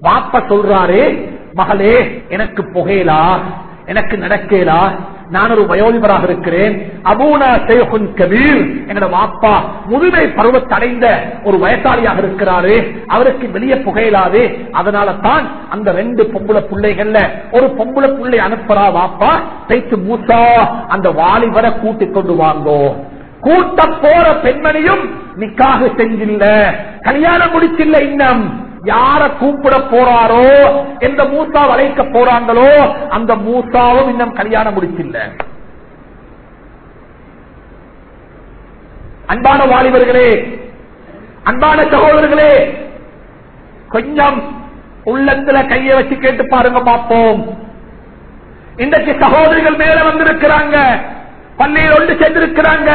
S1: வாப்ப சொல்றாரு மகளே எனக்கு புகையலா? எனக்கு நடக்கலா? நான் ஒரு வயோதிபராக இருக்கிறேன். அபூனா சேகுன் கபீர் என்னோட வாப்பா முதுமை பருவத்தடைந்த ஒரு வயசாளியாக இருக்கிறாரு. அவருக்கு வெளியே புகையிலாது. அதனால தான் அந்த ரெண்டு பொம்புள பிள்ளைகள்ல ஒரு பொம்புள பிள்ளை அனுப்புறா வாப்பா தைத்து மூசா அந்த வாலிபரை கூட்டிக் கொண்டு வாங்கோ. கூட்ட போற பெண்மணியும் நிக்காக செஞ்சில்ல. கல்யாணம் முடிச்சில்ல இன்னும். யார கூப்பிட போறாரோ எந்த மூசா வளைக்க போறாங்களோ அந்த மூசாவும் இன்னும் கல்யாணம் முடிச்சில்ல. அன்பான வாலிபர்களே அன்பான சகோதரர்களே கொஞ்சம் உள்ளத்துல கையை வச்சு கேட்டு பாருங்க பார்ப்போம். இன்றைக்கு சகோதரிகள் மேல வந்திருக்கிறாங்க பள்ளியில் ஒன்று சேர்ந்திருக்கிறாங்க.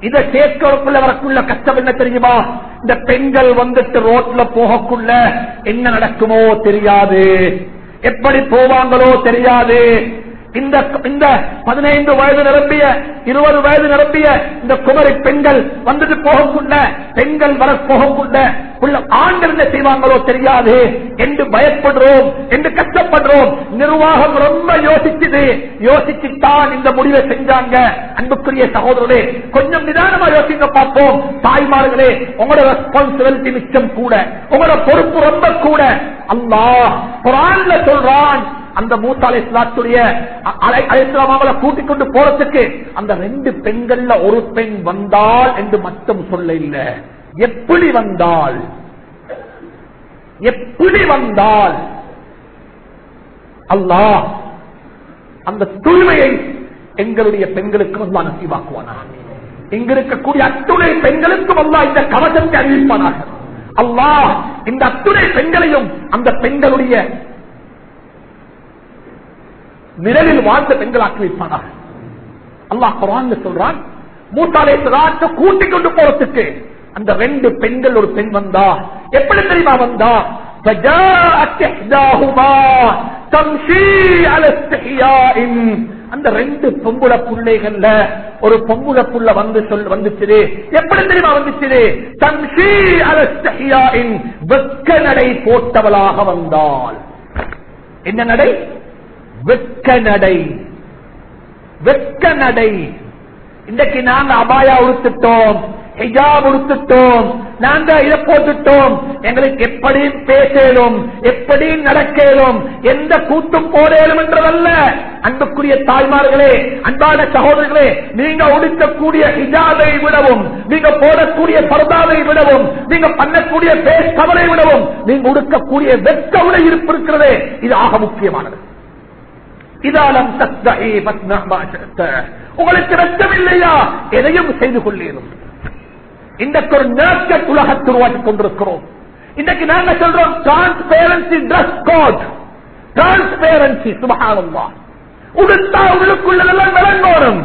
S1: இதை சேர்க்கிறதுக்குள்ள வரக்குள்ள கஷ்டம் என்ன தெரியுமா? இந்த பெண்கள் வந்துட்டு ரோட்ல போகக்குள்ள என்ன நடக்குமோ தெரியாது. எப்படி போவாங்களோ தெரியாது. இந்த இந்த பதினைந்து வயது நிரம்பிய இருபது வயது நிரம்பிய இந்த குமரி பெண்கள் வந்துட்டு போகக்குள்ள பெண்கள் வர போகக்குள்ள உள்ள ஆண்கள் என்ன செய்வாங்களோ தெரியாது. என்று பயப்படுறோம் என்று கஷ்டப்படுறோம். நிர்வாகம் ரொம்ப யோசிச்சுது யோசிச்சுத்தான் இந்த முடிவை செஞ்சாங்க. அன்புக்குரிய சகோதரர்களே கொஞ்சம் நிதானமா யோசிக்க பார்ப்போம். தாய்மார்களே உங்களோட ரெஸ்பான்சிபிலிட்டி மிச்சம் கூட. உங்களோட பொறுப்பு ரொம்ப கூட. அல்லா குரான்ல சொல்றான் அந்த மூசாலை இஸ்லாத்துடைய அழைத்தவங்களை கூட்டிக் கொண்டு போறதுக்கு அந்த ரெண்டு பெண்கள்ல ஒரு பெண் வந்தால் என்று மட்டும் சொல்ல இல்லை எப்படி வந்தால் எப்படி வந்தால் அல்லாஹ் அந்த தூய்மையை எங்களுடைய பெண்களுக்கு வந்தா நசீவாக்குவானா? இங்க இருக்கக்கூடிய அத்துணை பெண்களுக்கும் அல்லா இந்த கவசத்தை அறிவிப்பானாக? அல்லாஹ் இந்த அத்துணை பெண்களையும் அந்த பெண்களுடைய நிழலில் வாழ்ந்த பெண்களாக்கி வைப்பானாக. அல்லாஹ் குரான் சொல்றான் மூத்தாலை சதாற்ற கூட்டிக் கொண்டு போறதுக்கு. அந்த ரெண்டு பெண்கள் ஒரு பெண் வந்தா எப்படி தெரியுமா வந்தா? அந்த ரெண்டு பொம்புல புள்ளைகள்ல ஒரு பொம்புல புள்ள வந்து சொல் வந்துச்சு எப்படி தெரியுமா வந்துச்சு தம்ஷி அலஸ்தின் வெக்க நடை போட்டவளாக வந்தாள். என்ன நடை? வெக்க நடை வெக்க நடை இன்றைக்கு நாங்க அபாயா உடுத்துட்டோம் ஹிஜாப் உடுத்துட்டோம் நாங்க இதை போட்டுட்டோம். எங்களுக்கு எப்படி பேசலும் எப்படி நடக்கலும் எந்த கூட்டும் போடலும் என்றதல்ல. அன்புக்குரிய தாய்மார்களே அன்பான சகோதரர்களே நீங்க உடுக்கக்கூடிய ஹிஜாபை விடவும் நீங்க போடக்கூடிய பர்தாவை விடவும் நீங்க பண்ணக்கூடிய பேஸ் கவலை விடவும் நீங்க உடுக்கக்கூடிய வெக்க உடை இருப்பு இருக்கிறதே இது ஆக முக்கியமானது. இதாலம் உங்களுக்கு ரத்தம் இல்லையா எதையும் செய்து கொள்ளேனும் இன்றைக்கு ஒரு நேர்க்கட் உலகத்தை உருவாக்கி கொண்டிருக்கிறோம் இன்றைக்கு நாங்க சொல்றோம் டிரான்ஸ்பேரன்சி டிரஸ் கோட் டிரான்ஸ்பேரன்சி சுபகானந்தா உடுத்தா உள்ளுக்குள்ளதெல்லாம் விளங்கோணும்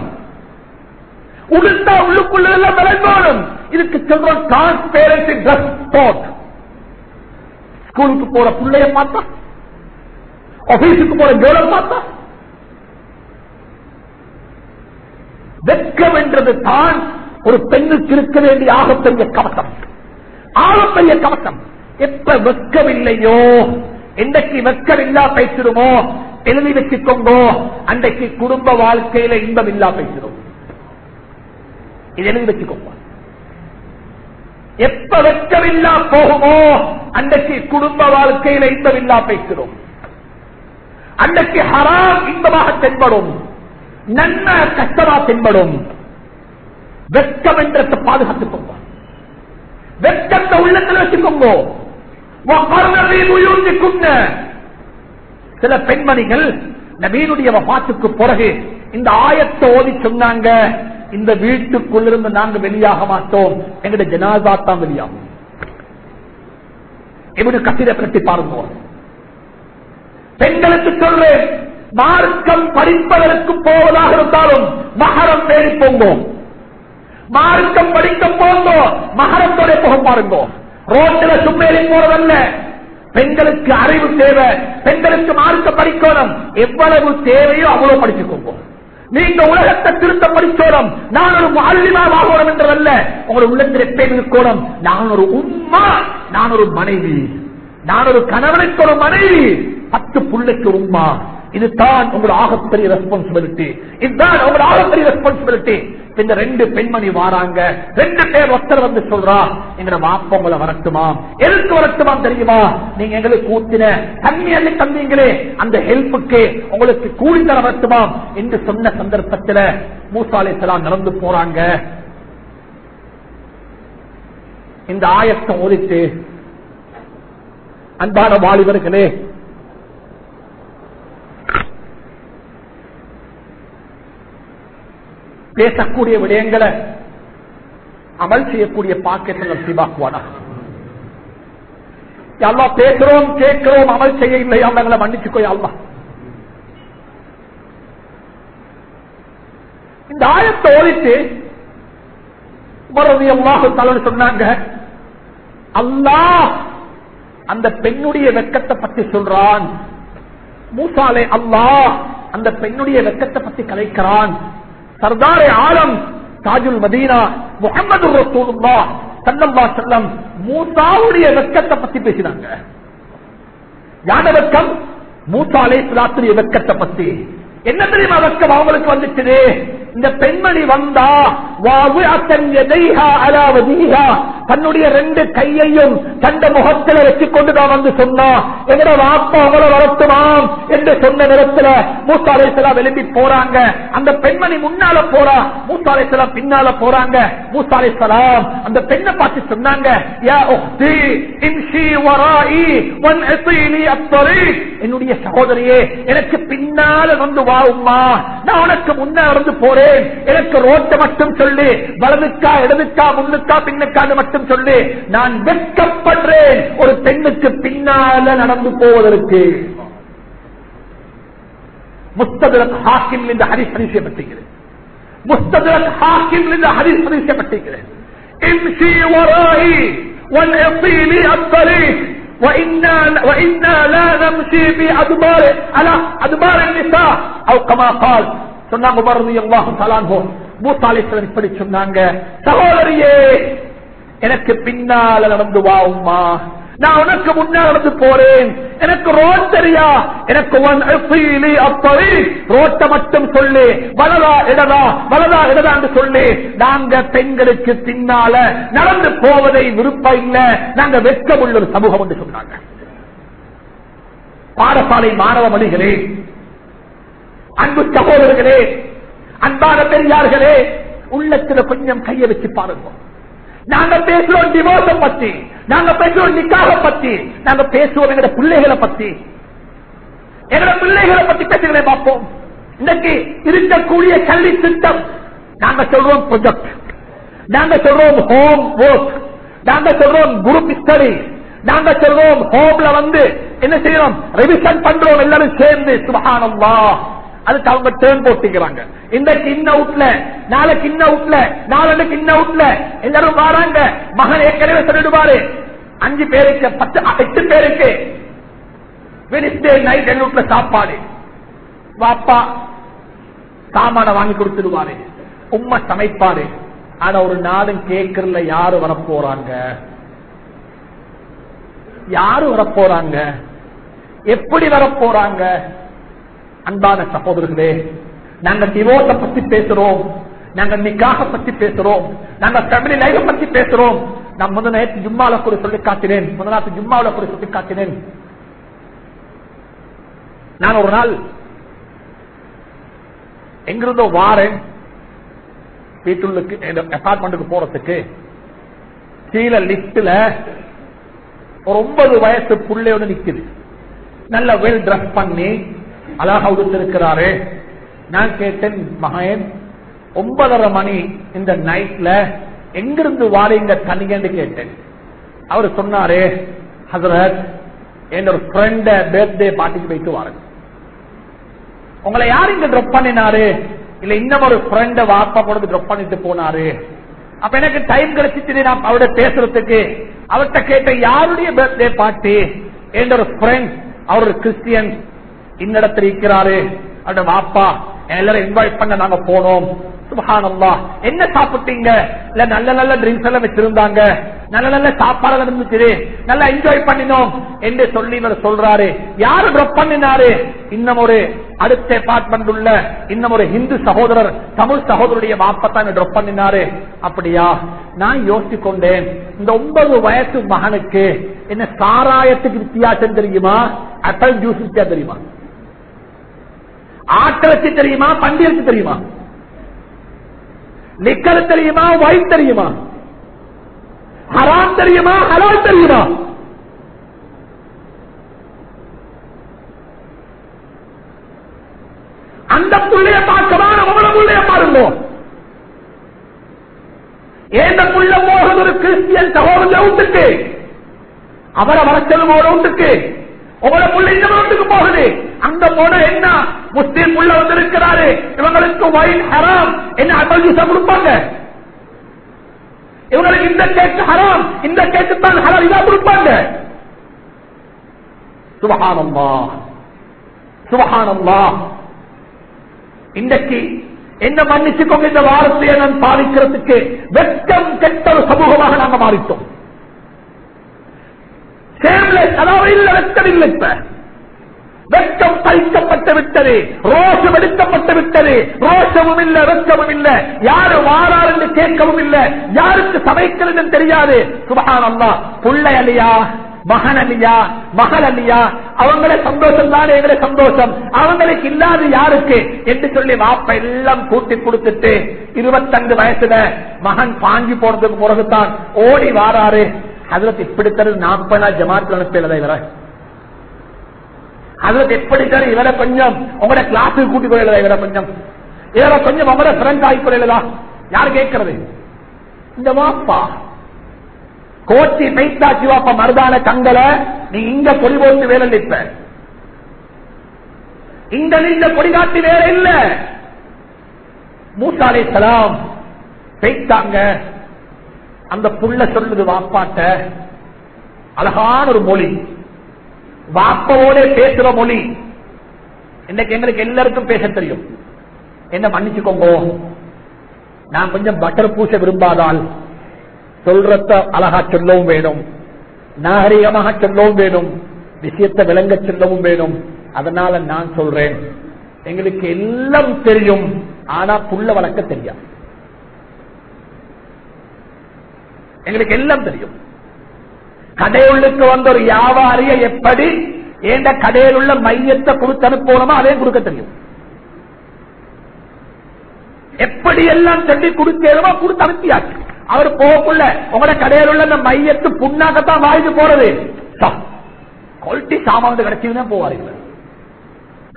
S1: உடுத்தா உள்ளுக்குள்ளதெல்லாம் விளங்கோணும் இதுக்கு சொல்றோம் டிரான்ஸ்பேரன்சி டிரஸ் கோட் ஸ்கூலுக்கு போற பிள்ளைய பார்த்தா ஆபீஸுக்கு போற ஜோலை பார்த்தா வெட்கம் என்றது தான் ஒரு பெண்ணுக்கு இருக்க வேண்டிய ஆகப்பெரிய கவசம். ஆகப்பெரிய கவசம். எப்ப வெட்கம் இல்லையோ என்றைக்கு வெட்கம் இல்லா பேசிடுமோ? எழுதி வச்சுக்கோங்க? அன்றைக்கு குடும்ப வாழ்க்கையில இன்பம் இல்லா பேசிடும். இது எழுதி வச்சுக்கோங்க. எப்ப வெட்கமில்லா போகுமோ? அன்றைக்கு குடும்ப வாழ்க்கையில இன்பமில்லா பேசுகிறோம் அன்றைக்கு ஹராம் இன்பமாக தென்படும். நன்மை கஷ்டமா தென்படும். வெட்கம் என்றத்தை பாதுகாத்துக்கோங்க வெட்கத்தை உள்ளத்தில் வச்சுக்கோங்க. சில பெண்மணிகள் நபீனுடைய பாத்துக்கு பிறகு இந்த ஆயத்தை ஓதி சொன்னாங்க. இந்த வீட்டுக்குள்ளிருந்து நாங்க வெளியாக மாட்டோம். எங்களுடைய ஜனாதா தான் வெளியாகும். எப்படி கட்டிட கட்டி பாருங்க. பெண்களுக்கு சொல்றேன். மார்க்கம் படிப்பதற்கு போவதாக இருந்தாலும் மகரம் தேடி போங்கோம் மார்க்கம் படிக்க போங்கோ மகரத்தோட போக பாருங்கோ. ரோட்டில சும்மேறி போறதல்ல. பெண்களுக்கு அறிவு தேவை. பெண்களுக்கு மார்க்க படிக்கணும். எவ்வளவு தேவையோ அவ்வளவு படிச்சுக்கோங்க. நீங்க உலகத்தை திருத்த படிச்சோடும் நான் ஒரு மாலிமாவாகணும் என்றதல்ல. உங்களோட உள்ளத்தில் எப்பயும் இருக்கணும். நான் ஒரு உம்மா நான் ஒரு மனைவி. நான் ஒரு கணவனுக்கு ஒரு மனைவி. பத்து புள்ளைக்கு உம்மா. இதுதான் உங்களோட ஆகப்பெரிய ரெஸ்பான்சிபிலிட்டி இதுதான் உங்களோட ஆகப்பெரிய ரெஸ்பான்சிபிலிட்டி இந்த ரெண்டு பெண்மணி வாராங்க. ரெண்டு பேர் ஒருத்தர் வந்து சொல்றா எங்களோட வாப்ப உங்களை வரட்டுமா? எதுக்கு வரட்டுமா தெரியுமா? நீங்க எங்களுக்கு ஊத்தின தண்ணி அள்ளி தந்தீங்களே அந்த ஹெல்ப்புக்கு உங்களுக்கு கூலி தர வரட்டுமா? என்று சொன்ன சந்தர்ப்பத்தில் மூசாலை நடந்து போறாங்க. இந்த ஆயத்தை ஓதிட்டு அன்பான வாலிபர்களே பேசக்கூடிய விடயங்களை அமல் செய்யக்கூடிய பாக்கெட்டை நசீபாக்குவானா அல்லா பேசுறோம் கேட்கிறோம் அமல் செய்ய இல்லை அவங்களை மன்னிச்சுக்கோ அல்லா. இந்த ஆயத்தை ஓடிட்டு உமரது அல்லாஹு தலைவர் சொன்னாங்க அல்லாஹ் அந்த பெண்ணுடைய வெக்கத்தை பற்றி சொல்றான். மூசாலே அல்லாஹ் அந்த பெண்ணுடைய வெக்கத்தை பத்தி கலைக்கிறான். சர்தாரே ஆலம் தாஜுல் மதீனா முகமது ரசூலுல்லா சல்லல்லா செல்லம் மூசாவுடைய வெக்கத்தை பத்தி பேசினாங்க. யான வெக்கம் மூசா அலை வெக்கத்தை பத்தி. என்ன தெரியுமா வெக்கம் அவங்களுக்கு வந்துச்சு இந்த பெண்மணி வந்தா தன்னுடைய ரெண்டு கையையும் தந்த முகத்தில் வச்சுக் கொண்டுதான் வந்து சொன்னா. எங்கட வாப்பா அவளை வரட்டுமாம்? என்று சொன்ன நேரத்தில் மூசாலேசலா விளம்பி போறாங்க. அந்த பெண்மணி முன்னால போறா. மூசாலேசலா பின்னால போறாங்க. மூசாலேசலாம் அந்த பெண்ணை பார்த்து சொன்னாங்க யா என்னுடைய சகோதரியே எனக்கு பின்னால வந்து வா உமா நான் உனக்கு முன்ன நடந்து போறேன். எனக்கு ரோட்டை மட்டும் சொல்லு. வலதுக்கா இடதுக்கா முன்னுக்கா பின்னுக்கான்னு மட்டும் சொல்லு. நான் வெட்கப்படுறேன். ஒரு பெண்ணுக்கு பின்னால நடந்து போவதற்கு. முஸ்ததுரத் ஹாக்கிம் இந்த ஹரிஸ் பரிசயப்பட்டிருக்கிறேன் முஸ்ததுரத் ஹாக்கிம் இந்த ஹரிஸ் பரிசயப்பட்டிருக்கிறேன் امشي ورائي والعطيني الطريق وإنا, وإنا لا نمشي بأدبار على أدبار النساء أو كما قال சொன்னாங்க உமர் ரலியல்லாஹு தஆலா அன்ஹு மூசா அலைஹிஸ்ஸலாம் இப்படி சொன்னாங்க சகோதரியே எனக்கு பின்னால நடந்து வா உம்மா நான் உனக்கு முன்னால் நடந்து போறேன். எனக்கு ரோட் தெரியா? எனக்கு ஒன் அப்படி ரோட்டை மட்டும் சொல்லு. வலதா இடதா? வலதா இடதா என்று சொல்லு. நாங்க பெண்களுக்கு பின்னால நடந்து போவதை விருப்பம் இல்ல. நாங்க வெட்கமுள்ள ஒரு சமூகம் என்று சொன்னாங்க. பாடசாலை மாணவ மணிகளே அன்பு சகோதரர்களே அன்பான பெரியார்களே உள்ளத்துல கொஞ்சம் கையை வச்சு பாருங்க. நாங்க பேசுறோம் டிவோர்ஸ பத்தி. நாங்க பேசுவோம் நிக்காக பத்தி. நாங்க பேசுவோம் எங்க பிள்ளைகளை பத்தி. எங்க பிள்ளைகளை பத்தி பேசுகிறேன் பார்ப்போம். இன்னைக்கு இருக்கக்கூடிய கல்வி திட்டம் நாங்க சொல்றோம் ப்ரொஜெக்ட் நாங்க சொல்றோம் ஹோம் ஒர்க் நாங்க சொல்றோம் குரூப் ஸ்டடி நாங்க சொல்றோம் ஹோம்ல வந்து என்ன செய்யறோம்? ரிவிஷன் பண்றோம் எல்லாரும் சேர்ந்து. சுபகானம்வா அதுக்கு அவங்க டேர்ன் போட்டுக்கிறாங்க. இன்றைக்கு இன்ன அவுட்ல நாளைக்கு இன்ன அவுட்ல நாளைக்கு இன்ன அவுட்ல எல்லாரும் வராங்க. மகன் ஏற்கனவே சொல்லிடுவாரு. அஞ்சு பேருக்கு பத்து எட்டு பேருக்கு வெனிஸ்டே நைட் எங்க சாப்பாடு. வாப்பா சாமான வாங்கி கொடுத்துடுவாரு. உண்மை சமைப்பாரு. ஆனா ஒரு நாளும் கேக்குறல யாரு வரப்போறாங்க? யாரு வரப்போறாங்க? எப்படி வரப்போறாங்க? அன்பான சகோதரர்களே நாங்க டிவோர்ஸ பத்தி பேசுறோம் நாங்க நிக்காக பத்தி பேசுறோம் நாங்க ஃபேமிலி லைஃப் பத்தி பேசுறோம். நான் முதல் நேற்று ஜும்மால கூட சொல்லி காட்டினேன். முதல் நாட்டு ஜும்மாவில கூட சொல்லி காட்டினேன். நான் ஒரு நாள் எங்கிருந்தோ வாரேன். வீட்டுள்ளுக்கு அபார்ட்மெண்ட்டுக்கு போறதுக்கு. கீழே லிப்ட்ல ஒரு ஒன்பது வயசு புள்ளையோட நிக்குது. நல்ல வெல் ட்ரெஸ் பண்ணி அழகா உடுத்திருக்கிறாரு நான் கேட்டேன் மகன் ஒன்பதரை மணி இந்த நைட்ல எங்கிருந்து வாரீங்க தனியன்னு கேட்டேன். அவர் சொன்னாரு ஹசரத் என்னோட ஃப்ரெண்ட பர்த்டே பார்ட்டிக்கு போயிட்டு வாருங்க உங்களை யார் இங்க ட்ரப் பண்ணினாரு? இல்ல இன்னும் ஒரு ஃப்ரெண்ட வாப்பா போனது ட்ரப் பண்ணிட்டு போனாரு. அப்ப எனக்கு டைம் கிடைச்சிட்டு நான் அவரோட பேசுறதுக்கு அவர்கிட்ட கேட்ட யாருடைய பர்த்டே பார்ட்டி என்ற ஒரு ஃப்ரெண்ட் அவர் ஒரு கிறிஸ்டியன் இன்னிடத்தில் இருக்கிறாரு அட வாப்பா எல்லாரும் இன்வைட் பண்ண நாங்க போனோம். சுபஹானல்லா. என்ன சாப்பிட்டீங்க? இல்ல நல்ல நல்ல ட்ரிங்க்ஸ் எல்லாம் வச்சிருந்தாங்க. நல்ல நல்ல சாப்பாடு இருந்துச்சு. நல்லா என்ஜாய் பண்ணினோம். என்று சொல்லி இவர் சொல்றாரு. யாரு ட்ரப் பண்ணினாரு? இன்னும் ஒரு அடுத்த அபார்ட்மெண்ட் உள்ள இன்னும் ஒரு ஹிந்து சகோதரர் தமிழ் சகோதரருடைய வாப்பத்தான் ட்ரப் பண்ணினாரு. அப்படியா? நான் யோசிச்சு கொண்டேன். இந்த ஒன்பது வயசு மகனுக்கு என்ன சாராயத்துக்கு வித்தியாசம் தெரியுமா? அட்டல் ஜூஸ் வித்தியாசம் தெரியுமா? ஆட்டிறச்சி தெரியுமா? பண்டிகை தெரியுமா? நிக்கல் தெரியுமா? ஒயின் தெரியுமா? ஹராம் தெரியுமா? ஹலால் தெரியுமா? அந்த புள்ளைய பார்க்கவா? நம்மள புள்ளைய பாருங்க. ஏந்த புள்ள போகிறது ஒரு கிறிஸ்டியன் சகோதரன் உண்டுக்கு அவரை வரச்சலும் அவரோட உங்களோட புள்ள இந்த வீட்டுக்கு போகுது. அந்த பொண்ணு என்ன? முஸ்லீம் உள்ள வந்திருக்கிறாரு. இவங்களுக்கு வயல் ஹராம் என்ன அட்டல் ஜூஸா கொடுப்பாங்க? இவங்களுக்கு இந்த கேக்கு ஹராம் இந்த கேக்கு தான் ஹராம் இதா கொடுப்பாங்க. சுபஹானம்மா சுபஹானம்மா இன்றைக்கு என்ன மன்னிச்சுக்கோங்க? இந்த வாரத்தையை நான் பாதிக்கிறதுக்கு வெட்கம் கெட்ட ஒரு சமூகமாக நாங்க மாறிட்டோம். சேம்லெஸ் அதாவது வெட்கம் இல்லை இப்ப. வெட்கம் பறிக்கப்பட்டு விட்டது. ரோஷம் எடுக்கப்பட்டு விட்டது. ரோஷமும் இல்ல வெட்கமும் இல்ல. யாரு வாரார் என்று கேட்கவும் இல்ல. யாருக்கு சமைக்கிறது தெரியாது. சுபகான் அல்லா புள்ளை அலியா மகன் அல்லியா மகள் அவங்கள சந்தோஷம் தான் எங்களை சந்தோஷம். அவங்களுக்கு இல்லாது யாருக்கு? என்று சொல்லி வாப்ப எல்லாம் கூட்டி கொடுத்துட்டு இருபத்தஞ்சு வயசுல மகன் பாங்கி போனதுக்கு பிறகுதான் ஓடி வாராரு. அதுல இப்படித்தர நாற்பதா ஜமாத்துல அனுப்பியதை இவரை. அதுல எப்படி இவரை கொஞ்சம் உங்களோட கிளாஸுக்கு கூட்டி போயிடலாம் இவரை கொஞ்சம். இவரை கொஞ்சம் உங்களோட ஃப்ரெண்ட் ஆகி போயிடலா யாரு கேட்கறது? இந்த வாப்பா. கோச்சி மெய்தா வாப்பா மருதான கங்கல நீ இங்க பொடி போட்டு வேலை நிற்ப இங்க நின்ற கொடிகாட்டி வேற இல்ல. மூசாலை சலாம் பெய்தாங்க அந்த புள்ள சொல்லுது வாப்பாட்ட. அழகான ஒரு மொழி. வாப்பவோட பேசுற மொழி. இன்னைக்கு எங்களுக்கு எல்லாருக்கும் பேச தெரியும். என்ன மன்னிச்சுக்கோங்க. நான் கொஞ்சம் பட்டர் பூச விரும்பாதால் சொல்றத அழகா சொல்லவும் வேணும். நாகரிகமாக சொல்லவும் வேணும். விஷயத்தை விளங்க சொல்லவும் வேணும். அதனால நான் சொல்றேன். எங்களுக்கு எல்லாம் தெரியும். ஆனா புள்ள வளர்க்க தெரியாது. எங்களுக்கு எல்லாம் தெரியும். கடையுள்ளுக்கு வந்த ஒரு வியாபாரிய எப்படி ஏண்ட கடையில் உள்ள மையத்தை கொடுத்து அனுப்பணுமோ அதே கொடுக்க தெரியும். எப்படி எல்லாம் சொல்லி கொடுக்கணுமோ கொடுத்து அனுப்பியாச்சு. அவர் போகக்குள்ள உங்களோட கடையில் உள்ள அந்த மையத்து புண்ணாக்கத்தான் வாய்ந்து போறது. குவாலிட்டி சாமான் கிடைச்சுன்னா போவாரு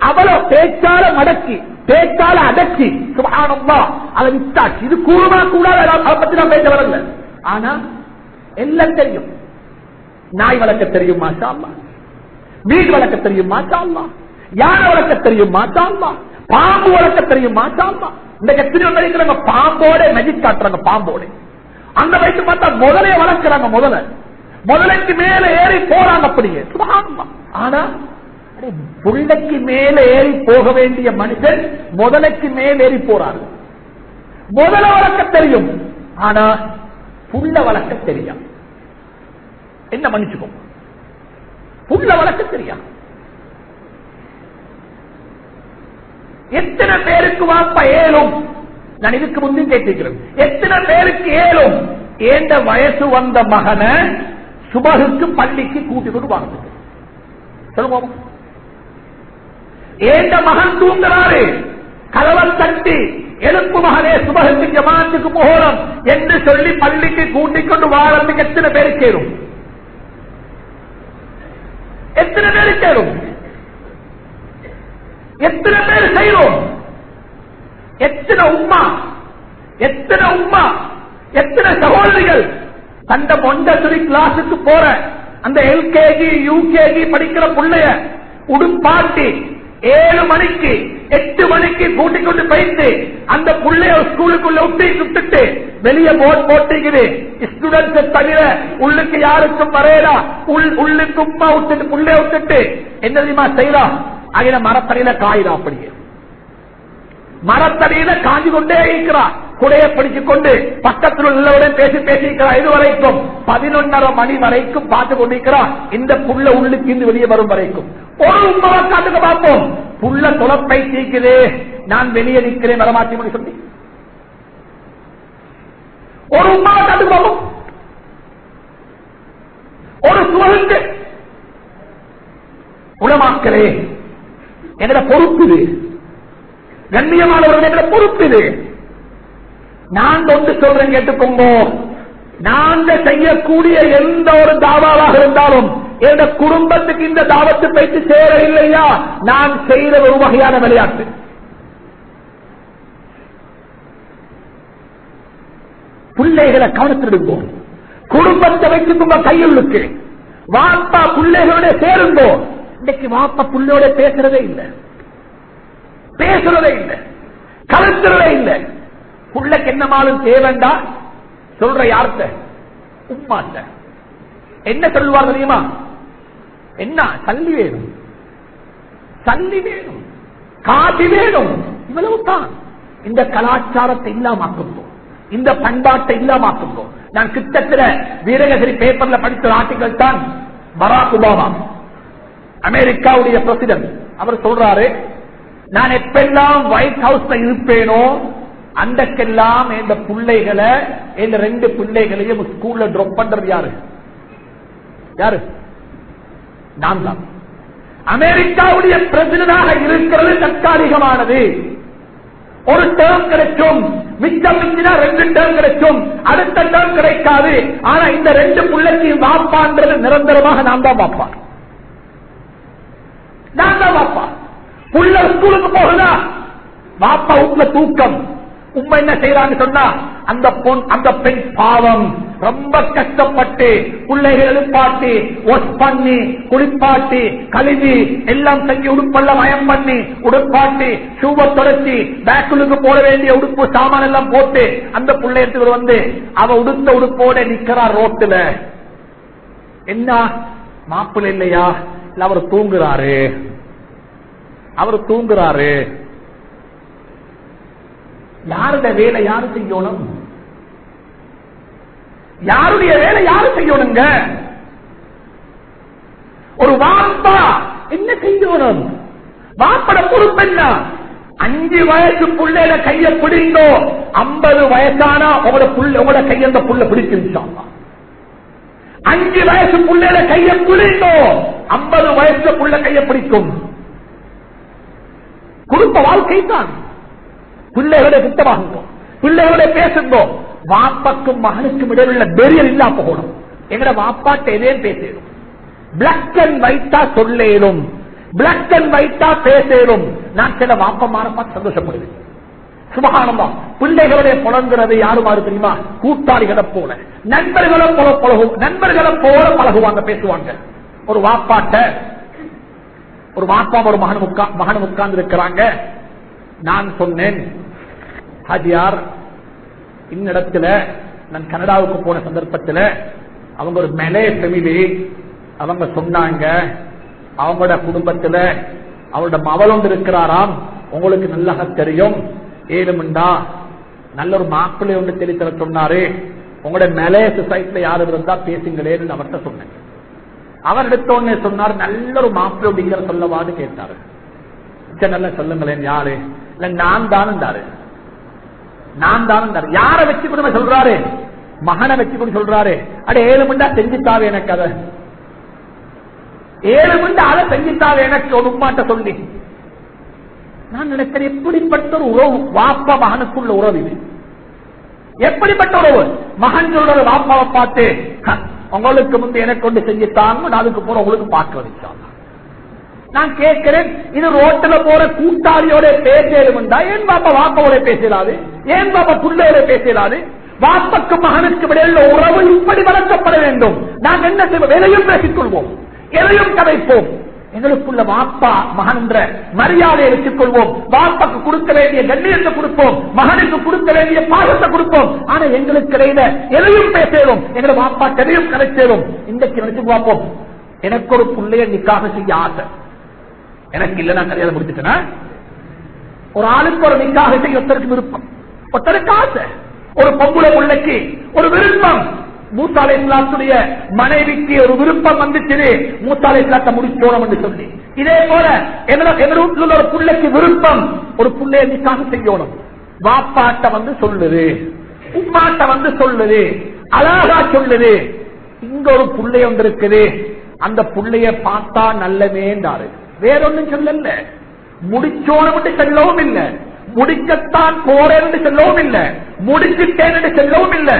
S1: அவ்வளவு பேச்சால மடக்கி பேச்சால அடக்கி சுபானம்மா அதை விட்டாச்சு இது கூடுமா கூடாது அதை பத்தி நான் பேச வரல. ஆனா எல்லாம் தெரியும். நாய் வளர்க்க தெரியும் மாசாமா வீடு வளர்க்க தெரியும் மாசாமா யானை வளர்க்க தெரியும் மாசாமா பாம்பு வளர்க்க தெரியும் மாசாமா இந்த எத்தனை பாம்போட மெஜிக் காட்டுறாங்க பாம்போட. அந்த வயசு பார்த்தா முதலே வளர்க்கிறாங்க முதல்ல முதலைக்கு மேல ஏறி போறாங்க அப்படியே. ஆனா புள்ளைக்கு மேல ஏறி போக வேண்டிய மனிதன் முதலைக்கு மேல் ஏறி போறாரு. முதல வளர்க்க தெரியும். ஆனா புள்ள வளர்க்க தெரியும் என்ன மன்னிச்சுக்கோ. புள்ள வளர்க்க தெரியும் எத்தனை பேருக்கு வாப்ப ஏழும்? நான் இதுக்கு முந்தைய கேட்டிருக்கிறேன். எத்தனை பேருக்கு ஏழும்? ஏண்ட வயசு வந்த மகனை சுபகுக்கு பள்ளிக்கு கூட்டி கொண்டு வாங்க சொல்லுவோம் ஏண்ட மகன் தூங்குறாரு? கலவல் தட்டி எழுப்பு மகனே சுபகத்து ஜமாத்துக்கு போகிறோம் என்று சொல்லி பள்ளிக்கு கூட்டிக் கொண்டு வாழறதுக்கு எத்தனை பேர் ஏறும் எத்தனை பேர் ஏறும் எத்தனை பேர் செய்வோம் எத்தனை உம்மா எத்தனை உம்மா எத்தனை சகோதரிகள் தந்த மொண்டசரி கிளாஸுக்கு போற அந்த எல்கேஜி யூகேஜி படிக்கிற பிள்ளைய உடுப்பாட்டி ஏழு மணிக்கு எட்டு மணிக்கு கூட்டிக் கொண்டு போயிட்டு அந்த புள்ளைய ஸ்கூலுக்குள்ள விட்டு சுட்டுட்டு வெளியே போட் போட்டிக்குது. ஸ்டூடெண்ட்ஸ் தவிர உள்ளுக்கு யாருக்கும் வரையலா உள்ளுக்கு உப்பா விட்டுட்டு புள்ளைய விட்டுட்டு. என்ன தெரியுமா செய்யலாம் அகில மரத்தடியில காயிடா அப்படியே. மரத்தடியில காஞ்சி கொண்டே இருக்கிறார் குடைய பிடிச்சு கொண்டு பக்கத்தில் உள்ளவுடன் பேசி பேசியிருக்கிறா இது வரைக்கும் பதினொன்னரை மணி வரைக்கும் பார்த்து கொண்டிருக்கிறார் இந்த புள்ள உள்ளுக்கு இருந்து வெளியே வரும் வரைக்கும். ஒரு உண்மை காட்டுக்கு பார்ப்போம். புள்ள தொலைப்பை தீக்குது. நான் வெளியே நிற்கிறேன் வரமாற்றி மொழி சொல்லி. ஒரு உண்மை காட்டுக்கு பார்ப்போம். ஒரு சுவகுக்கு உளமாக்கிறே எங்களை பொறுப்பு இது கண்ணியமானவர்கள் எங்களை பொறுப்பு இது நான் தொண்டு சொல்றேன் கேட்டுக்கோங்க. நாங்க செய்யக்கூடிய எந்த ஒரு தாவாவாக இருந்தாலும் எங்க குடும்பத்துக்கு இந்த தாவத்து போயிட்டு சேர இல்லையா நான் செய்த ஒரு வகையான விளையாட்டு. பிள்ளைகளை கவனத்திடுங்கோ குடும்பத்தை வைத்துக்கோங்க கையுள்ளுக்கு வாப்பா பிள்ளைகளோட சேருங்கோ இன்னைக்கு வாப்பா பிள்ளையோட பேசுறதே இல்லை. பேசுறதே இல்லை. கலத்துறதே இல்லை. புள்ளைக்கு என்னமாலும் தேவைண்டா? சொல்ற யார்த்த உமாட்ட என்ன சொல்லுவார் தெரியுமா? என்ன? சல்லி வேணும். சல்லி வேணும். காசி வேணும். இவ்வளவுதான். இந்த கலாச்சாரத்தை இல்லாமக்குங்கோ இந்த பண்பாட்டை இல்லாமக்குங்கோ நான் கிட்டத்தட்ட வீரகசிரி பேப்பர்ல படித்த ஆர்டிகல் தான் பராக் ஒபாமா அமெரிக்காவுடைய பிரசிடன்ட் அவர் சொல்றாரு நான் எப்பெல்லாம் ஒயிட் ஹவுஸ்ல இருப்பேனோ அந்தக்கெல்லாம் இந்த பிள்ளைகளை இந்த ரெண்டு பிள்ளைகளையும் ஸ்கூல்ல ட்ராப் பண்றது யாரு? யாரு? நான் தான் அமெரிக்காவுடைய பிரசிடனாக இருக்கிறது தற்காலிகமானது. ஒரு டேர்ம் கிடைக்கும். மிச்சம் மிஞ்சினா ரெண்டு டேர்ம் கிடைக்கும். அடுத்த டேர்ம் கிடைக்காது. ஆனா இந்த ரெண்டு பிள்ளைக்கு வாப்பான்றது நிரந்தரமாக நான் தான் வாப்பான். நான் தான் வாப்பா புள்ள ஸ்கூலுக்கு போகுதா? வாப்பா உள்ள தூக்கம். உண்மை என்ன செய்யறான்னு சொன்னா அந்த பொன் அந்த பெண் பாவம். ரொம்ப கஷ்டப்பட்டு பிள்ளைகள் எழுப்பாட்டி வாஷ் பண்ணி குளிப்பாட்டி கழுவி எல்லாம் செஞ்சு உடுப்பெல்லாம் மயம் பண்ணி உடுப்பாட்டி ஷூவை தொடச்சி பேக்குளுக்கு போட வேண்டிய உடுப்பு சாமான் எல்லாம் போட்டு அந்த பிள்ளை எடுத்துட்டு வந்து அவ உடுத்த உடுப்போட நிக்கிறா ரோட்டுல. என்ன? மாப்பிள்ள இல்லையா? இல்ல அவர் தூங்குறாரு. அவர் தூங்குறாரு. யாருடைய வேலை யாரு செய்யணும்? யாருடைய வேலை யாரு செய்யணுங்க? ஒரு வாப்பா என்ன செய்யணும்? வாப்பட பொறுப்பு என்ன? அஞ்சு வயசு புள்ளையில கைய பிடிங்கோ ஐம்பது வயசானா உங்களோட புள்ள உங்களோட கையந்த புள்ள பிடிச்சிருச்சாங்க அஞ்சு வயசு புள்ளையில கைய பிடிங்கோ ஐம்பது வயசு புள்ள கைய பிடிக்கும். குடும்ப வாழ்க்கை தான். பிள்ளைகளோட கிட்டமாகுங்கோ பிள்ளைகளோட பேசுங்கோ. வாப்பாக்கும் மகனுக்கும் இடையில் உள்ள பெரியல் இல்லா போகணும். எங்கட வாப்பாட்ட எதையும் பேசணும் பிளாக் அண்ட் ஒயிட்டா சொல்லேலும். பிளாக் அண்ட் ஒயிட்டா பேசேனும் நான் சில வாப்பமான பார்த்து சந்தோஷப்படுவேன். சுபகானமா பிள்ளைகளுடைய புலங்குறது யாரு தெரியுமா? கூட்டாளிகளை போல. நண்பர்களை போல பழகும் நண்பர்களை போல பழகுவாங்க பேசுவாங்க. ஒரு வாப்பாட்ட ஒரு வாப்பா ஒரு மகன் உட்கா மகன் உட்கார்ந்து இருக்கிறாங்க நான் சொன்னேன் ஹாஜியார் இன்னிடத்துல நான் கனடாவுக்கு போன சந்தர்ப்பத்தில் அவங்க ஒரு மெலே ஃபெமிலி அவங்க சொன்னாங்க அவங்களோட குடும்பத்துல அவரோட மவள் ஒன்று இருக்கிறாராம் உங்களுக்கு நல்லா தெரியும் ஏழுமண்டா நல்ல ஒரு மாப்பிள்ளை ஒன்று தெளித்தர சொன்னாரு உங்களோட மெலே சொசைட்டில யாரு இருந்தா பேசுங்களேன்னு அவர்கிட்ட சொன்னேன். அவர் எடுத்தோடனே சொன்னார் நல்ல ஒரு மாப்பிள்ளை அப்படிங்கிற சொல்லவாது கேட்டாரு. சரி நல்லா சொல்லுங்களேன் யாரு? இல்ல நான் தானுந்தாரு நான் தான் யார வச்சு கூட சொல்றாரு? மகனை வச்சு கொண்டு சொல்றாரு. அட ஏழு மண்டா செஞ்சுத்தாவே எனக்கு அதை. ஏழு மண்டா அதை செஞ்சுத்தாவே எனக்கு ஒரு உமாட்ட சொல்லி. நான் நினைக்கிறேன் எப்படிப்பட்ட ஒரு உறவு? வாப்பா மகனுக்குள்ள உறவு இது. எப்படிப்பட்ட உறவு? மகன் சொல்ற வாப்பாவை பார்த்து உங்களுக்கு முந்தைய எனக்கு கொண்டு செஞ்சுத்தாங்க நான் அதுக்கு போற உங்களுக்கு பார்க்க வச்சாங்க. நான் கேட்கிறேன். இது ரோட்டில் போற கூட்டாளியோட பேசலும்டா ஏன் பாப்பா வாப்பாவோட பேசலாது? ஏன் பாப்பா புள்ளையோட பேசலாது? வாப்பக்கு மகனுக்கு இடையில உறவு இப்படி வளர்க்கப்பட வேண்டும். நாங்கள் என்ன செய்வோம்? எதையும் பேசிக் கொள்வோம். எதையும் கதைப்போம் எங்களுக்குள்ள வாப்பா மகன் மரியாதையை வச்சுக் கொள்வோம். வாப்பாக்கு கொடுக்க வேண்டிய கண்ணியத்தை கொடுப்போம். மகனுக்கு கொடுக்க வேண்டிய பாகத்தை கொடுப்போம். ஆனா எங்களுக்கு இடையில எதையும் பேசலும் எங்களை வாப்பா எதையும் கதைச்சேரும் இன்றைக்கு நினைச்சு பார்ப்போம். எனக்கு ஒரு பிள்ளைய நிக்காக செய்ய ஆசை. எனக்கு இல்ல நான் கல்யாணம் முடிச்சுட்டேனா ஒரு ஆளுக்கு ஒரு நிக்காக செய்ய ஒருத்தருக்கு விருப்பம். ஒருத்தருக்கு ஆசை. ஒரு பொம்புல பிள்ளைக்கு ஒரு விருப்பம். மூத்தாலை இஸ்லாத்துடைய மனைவிக்கு ஒரு விருப்பம் வந்துச்சு மூத்தாலை இஸ்லாத்தை முடிச்சோணும் என்று சொல்லி. இதே போல எங்களோட எங்க உள்ள ஒரு பிள்ளைக்கு விருப்பம். ஒரு பிள்ளைய நிக்காக செய்யணும். வாப்பாட்ட வந்து சொல்லுது. உம்மாட்ட வந்து சொல்லுது. அழகா சொல்லுது. இங்க ஒரு புள்ளை ஒன்று இருக்குது அந்த பிள்ளைய பார்த்தா நல்லவேண்டாரு வேறொன்னும் சொல்லல. முடிச்சோணும் என்று செல்லவும் இல்லை. முடிக்கத்தான் போறேன் செல்லவும் இல்லை. முடிச்சுட்டேன் என்று இல்லை.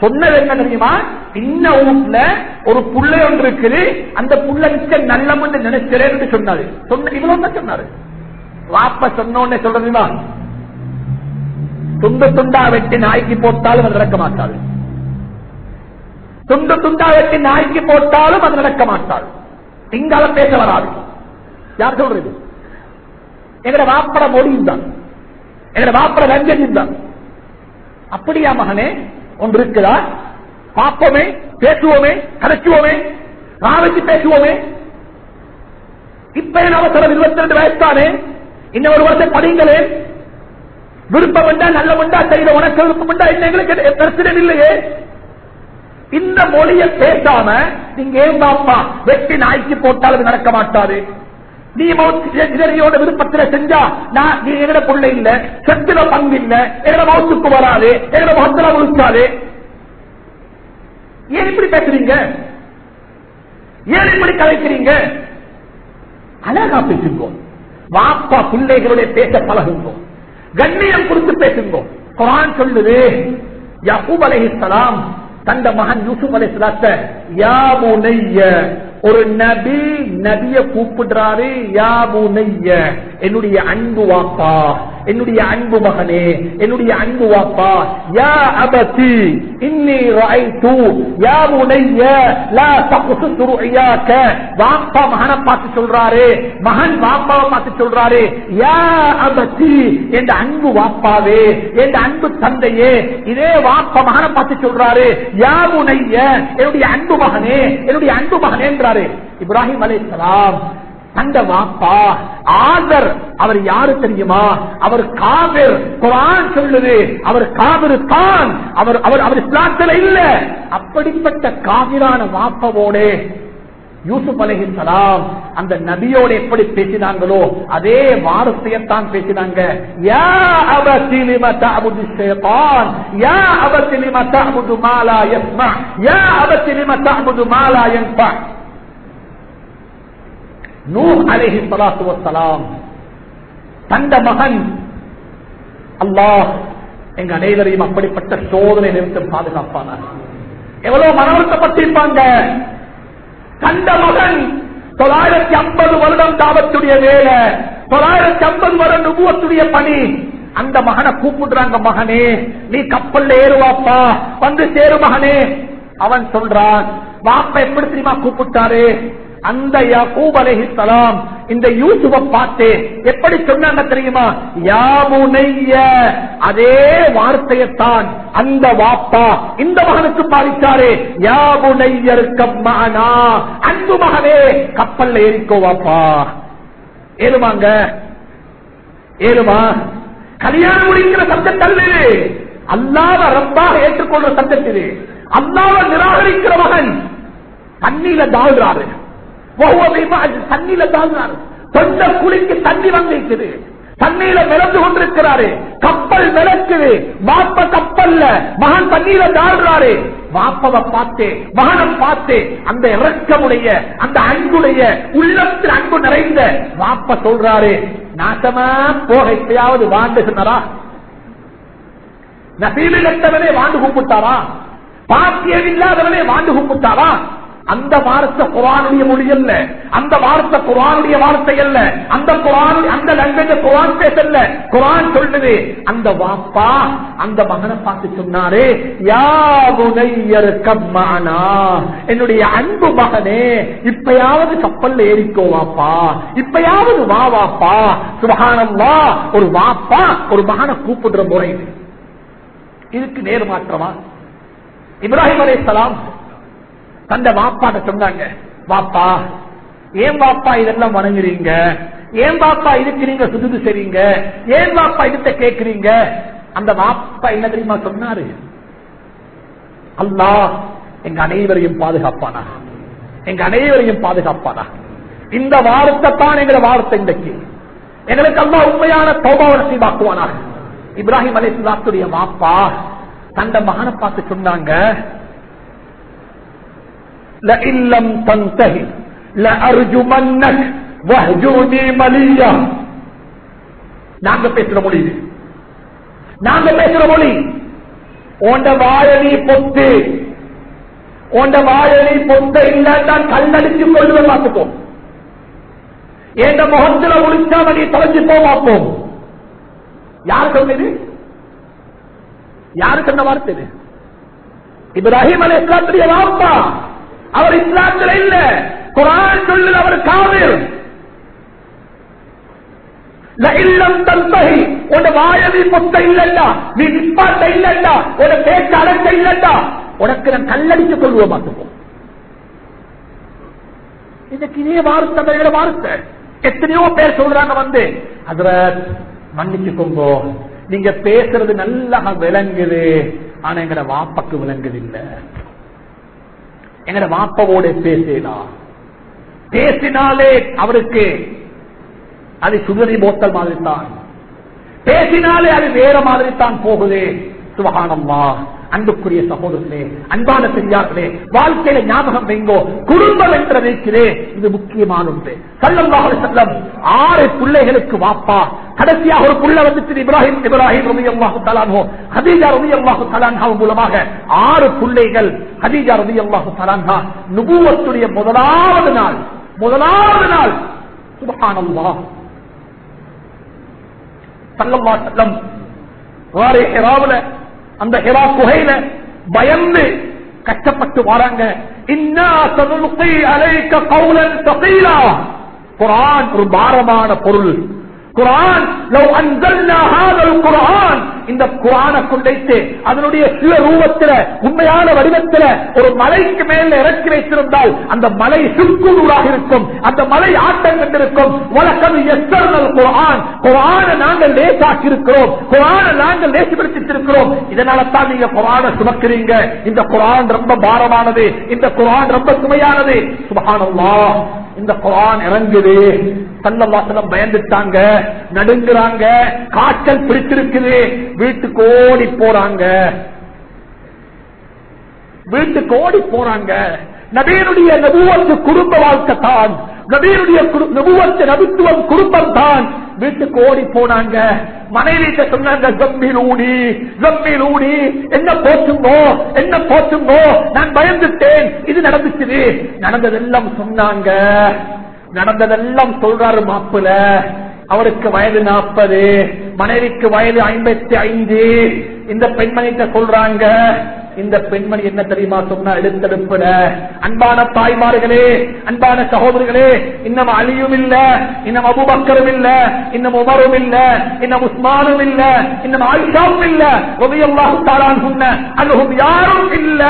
S1: சொன்னது என்ன தெரியுமா? இன்ன ஊட்ல ஒரு புள்ளை ஒன்று இருக்குது. அந்த புள்ள மிச்ச நல்லம் என்று நினைக்கிறேன் என்று சொன்னாரு. சொன்ன இவ்வளவு தான் சொன்னாரு. வாப்ப சொன்னோன்னே சொல்றதுமா துண்டு துண்டா வெட்டி நாய்க்கு போட்டாலும் அது நடக்க மாட்டாள் துண்டு துண்டா வெட்டி நாய்க்கு போட்டாலும் அது நடக்க மாட்டாள் திங்கள பேச வராது. யார் சொல்றது? எங்கட வாப்பட மொழியும் தான் எங்கட வாப்பட ரஞ்சனியும் தான் அப்படியா மகனே? ஒன்று இருக்குதா பார்ப்போமே பேசுவோமே கதைச்சுவோமே ராவச்சு பேசுவோமே. இப்ப என் அவசரம் இருபத்தி ரெண்டு வயசுதானே? இன்னும் ஒரு வருஷம் படிங்களே. விருப்பம் உண்டா நல்ல உண்டா செய்த உனக்கு விருப்பம் உண்டா என்ன எங்களுக்கு பிரச்சனை இல்லையே. இந்த மொழியை பேசாம நீங்க ஏன் பாப்பா வெட்டி நாய்க்கு போட்டாலும் நடக்க மாட்டாது. நீ இதனையோட விருப்பத்துல செஞ்சா நான் நீ எங்கட புள்ள இல்ல செத்துல பங்கு இல்ல எங்கட மௌத்துக்கு வராது எங்கட முகத்துல முழிச்சாது ஏன் இப்படி பேசுறீங்க? ஏன் இப்படி கலைக்கிறீங்க? அழகா பேசுங்கோ. வாப்பா பிள்ளைகளுடைய பேச பழகுங்கோ. கண்ணியம் குறித்து பேசுங்கோ. குரான் சொல்லுது யகூப் அலஹிஸ்லாம் தந்த மகன் யூசுப் அலைஹிஸ்ஸலாத்த யா முனைய ஒரு நபி நபிய கூப்பிடுறாரு யா புனைய என்னுடைய அன்பு வாப்பா என்னுடைய அன்பு மகனே என்னுடைய அன்பு வாப்பா யா அபதி இன்னி ரஐது யா புனைய லா தக்சுஸ் ருயாக்க வாப்பா மகனை பார்த்து சொல்றாரு மகன் வாப்பாவை பார்த்து சொல்றாரு யா அபதி என்ற அன்பு வாப்பாவே என்ற அன்பு தந்தையே. இதே வாப்பா மகனை பார்த்து சொல்றாரு யா புனைய என்னுடைய அன்பு மகனே என்னுடைய அன்பு மகனே என்றாரு சொல்றாரு. இப்ராஹிம் அலைஹிஸ்ஸலாம் அந்த வாப்பா ஆதர் அவர் யாரு தெரியுமா? அவர் காவிர் குரான் சொல்லுது. அவர் காவிர் தான். அவர் அவர் அவர் இஸ்லாத்துல இல்ல. அப்படிப்பட்ட காவிரான வாப்பவோட யூசுப் அலைஹிஸ்ஸலாம் அந்த நபியோடு எப்படி பேசினாங்களோ அதே வார்த்தையத்தான் பேசினாங்க. யா நூ அலேஹி தஅபுது ஷைத்தான் தந்த மகன் அல்லாஹ் எங்க அனைவரையும் அப்படிப்பட்ட சோதனை நிறுத்தம் பாதுகாப்பானார். எவ்வளவு மனவருத்தப்பட்டிருப்பாங்க? கண்ட மகன் தொள்ளாயிரத்தி ஐம்பது வருடம் தாவத்துடைய வேலை தொள்ளாயிரத்தி ஐம்பது வருடம் நுபுவத்துடைய பணி. அந்த மகனை கூப்பிடுறாங்க மகனே நீ கப்பல்ல ஏறுவாப்பா வந்து சேரு மகனே. அவன் சொல்றான் வாப்ப எப்படி தெரியுமா கூப்பிட்டாரு? அந்த யாக்கூப் அலைஹிஸ்ஸலாம் இந்த யூசுப பார்த்து எப்படி சொன்னாங்க தெரியுமா? யாமுனைய அதே வார்த்தையத்தான் அந்த வாப்பா இந்த மகனுக்கு பாதிச்சாரு. யாமுனையருக்கம்மானா அன்பு மகனே கப்பல்ல ஏறிக்கோ வாப்பா. ஏறுமாங்க? ஏறுமா? கல்யாணம் முடிக்கிற சப்ஜெக்ட் அல்ல அல்லாத ரப்பாக ஏற்றுக்கொள்ற சப்ஜெக்ட் இது. அல்லாத நிராகரிக்கிற மகன். தண்ணியில தாழ்றாரு. தண்ணியில தாழ்றாரு தொண்ட குளிக்கு தண்ணி வந்திருக்குது தண்ணீர மிளந்து கொண்டிருக்கிறாரு. கப்பல் மிளக்குது மாப்ப கப்பல்ல மகன் தண்ணீர தாழ்றாரு. மாப்பவை பார்த்து மகனை பார்த்து அந்த இறக்கமுடைய அந்த அன்புடைய உள்ளத்தில் அன்பு நிறைந்த மாப்ப சொல்றாரு நாசமா போக எப்பயாவது வாண்டு சொன்னாரா நசீலிழந்தவனே வாண்டு கூப்பிட்டாரா பாக்கியம் இல்லாதவனே வாண்டு கூப்பிட்டாரா அந்த வார்த்தை குரானுடைய மொழி அல்ல. அந்த வார்த்தை குரானுடைய வார்த்தை அல்ல. அந்த குரான் அந்த லாங்குவேஜ் குரான் பேசல குரான் சொல்லுது அந்த வாப்பா அந்த மகனை பார்த்து சொன்னாரு யாவுனையருக்கம்மானா என்னுடைய அன்பு மகனே இப்பயாவது கப்பல்ல ஏறிக்கோ வாப்பா. இப்பயாவது வா வாப்பா. சுபகானம் வா ஒரு வாப்பா ஒரு மகனை கூப்பிடுற முறை. இதுக்கு நேர் மாற்றமா இப்ராஹிம் அலை தந்த வாப்பாட்ட சொன்னாங்க வாப்பா ஏன் வாப்பா இதெல்லாம் வணங்குறீங்க? ஏன் பாப்பா இதுக்கு நீங்க சுதுது செய்றீங்க? ஏன் பாப்பா இதுத்த கேக்குறீங்க? அந்த வாப்பா என்ன தெரியுமா சொன்னாரு? அல்லாஹ் எங்க அனைவரையும் பாதுகாப்பானா? எங்க அனைவரையும் பாதுகாப்பானா? இந்த வாரத்தை தான் எங்களை வார்த்தை இன்றைக்கு. எங்களுக்கு அல்லா உண்மையான தௌபாவை சீவாக்குவானாக இப்ராஹிம் அலிஸ்லாத்துடைய வாப்பா தந்த மகனை பார்த்து சொன்னாங்க لئن لم تنتهي لأرجمنك واهجرني مليا நாங்க பேசுற மொழி இது நாங்க பேசுற மொழி உண்ட வாழனி பொத்து உண்ட வாழனி பொத்த இல்லாட்டா கல்லடிச்சு கொள்ளுவ பார்த்துக்கோ என் முகத்துல முடிச்சாம நீ தொலைஞ்சு போ பார்ப்போம் யார் சொன்னது யாரு சொன்ன வார்த்தை இது இப்ராஹிம் அலி இஸ்லாத்துடைய வாப்பா அவர் இஸ்லாத்தில் இல்ல. குரான் சொல்லுது அவர் காவிர். இல்லம் தந்தகை உன் வாயவி பொத்த இல்லண்டா நீ நிப்பாட்ட இல்லண்டா உன பேச்ச அழைக்க இல்லண்டா உனக்கு நான் கல்லடித்துக் கொள்வோம் பார்த்துப்போம் இதுக்கு இதே வார்த்தை வார்த்தை எத்தனையோ பேர் சொல்றாங்க வந்து அதுல மன்னிச்சுக்கோங்கோ. நீங்க பேசுறது நல்லா விளங்குது. ஆனா எங்கட வாப்பக்கு விளங்குது இல்ல. எங்கட மாப்பவோட பேசினார். பேசினாலே அவருக்கு அது சுகரி போத்தல் மாதிரி தான் பேசினாலே அது வேற மாதிரி தான் போகுது. சுபகானம்மா. அன்புக்குரிய சகோதரர்களே அன்பான பெரியார்களே வாழ்க்கையில ஞாபகம் வைங்கோ குடும்பம் என்ற வைக்கிறே இது முக்கியமான ஒன்று. சல்லல்லாஹு செல்லம் ஆறு பிள்ளைகளுக்கு வாப்பா. கடைசியாக ஒரு புள்ள வந்துச்சு இப்ராஹிம் இப்ராஹிம் ரவி அல்லாஹு தலான்ஹோ ஹதீஜா ரவி அல்லாஹு தலான்ஹா மூலமாக ஆறு பிள்ளைகள் ஹதீஜா ரவி அல்லாஹு தலான்ஹா நுபுவத்துடைய முதலாவது நாள் முதலாவது நாள் சுபஹானல்லாஹ். சல்லல்லா செல்லம் வாரே ராவல அந்த ஹெரா குகையில பயந்து கஷ்டப்பட்டு வராங்க. இன்னா சதுல்கி அலைக்க கௌலன் தகீலா குர்ஆன் ஒரு பாரமான பொருள். குரான். லவ் அன்சல்னா ஹாதல் இந்த குரானை கொண்டைத்து அதனுடைய சில ரூபத்துல உண்மையான வடிவத்துல ஒரு மலைக்கு மேல இறக்கி வைத்திருந்தால் அந்த மலை சுக்குநூறாக இருக்கும். அந்த மலை ஆட்டம் கண்டிருக்கும். வழக்கம் குரான். குரானை நாங்கள் லேசாக்கி இருக்கிறோம் குரானை நாங்கள் லேசுபடுத்திருக்கிறோம் இதனால தான் நீங்க குரானை சுமக்கிறீங்க. இந்த குரான் ரொம்ப பாரமானது. இந்த குரான் ரொம்ப சுமையானது. சுபஹானல்லாஹ். இந்த குரான் இறங்குது. சல்லவாசலம் பயந்துட்டாங்க நடுங்குறாங்க காய்ச்சல் பிடிச்சிருக்குது வீட்டுக்கு ஓடி போறாங்க. வீட்டுக்கு ஓடி போறாங்க. நபீனுடைய நபுவத்து குடும்ப வாழ்க்கை தான். நபீனுடைய நபுவத்து நபித்துவம் குடும்பம் தான். வீட்டுக்கு ஓடி போனாங்க. மனைவிட்ட சொன்னாங்க ஜம்மில் ஊடி ஜம்மில் ஊடி என்ன போச்சுங்கோ என்ன போச்சுங்கோ நான் பயந்துட்டேன் இது நடந்துச்சு நடந்ததெல்லாம் சொன்னாங்க. நடந்ததெல்லாம் சொல்றாரு மாப்பிள. அவருக்கு வயது நாற்பது மனைவிக்கு வயது ஐம்பத்தி ஐந்து. இந்த பெண்மணிட்ட சொல்றாங்க இந்த பெண்மணி என்ன தெரியுமா சொன்னா எடுத்தெடுப்புல அன்பான தாய்மார்களே அன்பான சகோதரர்களே இன்னும் அழியும் இல்ல இன்னும் அபுபக்கரும் இல்ல இன்னும் உமரும் இல்ல இன்னும் உஸ்மானும் இல்ல இன்னும் ஆயிஷாவும் இல்ல உதயல்லாஹு தாலான் சொன்ன அனுகும் யாரும் இல்ல.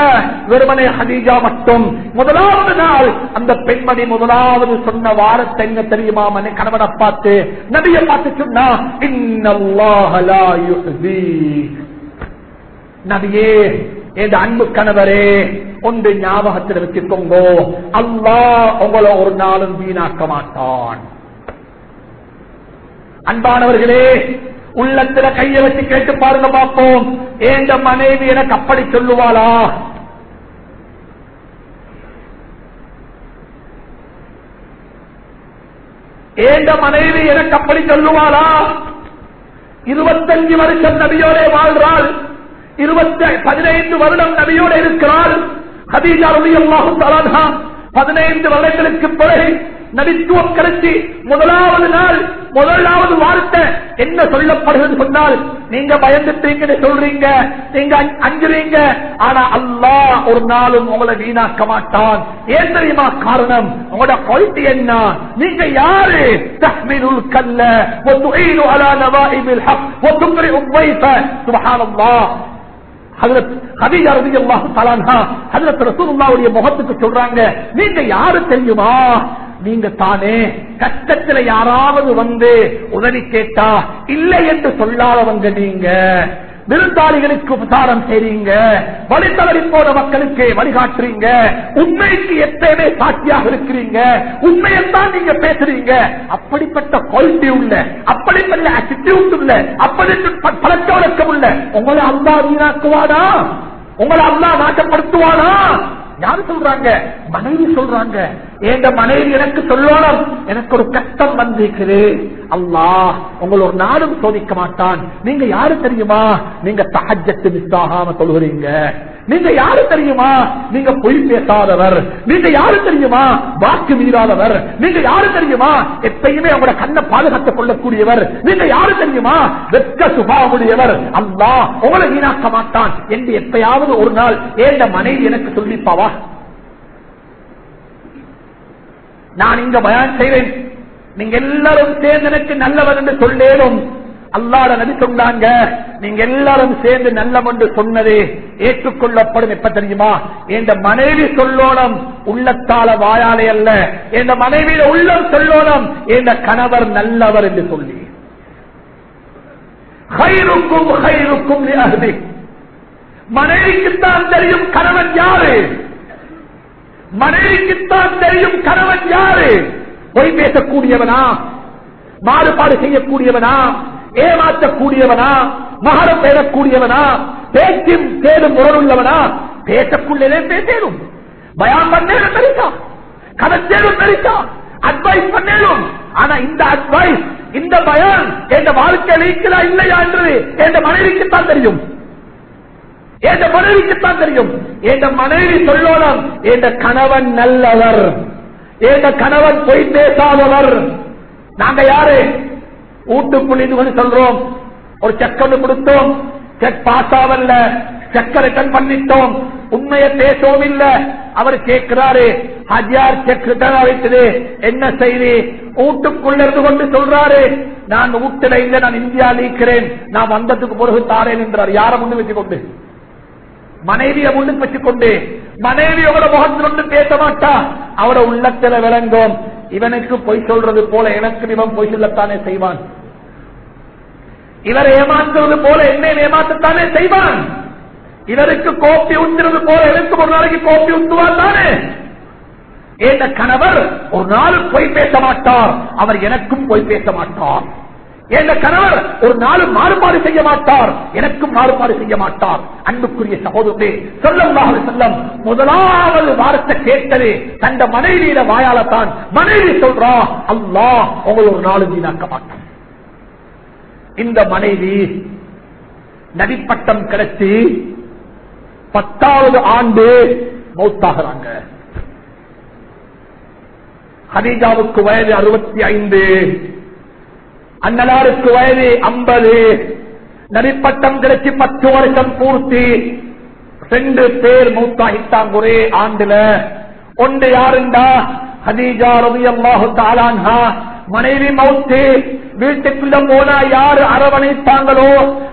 S1: வெறுமனே ஹதீஜா மட்டும். முதலாவது நாள் அந்த பெண்மணி முதலாவது சொன்ன வாரத்தை என்ன தெரியுமா மனை கணவனை பார்த்து நபியை பார்த்து சொன்னா இன்னல்லாஹ லா நபியே என் அன்பு கணவரே ஒன்று ஞாபகத்தில் வச்சுக்கோங்க. அல்லா உங்களை ஒரு நாளும் வீணாக்க மாட்டான். அன்பானவர்களே உள்ளத்துல கைய வச்சு கேட்டு பாருங்க பார்ப்போம். ஏந்த மனைவி எனக்கு அப்படி சொல்லுவாளா? ஏந்த மனைவி எனக்கு அப்படி சொல்லுவாளா? இருபத்தஞ்சு வருஷம் நபியோரே வாழ்றாள். இருபத்தி பதினைந்து வருடம் நபியோடு இருக்கிறாள் ஹதீஜா ரலியல்லாஹு தஆலா பதினைந்து வருடங்களுக்கு பிறகு நபித்துவம் கிடைச்சி முதலாவது நாள் முதலாவது வார்த்தை என்ன சொல்லப்படுகிறது சொன்னால் நீங்க பயந்துட்டீங்கன்னு சொல்றீங்க நீங்க அஞ்சுறீங்க ஆனா அல்லாஹ் ஒரு நாளும் உங்களை வீணாக்க மாட்டான் ஏன் தெரியுமா காரணம் உங்களோட குவாலிட்டி என்ன நீங்க யாரு தஹ்மிலுல் கல்ல وتعين على نوائب الحق وتقرئ الضيف سبحان الله முகத்துக்கு சொல்றாங்க நீங்க யாரு தெரியுமா? நீங்க தானே. கஷ்டத்துல யாராவது வந்து உதவி கேட்டா இல்லை என்று சொல்லாதவங்க நீங்க. விருந்தாளிகளுக்கு உபசாரம் செய்றீங்க. வழித்தவறி போன மக்களுக்கு வழிகாட்டுறீங்க. உண்மைக்கு எப்பயுமே சாட்சியாக இருக்கிறீங்க. உண்மையத்தான் நீங்க பேசுறீங்க. அப்படிப்பட்ட குவாலிட்டி உள்ள அப்படிப்பட்ட ஆட்டிடியூட் உள்ள அப்படிப்பட்ட பழக்க வழக்கம் உள்ள உங்களை அல்லா வீணாக்குவானா? உங்களை அல்லா நாட்டப்படுத்துவானா யாரு சொல்றாங்க? மனைவி சொல்றாங்க. என் மனைவி எனக்கு சொல்லணும். எனக்கு ஒரு கஷ்டம் வந்திருக்குது. அல்லாஹ் உங்களை ஒரு நாளும் சோதிக்க மாட்டான். நீங்க யாரு தெரியுமா? நீங்க தகஜத்து மிஸ் ஆகாம சொல்லுறீங்க. நீங்க யாரு தெரியுமா? நீங்க பொய் பேசாதவர். நீங்க யாரு தெரியுமா? வாக்கு மீறாதவர். நீங்க யாரு தெரியுமா? எப்பயுமே அவங்களோட கண்ணை பாதுகாத்துக் கொள்ளக்கூடியவர். நீங்க யாரு தெரியுமா? வெக்க சுபாவுடையவர் அல்லா உங்களை வீணாக்க மாட்டான். என்று எப்பயாவது ஒரு நாள் ஏண்ட மனைவி எனக்கு சொல்லிப்பாவா? நான் இங்க பயான் செய்வேன். நீங்க எல்லாரும் சேர்ந்து எனக்கு நல்லவர் என்று சொல்லேனும் அல்லாட நபி சொன்னாங்க நீங்க எல்லாரும் சேர்ந்து நல்லம் என்று சொன்னது ஏற்றுக்கொள்ளப்படும் எப்ப தெரியுமா? என்ற மனைவி சொல்லோனம் உள்ளத்தால வாயாலே அல்ல. என்ற மனைவியில உள்ளம் சொல்லோனம் என்ற கணவர் நல்லவர் என்று சொல்லி. ஹைருக்கும் ஹைருக்கும் மனைவிக்குத்தான் தெரியும் கணவன் யாரு? மனைவிக்குத்தான் தெரியும் கணவன் யாரு? பொய் பேசக்கூடியவனா? மாறுபாடு செய்யக்கூடியவனா? ஏமாற்றக்கூடியவனா? மகரம் பெறக்கூடியவனா பேச்சும் தேடும் முரணுள்ளவனா? பேசக்குள்ளே பேசேனும். பயம் பண்ணேனும் பெருசா. கதச்சேரும் பெருசா. அட்வைஸ் பண்ணேனும். ஆனா இந்த அட்வைஸ் இந்த பயம் என் வாழ்க்கை இருக்கிறா இல்லையா என்று என் மனைவிக்குத்தான் தெரியும். என் மனைவிக்குத்தான் தெரியும். என் மனைவி சொல்லணும் என் கணவன் நல்லவர். என் கணவன் பொய் பேசாதவர். நாங்க யாரு? வீட்டுக்குள்ள சொல்றோம். ஒரு செக் கொடுத்தோம். செக் பாஸ் ஆவல்ல செக் ரிட்டர்ன் பண்ணிட்டோம். உண்மையை பேசவும் இல்ல. அவர் கேட்கிறாரு ஹஜியார் செக் ரிட்டர்ன் வைத்தது. என்ன செய்தி? ஊட்டுக்குள்ள இருந்து கொண்டு சொல்றாரு நான் வீட்டுல இல்ல நான் இந்தியா நீக்கிறேன். நான் வந்ததுக்கு பிறகு தாரேன் என்றார். யாரை முன்னு வச்சு கொண்டு மனைவிய முன்னுக்கு வச்சுக்கொண்டு மனைவியோட முகத்தில் ஒன்று பேச மாட்டா. அவட உள்ளத்துல விளங்கும். இவனுக்கு பொய் சொல்றது போல எனக்கு இவன் பொய் சொல்லத்தானே செய்வான். இவர் ஏமாற்றுவது போல என்னை ஏமாற்றத்தானே செய்வான். இவருக்கு கோப்பி ஊத்துறது போல எனக்கு ஒரு நாளைக்கு கோப்பி ஊத்துவான் தானே. என்ற கணவர் ஒரு நாள் பொய் பேச மாட்டார். அவர் எனக்கும் பொய் பேச மாட்டார். என்ற கணவர் ஒரு நாள் மாறுபாடு செய்ய மாட்டார். எனக்கும் மாறுபாடு செய்ய மாட்டார். அன்புக்குரிய சகோதரே சொல்லம் செல்லம் முதலாவது வாரத்தை கேட்டது தந்த மனைவியில வாயாலத்தான். மனைவி சொல்றா அல்லா உங்களை ஒரு நாள் வீணாக்க மாட்டான். இந்த மனைவி நதிப்பட்டம் கிடைச்சி பத்தாவது ஆண்டு மௌத்தாகிறாங்க. ஹதீஜாவுக்கு வயது அறுபத்தி ஐந்து. அண்ணலாருக்கு வயது ஐம்பது. நடிப்பட்டம் கிடைச்சி பத்து வருஷம் பூர்த்தி. ரெண்டு பேர் மூத்தாகிட்டாங்க ஒரே ஆண்டுல. ஒன்று யாருண்டா? ஹதீஜா ரவி அல்லாஹு தாலான்ஹா மனைவி மௌத்து வீட்டுக்குள்ள போனா யாரு அரவணைப்பாங்களோ?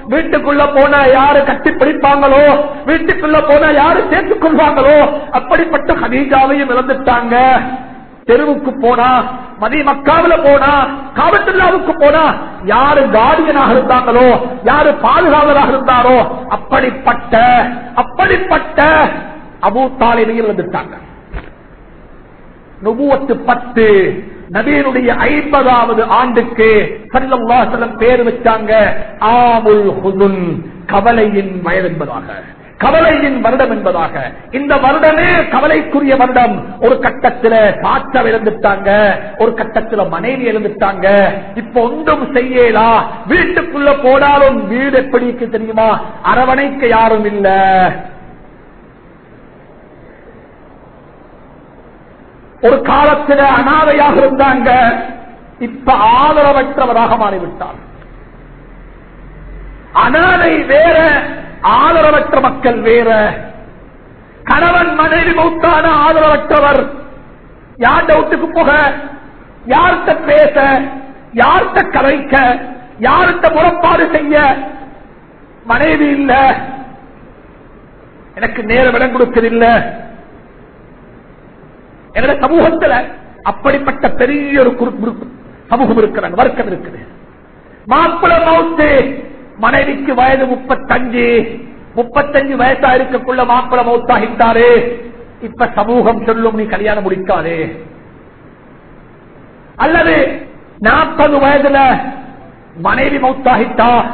S1: வீட்டுக்குள்ள போனா யாரு கட்டி பிடிப்பாங்களோ? வீட்டுக்குள்ள போனா யாரு சேர்த்துக் கொள்வாங்களோ? அப்படிப்பட்ட ஹதீஜாவையும் இழந்துட்டாங்க தெருவுக்கு போனா மதிய மக்காவில போனா காவத்துல்லாவுக்கு போனா யாரு கார்டியனாக இருந்தாங்களோ யாரு பாதுகாவலராக இருந்தாரோ அப்படிப்பட்ட அப்படிப்பட்ட அபூ தாலிமையில் வந்துட்டாங்க நுபுவத்து பத்து நபீனுடைய ஐம்பதாவது ஆண்டுக்கு சல்லல்லாசலம் பேர் வச்சாங்க ஆமுல் கவலையின் வயது என்பதாக. கவலையின் வருடம் என்பதாக. இந்த வருடமே கவலைக்குரிய வருடம். ஒரு கட்டத்துல சாட்சம் இழந்துட்டாங்க ஒரு கட்டத்துல மனைவி இழந்துட்டாங்க இப்ப ஒன்றும் செய்யலா? வீட்டுக்குள்ள போனாலும் வீடு எப்படி இருக்கு தெரியுமா? அரவணைக்க யாரும் இல்ல. ஒரு காலத்துல அனாதையாக இருந்தாங்க. இப்ப ஆதரவற்றவராக மாறிவிட்டார். அனாதை வேற ஆதரவற்ற மக்கள் வேற. கணவன் மனைவி மௌத்தான ஆதரவற்றவர். யார்ட வீட்டுக்கு போக? யார்கிட்ட பேச? யார்கிட்ட கலைக்க யார்கிட்ட முறப்பாடு செய்ய? மனைவி இல்ல. எனக்கு நேரம் இடம் கொடுக்கதில்லை என்னோட சமூகத்துல அப்படிப்பட்ட பெரிய ஒரு குறு- சமூகம் இருக்கிறாங்க வர்க்கம் இருக்குது. மாப்பிள மவுத்து மனைவிக்கு வயது முப்பத்தஞ்சு. முப்பத்தஞ்சு வயசா இருக்கக்குள்ள மாப்பிள மௌத்தாகிட்டாரு இப்ப சமூகம் சொல்லும் நீ கல்யாணம் முடிக்காது. அல்லது நாற்பது வயதுல மனைவி மௌத்தாகிட்டா?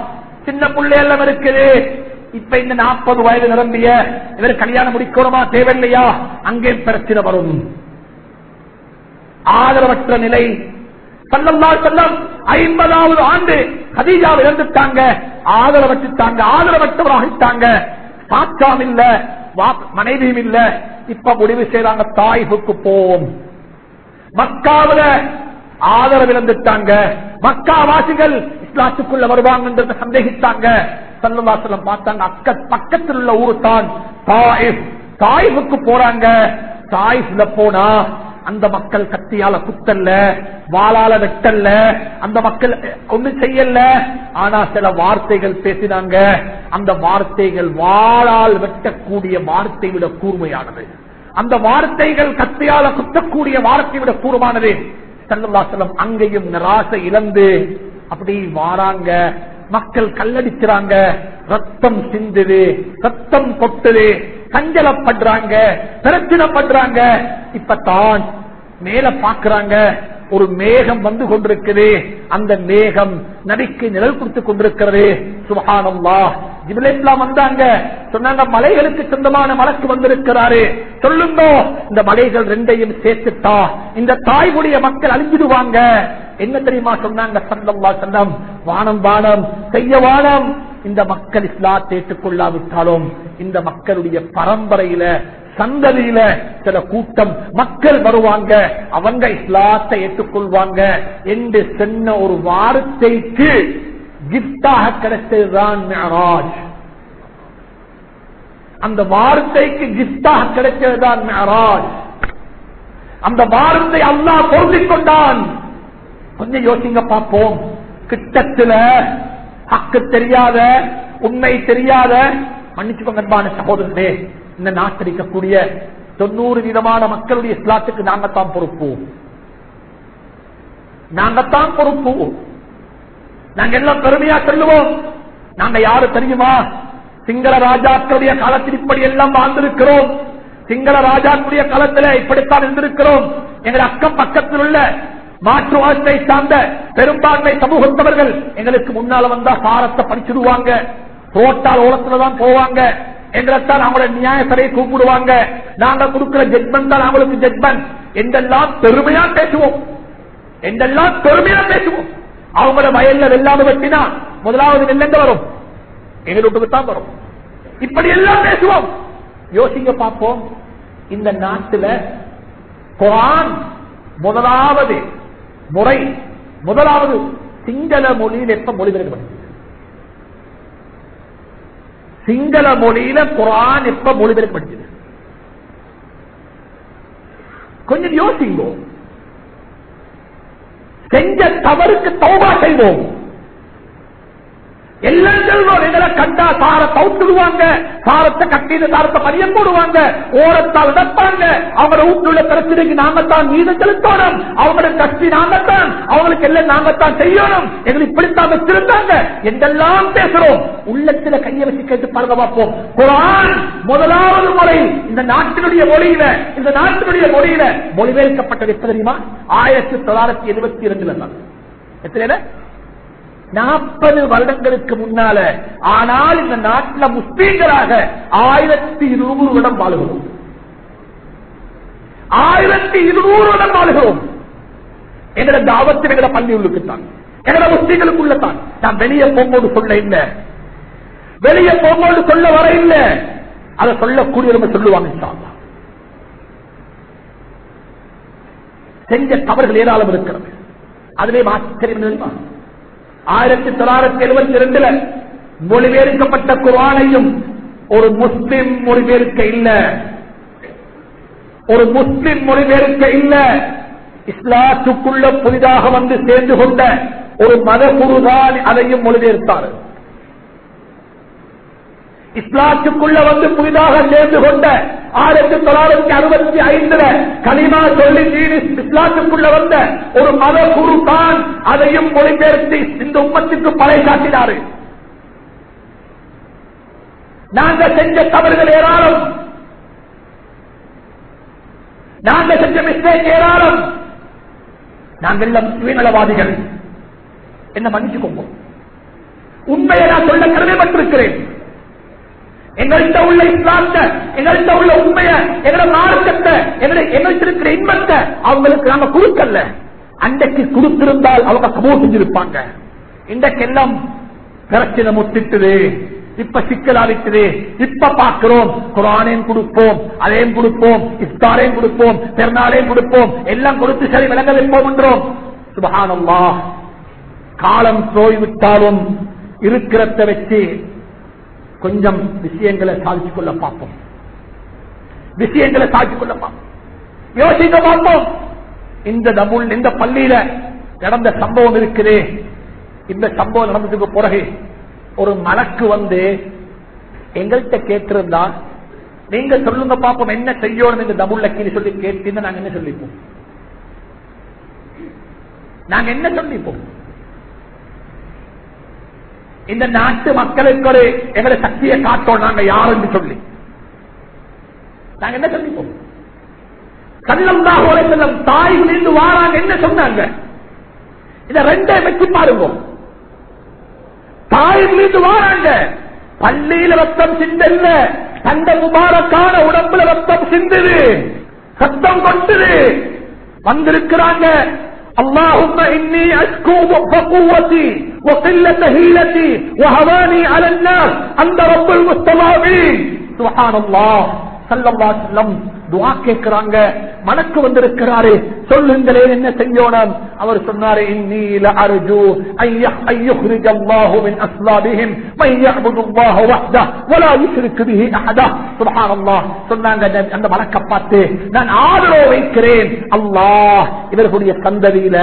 S1: சின்ன பிள்ளை எல்லாம் இருக்குது. இப்ப இந்த நாற்பது வயது நிரம்பிய இவர் கல்யாணம் முடிக்கணுமா தேவையில்லையா? அங்கே பிரச்சனை வரும். ஆதரவற்ற நிலை ஐம்பதாவது ஆண்டு ஹதீஜா இழந்துட்டாங்க. ஆதரவற்றுட்டாங்க ஆதரவற்றவராகிட்டாங்க சாட்சாம் இல்ல. வா- மனைவியும் இல்ல. இப்ப முடிவு செய்தாங்க தாய்வுக்கு போவோம். மக்காவில ஆதரவு இழந்துட்டாங்க. மக்கா வாசிகள் இஸ்லாத்துக்குள்ள வருவாங்கன்றத சந்தேகித்தாங்க சல்லல்லாசலம் பார்த்தாங்க. அக்க பக்கத்தில் உள்ள ஊரு தான் தாயிப் தாயிஃபுக்கு போறாங்க. தாயிஃப்ல போனா அந்த மக்கள் கத்தியால குத்தல்ல வாளால வெட்டல்ல அந்த மக்கள் ஒண்ணு செய்யல ஆனா சில வார்த்தைகள் பேசினாங்க. அந்த வார்த்தைகள் வாளால் வெட்டக்கூடிய வார்த்தை விட கூர்மையானது. அந்த வார்த்தைகள் கத்தியால குத்தக்கூடிய வார்த்தை விட கூர்மானது சல்லல்லாசலம் அங்கேயும் நிராசை இழந்து அப்படி வாராங்க. மக்கள் கல்லடிக்கிறாங்க. ரத்தம் சிந்துது ரத்தம் கொட்டுது. கஞ்சலப்படுறாங்க பிரச்சனைப்படுறாங்க. இப்பதான் மேல பாக்குறாங்க ஒரு மேகம் வந்து கொண்டிருக்குது அந்த மேகம் நபிக்கு நிழல் கொடுத்து கொண்டிருக்கிறது. வா ஜிபிலேஸ்லாம் வந்தாங்க. சொன்னாங்க மலைகளுக்கு சொந்தமான மலக்கு வந்திருக்கிறாரு. சொல்லுங்க இந்த மலைகள் ரெண்டையும் சேர்த்துட்டா இந்த தாய்வுடைய மக்கள் அழிஞ்சிடுவாங்க. என்ன தெரியுமா சொன்னாங்க சந்தம் சந்தம் வானம் வானம் செய்ய வானம். இந்த மக்கள் இஸ்லாத்தை ஏற்றுக்கொள்ளாவிட்டாலும் இந்த மக்களுடைய பரம்பரையில சந்ததியில சில கூட்டம் மக்கள் வருவாங்க அவங்க இஸ்லாத்தை ஏற்றுக்கொள்வாங்க என்று சொன்ன ஒரு வார்த்தைக்கு கிஃப்டாக கிடைத்ததுதான் மெஹராஜ் அந்த வார்த்தைக்கு கிஃப்டாக கிடைத்ததுதான் மேராஜ். அந்த வார்த்தை அல்லாஹ் பொருந்திக் கொண்டான். கொஞ்சம் யோசிங்க பார்ப்போம். கிட்டத்துல ஹக்கு தெரியாத உண்மை தெரியாத மன்னிச்சுக்கோங்க அன்பான சகோதரனே இந்த நாட்டில் இருக்கக்கூடிய தொண்ணூறு விதமான மக்களுடைய இஸ்லாத்துக்கு நாங்கத்தான் பொறுப்பு. நாங்கத்தான் பொறுப்பு. நாங்க எல்லாம் பெருமையா சொல்லுவோம். நாங்க யாரு தெரியுமா? சிங்கள ராஜாக்களுடைய காலத்தில் இப்படி எல்லாம் வாழ்ந்திருக்கிறோம். சிங்கள ராஜாக்களுடைய காலத்துல இப்படித்தான் இருந்திருக்கிறோம். எங்கள் அக்கம் பக்கத்தில் உள்ள மாற்று வாழ்க்கை சார்ந்த பெரும்பான்மை சமூகத்தவர்கள் எங்களுக்கு முன்னால வந்தா சாரத்தை படிச்சிடுவாங்க. ரோட்டால் ஓரத்துலதான் போவாங்க. எங்களைத்தான் அவங்களோட நியாயசரையை கூப்பிடுவாங்க. நாங்க கொடுக்கிற ஜட்மெண்ட் தான் அவங்களுக்கு ஜட்மெண்ட் என்றெல்லாம் பெருமையா பேசுவோம். என்றெல்லாம் பெருமையா பேசுவோம். அவங்களோட வயல்ல வெள்ளாம வெட்டினா முதலாவது நெல்லெங்க வரும்? எங்களுக்கு தான் வரும். இப்படி எல்லாம் பேசுவோம். யோசிங்க பார்ப்போம். இந்த நாட்டுல குரான் முதலாவது முறை முதலாவது சிங்கள மொழியில் எப்ப மொழிபெயர்க்கப்பட்டது சிங்கள மொழியில குரான் எப்ப மொழிபெயர்க்கப்பட்டது கொஞ்சம் யோசிங்கோ. செஞ்ச தவறுக்கு தௌபா செய்வோம். எல்லாம் செல்வோம். எங்களை கண்டா சார தவுத்துடுவாங்க சாரத்தை கட்டின சாரத்தை பதியம் போடுவாங்க. ஓரத்தால் நடப்பாங்க அவங்களோட வீட்டுள்ள பிரச்சனைக்கு நாங்கத்தான் மீதம் செலுத்தணும். அவங்களோட கட்சி நாங்கத்தான் அவங்களுக்கு எல்லாம் நாங்கத்தான் செய்யணும். எங்களை இப்படித்தான் வச்சிருந்தாங்க. என்றெல்லாம் பேசுறோம். உள்ளத்துல கையை வச்சு கேட்டு பாருங்க பார்ப்போம். குரான் முதலாவது முறை இந்த நாட்டினுடைய மொழியில இந்த நாட்டினுடைய மொழியில மொழிபெயர்க்கப்பட்டது எப்ப தெரியுமா? ஆயிரத்தி தொள்ளாயிரத்தி எழுபத்தி இரண்டுல தான் எத்தனை நாற்பது வருடங்களுக்கு முன்னால ஆனால் இந்த நாட்டில் முஸ்லீம்களாக ஆயிரத்தி இருநூறு வருடம் வாழுகிறோம். ஆயிரத்தி இருநூறு வருடம் வாழுகிறோம். எங்களை தாவத்தில் எங்களை பள்ளி உள்ளுக்குத்தான் எங்களை முஸ்லீம்களுக்குள்ளதான் நான் வெளியே போகும்போது சொல்ல இல்லை. வெளியே போகும்போது சொல்ல வர இல்லை. அதை சொல்லக்கூடியவங்க சொல்லுவாங்க செஞ்ச தவறுகள் ஏராளம் இருக்கிறது. அதுவே ஆச்சரியம் தெரியுமா? ஆயிரத்தி தொள்ளாயிரத்தி எழுபத்தி ரெண்டுல மொழிபெயர்க்கப்பட்ட குரானையும் ஒரு முஸ்லிம் மொழிபெயர்க்க இல்ல. ஒரு முஸ்லிம் மொழிபெயர்க்க இல்ல. இஸ்லாத்துக்குள்ள புதிதாக வந்து சேர்ந்து கொண்ட ஒரு மத குருதான் அதையும் மொழிபெயர்த்தார்கள் இஸ்லாத்துக்குள்ள வந்து புதிதாக சேர்ந்து கொண்ட ஆயிரத்தி தொள்ளாயிரத்தி அறுபத்தி ஐந்துல கனிமா சொல்லி இஸ்லாத்துக்குள்ள வந்த ஒரு மத குரு தான் அதையும் மொழிபெயர்த்து இந்த உம்மத்துக்கு பழை காட்டினாரு நாங்க செஞ்ச தவறுகள் ஏராளம். நாங்க செஞ்ச மிஸ்டேக் ஏராளம். நாங்கள் எல்லாம் சுயநலவாதிகள். என்ன மன்னிச்சுக்கோங்க. உண்மையை நான் சொல்ல கடமைப்பட்டிருக்கிறேன். எங்கள்கிட்ட உள்ள இஸ்லாத்த எங்கள்கிட்ட உள்ள உண்மைய எங்களோட மார்க்கத்தை எங்கள்கிட்ட இருக்கிற இன்பத்தை அவங்களுக்கு நாங்க கொடுக்கல. அன்றைக்கு கொடுத்திருந்தால் அவங்க கபூர் செஞ்சிருப்பாங்க. இன்றைக்கெல்லாம் பிரச்சனை முத்திட்டுது இப்ப சிக்கலாவிட்டது இப்ப பார்க்கிறோம். குரானையும் கொடுப்போம் அதையும் கொடுப்போம் இஸ்தாரையும் கொடுப்போம் பெருநாளையும் கொடுப்போம் எல்லாம் கொடுத்து சரி விளங்க வைப்போம் என்றோம். சுபகானம்மா காலம் போய்விட்டாலும் இருக்கிறத வச்சு கொஞ்சம் விஷயங்களை சாதிச்சு கொள்ள பார்ப்போம். விஷயங்களை சாதிச்சு கொள்ள பார்ப்போம். யோசிக்க பார்ப்போம். இந்த தமிழ் இந்த பள்ளியில நடந்த சம்பவம் இருக்குதே. இந்த சம்பவம் நடந்ததுக்கு பிறகு ஒரு மலக்கு வந்து எங்கள்கிட்ட கேட்டிருந்தா நீங்க சொல்லுங்க பாப்போம் என்ன செய்யணும்? இந்த தமிழ்ல கீழே சொல்லி கேட்டீங்க நாங்க என்ன சொல்லிப்போம்? நாங்க என்ன சொல்லிப்போம்? இந்த நாட்டு மக்களுக்கு ஒரு எங்களை சக்தியை காட்டோம் நாங்க யாருன்னு சொல்லி. நாங்க என்ன சொல்லிப்போம்? சல்லல்லாஹு அலைஹி வஸல்லம் தாய்களிலிருந்து வாராங்க என்ன சொன்னாங்க? இத ரெண்டே வச்சு பாருங்க தாயிலிருந்து வாராங்க. பள்ளியில ரத்தம் சிந்தல்ல. தந்த முபாரக்கான உடம்புல ரத்தம் சிந்தது. சத்தம் கொண்டது வந்திருக்கிறாங்க. اللهم إني أشكو قوتي وقلة هيلتي وهواني على الناس أنت رب المستضعفين. سبحان الله. صلى الله عليه وسلم. துவா கேட்கிறாங்க மனக்கு வந்திருக்கிறாரே சொல்லுங்களேன் என்ன செய்யணும்? அவர் சொன்னாரு அந்த மலக்க பார்த்து நான் ஆதரவு வைக்கிறேன். அல்லாஹ் இவர்களுடைய சந்ததியில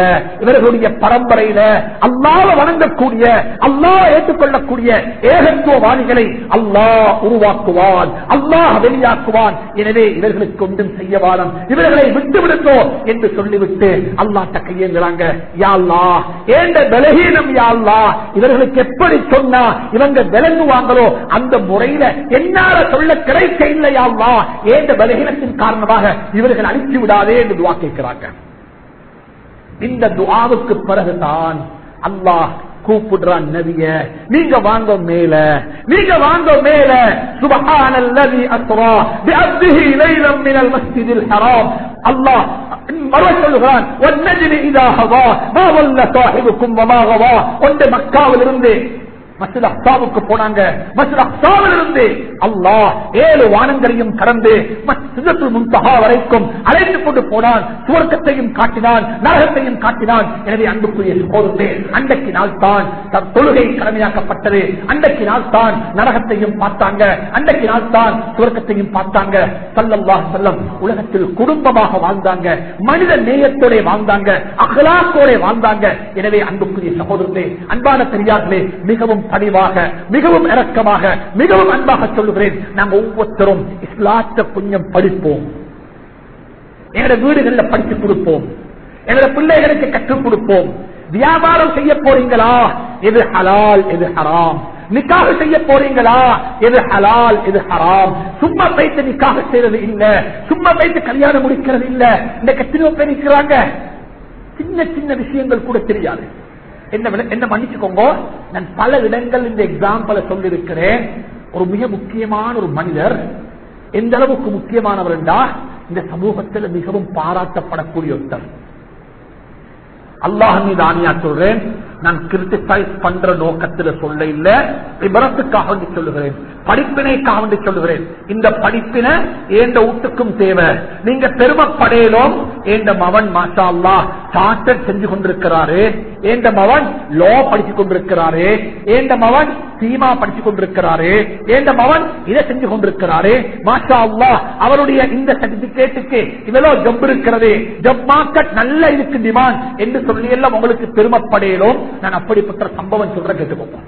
S1: இவர்களுடைய பரம்பரையில அல்லாத வணங்கக்கூடிய அல்லாஹ் ஏற்றுக்கொள்ளக்கூடிய ஏகத்துவவாதிகளை அல்லாஹ் உருவாக்குவான் அல்லாஹ் வெளியாக்குவான். எனவே இவர்களுக்கு ஒன்றும் செய்ய வாரம். இவர்களை விட்டு விடுங்கோ என்று சொல்லிவிட்டு அல்லாட்ட கையேங்கிறாங்க யாழ்லா ஏண்ட பலகீனம் யாழ்லா இவர்களுக்கு எப்படி சொன்னா இவங்க விளங்குவாங்களோ அந்த முறையில என்னால சொல்ல கிடைக்க இல்லையாழ்லா ஏண்ட பலகீனத்தின் காரணமாக இவர்கள் அழிச்சு விடாதே என்று துவா கேட்கிறாங்க. இந்த துவாவுக்கு பிறகுதான் அல்லாஹ் கூப்பிடுறான் நபிய. நீங்க வாங்க மேல. நீங்க வாங்க மேல. சுபஹான அல்லதி அஸ்ரா பிஅப்திஹி லைலம் மினல் மஸ்ஜிதில் ஹராம். அல்லாஹ் மறு சொல்கிறான் வன்னஜ்மி இதா ஹவா. மா வல்ல சாஹிபுக்கும் வமா கவா ஒன்று மக்காவிலிருந்து மஸ்ஜித் அப்தாவுக்கு போனாங்க. மஸ்ஜித் அப்தாவில் இருந்து அல்லாஹ் ஏழு வானங்களையும் கடந்து மஸ்ஜிதத்துல் முன்தகா வரைக்கும் அழைத்து கொண்டு போனான். சுவர்க்கத்தையும் காட்டினான் நரகத்தையும் காட்டினான். எனவே அன்புக்குரிய சகோதரே அன்றைக்கு நாள் தான் தொழுகை கடமையாக்கப்பட்டது. அன்றைக்கு நாள் தான் நரகத்தையும் பார்த்தாங்க. அன்றைக்கு நாள் தான் சுவர்க்கத்தையும் பார்த்தாங்க. சல்லல்லா செல்லம் உலகத்தில் குடும்பமாக வாழ்ந்தாங்க. மனித நேயத்தோட வாழ்ந்தாங்க. அகலாக்கோட வாழ்ந்தாங்க. எனவே அன்புக்குரிய சகோதரர்களே அன்பான பெரியார்களே மிகவும் பணிவாக மிகவும் இறக்கமாக மிகவும் அன்பாக சொல்லுகிறேன். நாங்கள் ஒவ்வொருத்தரும் இஸ்லாத்தை கொஞ்சம் படிப்போம். எங்களோட வீடுகளில் படித்து கொடுப்போம். எங்களோட பிள்ளைகளுக்கு கற்றுக் கொடுப்போம். வியாபாரம் செய்ய போறீங்களா? எது ஹலால் எது ஹராம்? நிக்காக செய்ய போறீங்களா? எது ஹலால் எது ஹராம்? சும்மா வைத்து நிக்காக செய்யறது இல்ல. சும்மா வைத்து கல்யாணம் முடிக்கிறது இல்ல. இந்த எத்தனையோ பேர் சின்ன சின்ன விஷயங்கள் கூட தெரியாது. என்ன என்ன மன்னிச்சுக்கோங்க? நான் பல இடங்கள் இந்த எக்ஸாம்பிளை சொல்லியிருக்கிறேன். ஒரு மிக முக்கியமான ஒரு மனிதர் எந்த அளவுக்கு முக்கியமானவர் என்றா இந்த சமூகத்தில் மிகவும் பாராட்டப்படக்கூடிய ஒருத்தர். அல்லாஹ் மீது ஆணையா சொல்றேன் நான் கிரிட்டிசைஸ் பண்ற நோக்கத்தில் சொல்ல இல்ல. விபரத்துக்காக வேண்டி சொல்லுகிறேன். படிப்பினைக்காக வேண்டி சொல்லுகிறேன். இந்த படிப்பினை ஏண்ட வீட்டுக்கும் தேவை? நீங்க பெருமைப்படையலும் ஏண்ட மவன் மாஷா அல்லாஹ் சார்ட்டர் செஞ்சு கொண்டிருக்கிறாரு. ஏண்ட மவன் லோ படிச்சு கொண்டிருக்கிறாரு. ஏண்ட மவன் சீமா படிச்சு கொண்டிருக்கிறாரு. ஏண்ட மவன் இதை செஞ்சு கொண்டிருக்கிறாரு. மாஷா அல்லா அவருடைய இந்த சர்டிபிகேட்டுக்கு இவ்வளவு ஜப் இருக்கிறது. ஜப் மார்க்கெட் நல்ல இதுக்கு டிமாண்ட் என்று சொல்லி எல்லாம் உங்களுக்கு பெருமைப்படையிலும் நான் அப்படிப்பட்ட சம்பவம் சொல்ற கேட்டுக்கோங்க.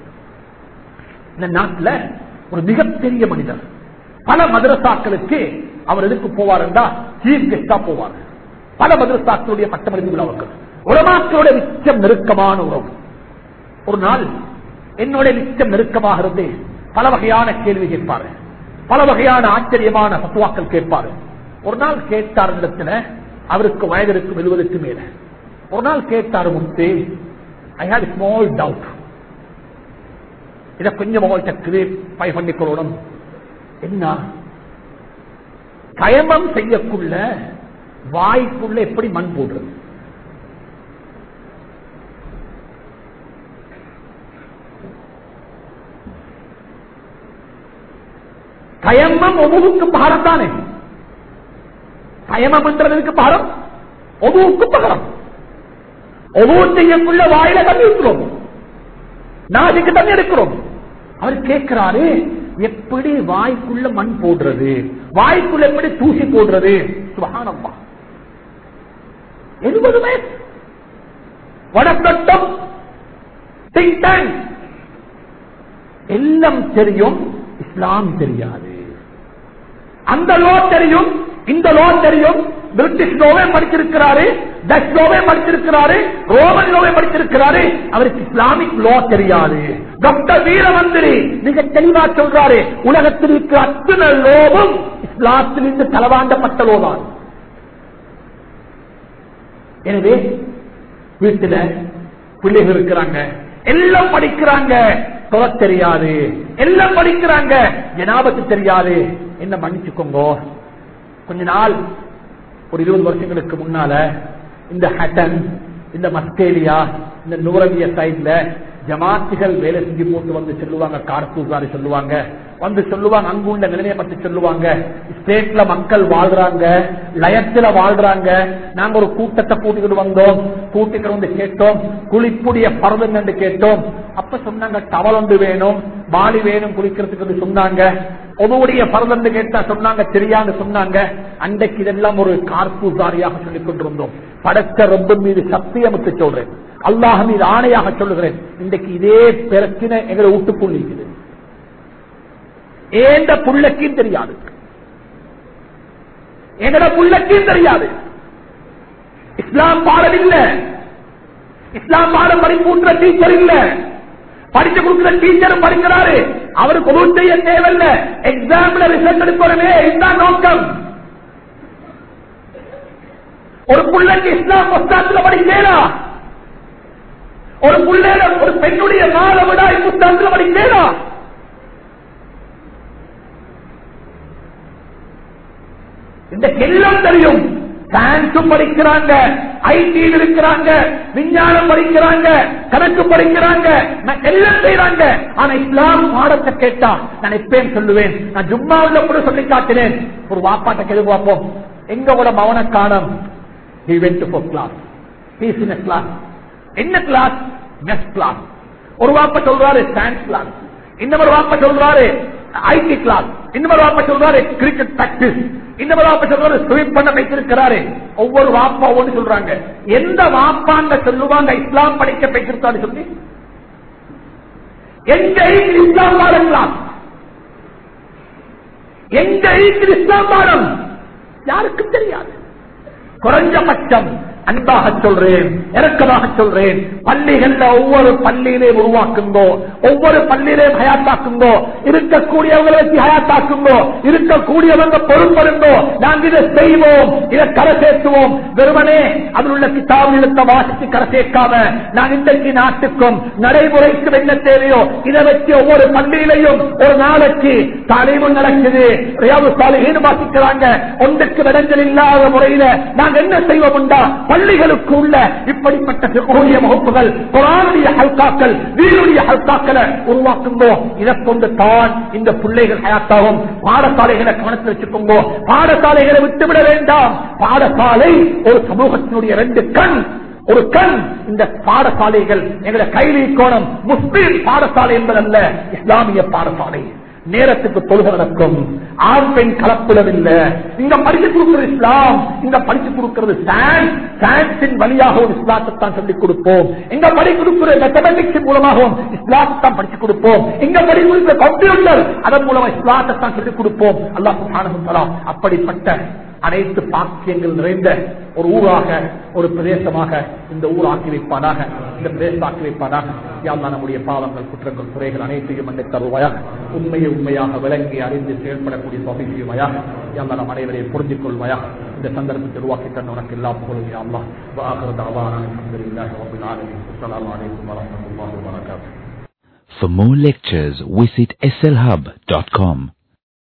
S1: இந்த நாட்டுல ஒரு மிகப்பெரிய மனிதர் பல மதரசாக்களுக்கு அவர் எதுக்கு போவார் போவாருண்டா சீஃப் கெஸ்டா போவார். பல மதரசாக்களுடைய பட்டமளிப்புகள் அவர்கள் உலமாக்களோட மிச்சம் நெருக்கமான உறவு. ஒரு நாள் என்னோட மிச்சம் நெருக்கமாக இருந்து பல வகையான கேள்வி கேட்பாரு. பல வகையான ஆச்சரியமான பத்துவாக்கள் கேட்பாரு. ஒரு நாள் கேட்டார் இடத்துல அவருக்கு வயதிற்கும் எழுவதற்கு மேல. ஒரு நாள் கேட்டார் முன்பே ஐ ஹாவ் ஸ்மால் டவுட் இதை கொஞ்சம் உங்கள்கிட்ட கிளியர் பண்ணிக்கொள்ளணும் என்ன கயமம் செய்யக்குள்ள வாய்க்குள்ள எப்படி மண் போடுறது கயமம் ஒவ்வொருக்கு பாரம் தானே கயமம் என்றதுக்கு பாரம் ஒவ்வொருக்கு பகரம் ஒவ்வொரு செய்யக்குள்ள வாயில தண்ணி இருக்கிறோம் நாளைக்கு தண்ணி எடுக்கிறோம். அவர் கேட்கிறாரு எப்படி வாய்க்குள்ள மண் போடுறது? வாய்க்குள்ள எப்படி தூசி போடுறது? சுகானம்மா எழுபது வயசு வடக்கட்டம் எல்லாம் தெரியும் இஸ்லாம் தெரியாது. அந்த லோ தெரியும் இந்த லோன் தெரியும். பிரிட்டிஷ் லோவே படிச்சிருக்கிறாரு. டச் லோவே படிச்சிருக்கிறாரு. ரோமன் லோவே படிச்சிருக்கிறாரு. அவருக்கு இஸ்லாமிக் லோ தெரியாது. டாக்டர் வீரமந்திரி மிக தெளிவா சொல்றாரு. உலகத்தில் இருக்கிற அத்தனை லோவும் இஸ்லாத்திலிருந்து களவாண்டப்பட்ட லோதான் எனவே வீட்டுல பிள்ளைகள் இருக்கிறாங்க. எல்லாம் படிக்கிறாங்க. தொலை தெரியாது. எல்லாம் படிக்கிறாங்க. ஜனாபத்து தெரியாது. என்ன மன்னிச்சுக்கோங்க. கொஞ்ச நாள் ஒரு இருபது வருஷங்களுக்கு முன்னால இந்த ஹட்டன் இந்த மஸ்கேலியா இந்த நூரவிய சைட்ல ஜமாத்துகள் வேலை செஞ்சு போட்டு வந்து சொல்லுவாங்க கார்பூசாரி சொல்லுவாங்க. வந்து சொல்லுவாங்க அங்குள்ள நிலைமையை பத்தி சொல்லுவாங்க. ஸ்டேட்ல மக்கள் வாழ்றாங்க லயத்துல வாழ்றாங்க. நாங்க ஒரு கூட்டத்தை கூட்டிக்கிட்டு வந்தோம். கூட்டிக்கிட்டு வந்து கேட்டோம் குளிப்புடைய பரதம் என்று கேட்டோம். அப்ப சொன்னாங்க டவல் ஒன்று வேணும் பாலி வேணும் குளிக்கிறதுக்கு சொன்னாங்க. உதவுடைய பரதம் கேட்டா சொன்னாங்க தெரியாது சொன்னாங்க. அன்றைக்கு இதெல்லாம் ஒரு கார்பூசாரியாக சொல்லிக் கொண்டிருந்தோம். படைத்த ரொம்ப மீது சத்தியமுக்கு சொல்றேன். அல்லாஹ் மீது ஆணையாக சொல்லுகிறேன். இன்றைக்கு இதே பிரச்சனை எங்களை வீட்டுக்குள் இருக்குது ஏந்த புள்ளக்கும் தெரியாது. எங்கட புள்ளக்கும் தெரியாது. இஸ்லாம் பாடம் இல்ல. இஸ்லாம் பாடம் படிப்பூன்ற டீச்சர் இல்ல. படிச்சு கொடுக்கிற டீச்சரும் படிக்கிறாரு. அவருக்கு முந்தைய செய்ய தேவையில்ல. எக்ஸாம்ல ரிசல்ட் எடுக்கணுமே இதுதான் நோக்கம். ஒரு புள்ளைக்கு இஸ்லாம் புஸ்தகத்துல படிக்கலாம் ஒரு புள்ளையில ஒரு பெண்ணுடைய நாளை விட புத்தகத்துல படிக்கலாம் இந்த எல்லாம் தெரியும். சயின்ஸும் படிக்கிறாங்க ஐடியில் இருக்கிறாங்க விஞ்ஞானம் படிக்கிறாங்க கணக்கு படிக்கிறாங்க நான் எல்லாம் செய்யறாங்க ஆனா இஸ்லாம் பாடத்தை கேட்டா நான் எப்பயும் சொல்லுவேன்? நான் ஜும்மாவில் கூட சொல்லி காட்டினேன். ஒரு வாப்பாட்ட கேள்வி பார்ப்போம். எங்க கூட மவன காணம் he went to class. He's in a class. என்ன கிளாஸ் மெஸ் கிளாஸ் ஒரு வாப்ப சொல்றாரு சயின்ஸ் கிளாஸ் இன்னொரு வாப்ப சொல்றாரு ஐடி கிளாஸ் இன்னொரு வாப்ப சொல்றாரு கிரிக்கெட் பிராக்டிஸ் இன்னொரு வாப்ப சொல்றாரு ஸ்வீப் பண்ண வைத்திருக்கிறாரு. ஒவ்வொரு வாப்பா ஒன்று சொல்றாங்க. எந்த வாப்பாங்க சொல்லுவாங்க இஸ்லாம் படிக்க வைத்திருக்காரு சொல்லி? எங்க ஈக்கில் இஸ்லாம் பாடம் கிளாஸ் எங்க ஈக்கில் இஸ்லாம் பாடம்? யாருக்கும் தெரியாது. குறைஞ்சபட்சம் அன்பாக சொல்றேன் இறக்கமாக சொல்றேன். பள்ளிகள்ல ஒவ்வொரு பள்ளியிலையும் உருவாக்குங்கோ ஒவ்வொரு பள்ளியிலையும் ஹயாத்தாக்குங்கோ இருக்கக்கூடியவங்களை வச்சு ஹயாத்தாக்குங்கோ இருக்கக்கூடியவங்க பொறுப்பருங்கோ நாங்கள் இதை செய்வோம் இதை கரை சேர்த்துவோம். வெறுமனே அதில் உள்ள கிதாபு எழுத்த வாசித்து கரை சேர்க்காம நான் இன்றைக்கு நாட்டுக்கும் நடைமுறைக்கு என்ன தேவையோ இதை வச்சு ஒவ்வொரு பள்ளியிலையும் ஒரு நாளைக்கு தலைவு நடக்குது. ரியாவு சாலையும் வாசிக்கிறாங்க. ஒன்றுக்கு விடங்கள் இல்லாத முறையில நாங்கள் என்ன செய்வோம்டா பள்ளிகளுக்கு உள்ள இப்படிப்பட்ட சிறுகோடிய வகுப்புகள் குரானுடைய ஹல்காக்கள் வீருடைய ஹல்காக்களை உருவாக்குங்கோ. இதை கொண்டு தான் இந்த பிள்ளைகள் ஹயாத்தாகும். பாடசாலைகளை கவனத்தில் வச்சுக்கோங்கோ. பாடசாலைகளை விட்டுவிட வேண்டாம். பாடசாலை ஒரு சமூகத்தினுடைய ரெண்டு கண். ஒரு கண். இந்த பாடசாலைகள் எங்களை கைலி கோணம் முஸ்லீம் பாடசாலை என்பதல்ல இஸ்லாமிய பாடசாலை. நேரத்துக்கு தொழுக நடக்கும். ஆண் பெண் கலப்பிடம் இல்ல இங்க படிச்சு கொடுக்கிறது இஸ்லாம். இங்க படிச்சு கொடுக்கிறது சயின்ஸ் சயின்ஸின் வழியாக ஒரு இஸ்லாத்தைத்தான் சொல்லிக் கொடுப்போம். இங்க படி கொடுக்கிற மெத்தமெட்டிக்ஸ் மூலமாகவும் இஸ்லாத்தைத்தான் படிச்சு கொடுப்போம். இங்க படி கொடுக்கிற கம்ப்யூட்டர் அதன் மூலமா இஸ்லாத்தைத்தான் சொல்லிக் கொடுப்போம். அல்லாஹ் அப்படிப்பட்ட அனைத்து பாக்கியங்கள் நிறைந்த ஒரு ஊராக ஒரு பிரதேசமாக இந்த ஊர் ஆக்கி வைப்பானாக இந்த பிரதேசம் ஆக்கி வைப்பானாக யாழ்லா நம்முடைய பாவங்கள் குற்றங்கள் குறைகள் அனைத்தையும் மன்னித் தருவாயாக. உண்மையை உண்மையாக விளங்கி அறிந்து செயல்படக்கூடிய பகுதியுமையாக செய்வாயாக யாழ்லா நம் அனைவரையும் புரிஞ்சிக் கொள்வாயாக. இந்த சந்தர்ப்பத்தை உருவாக்கி தந்த உனக்கு எல்லா புகழும் யாழ்லா
S2: For more lectures, visit slhub.com.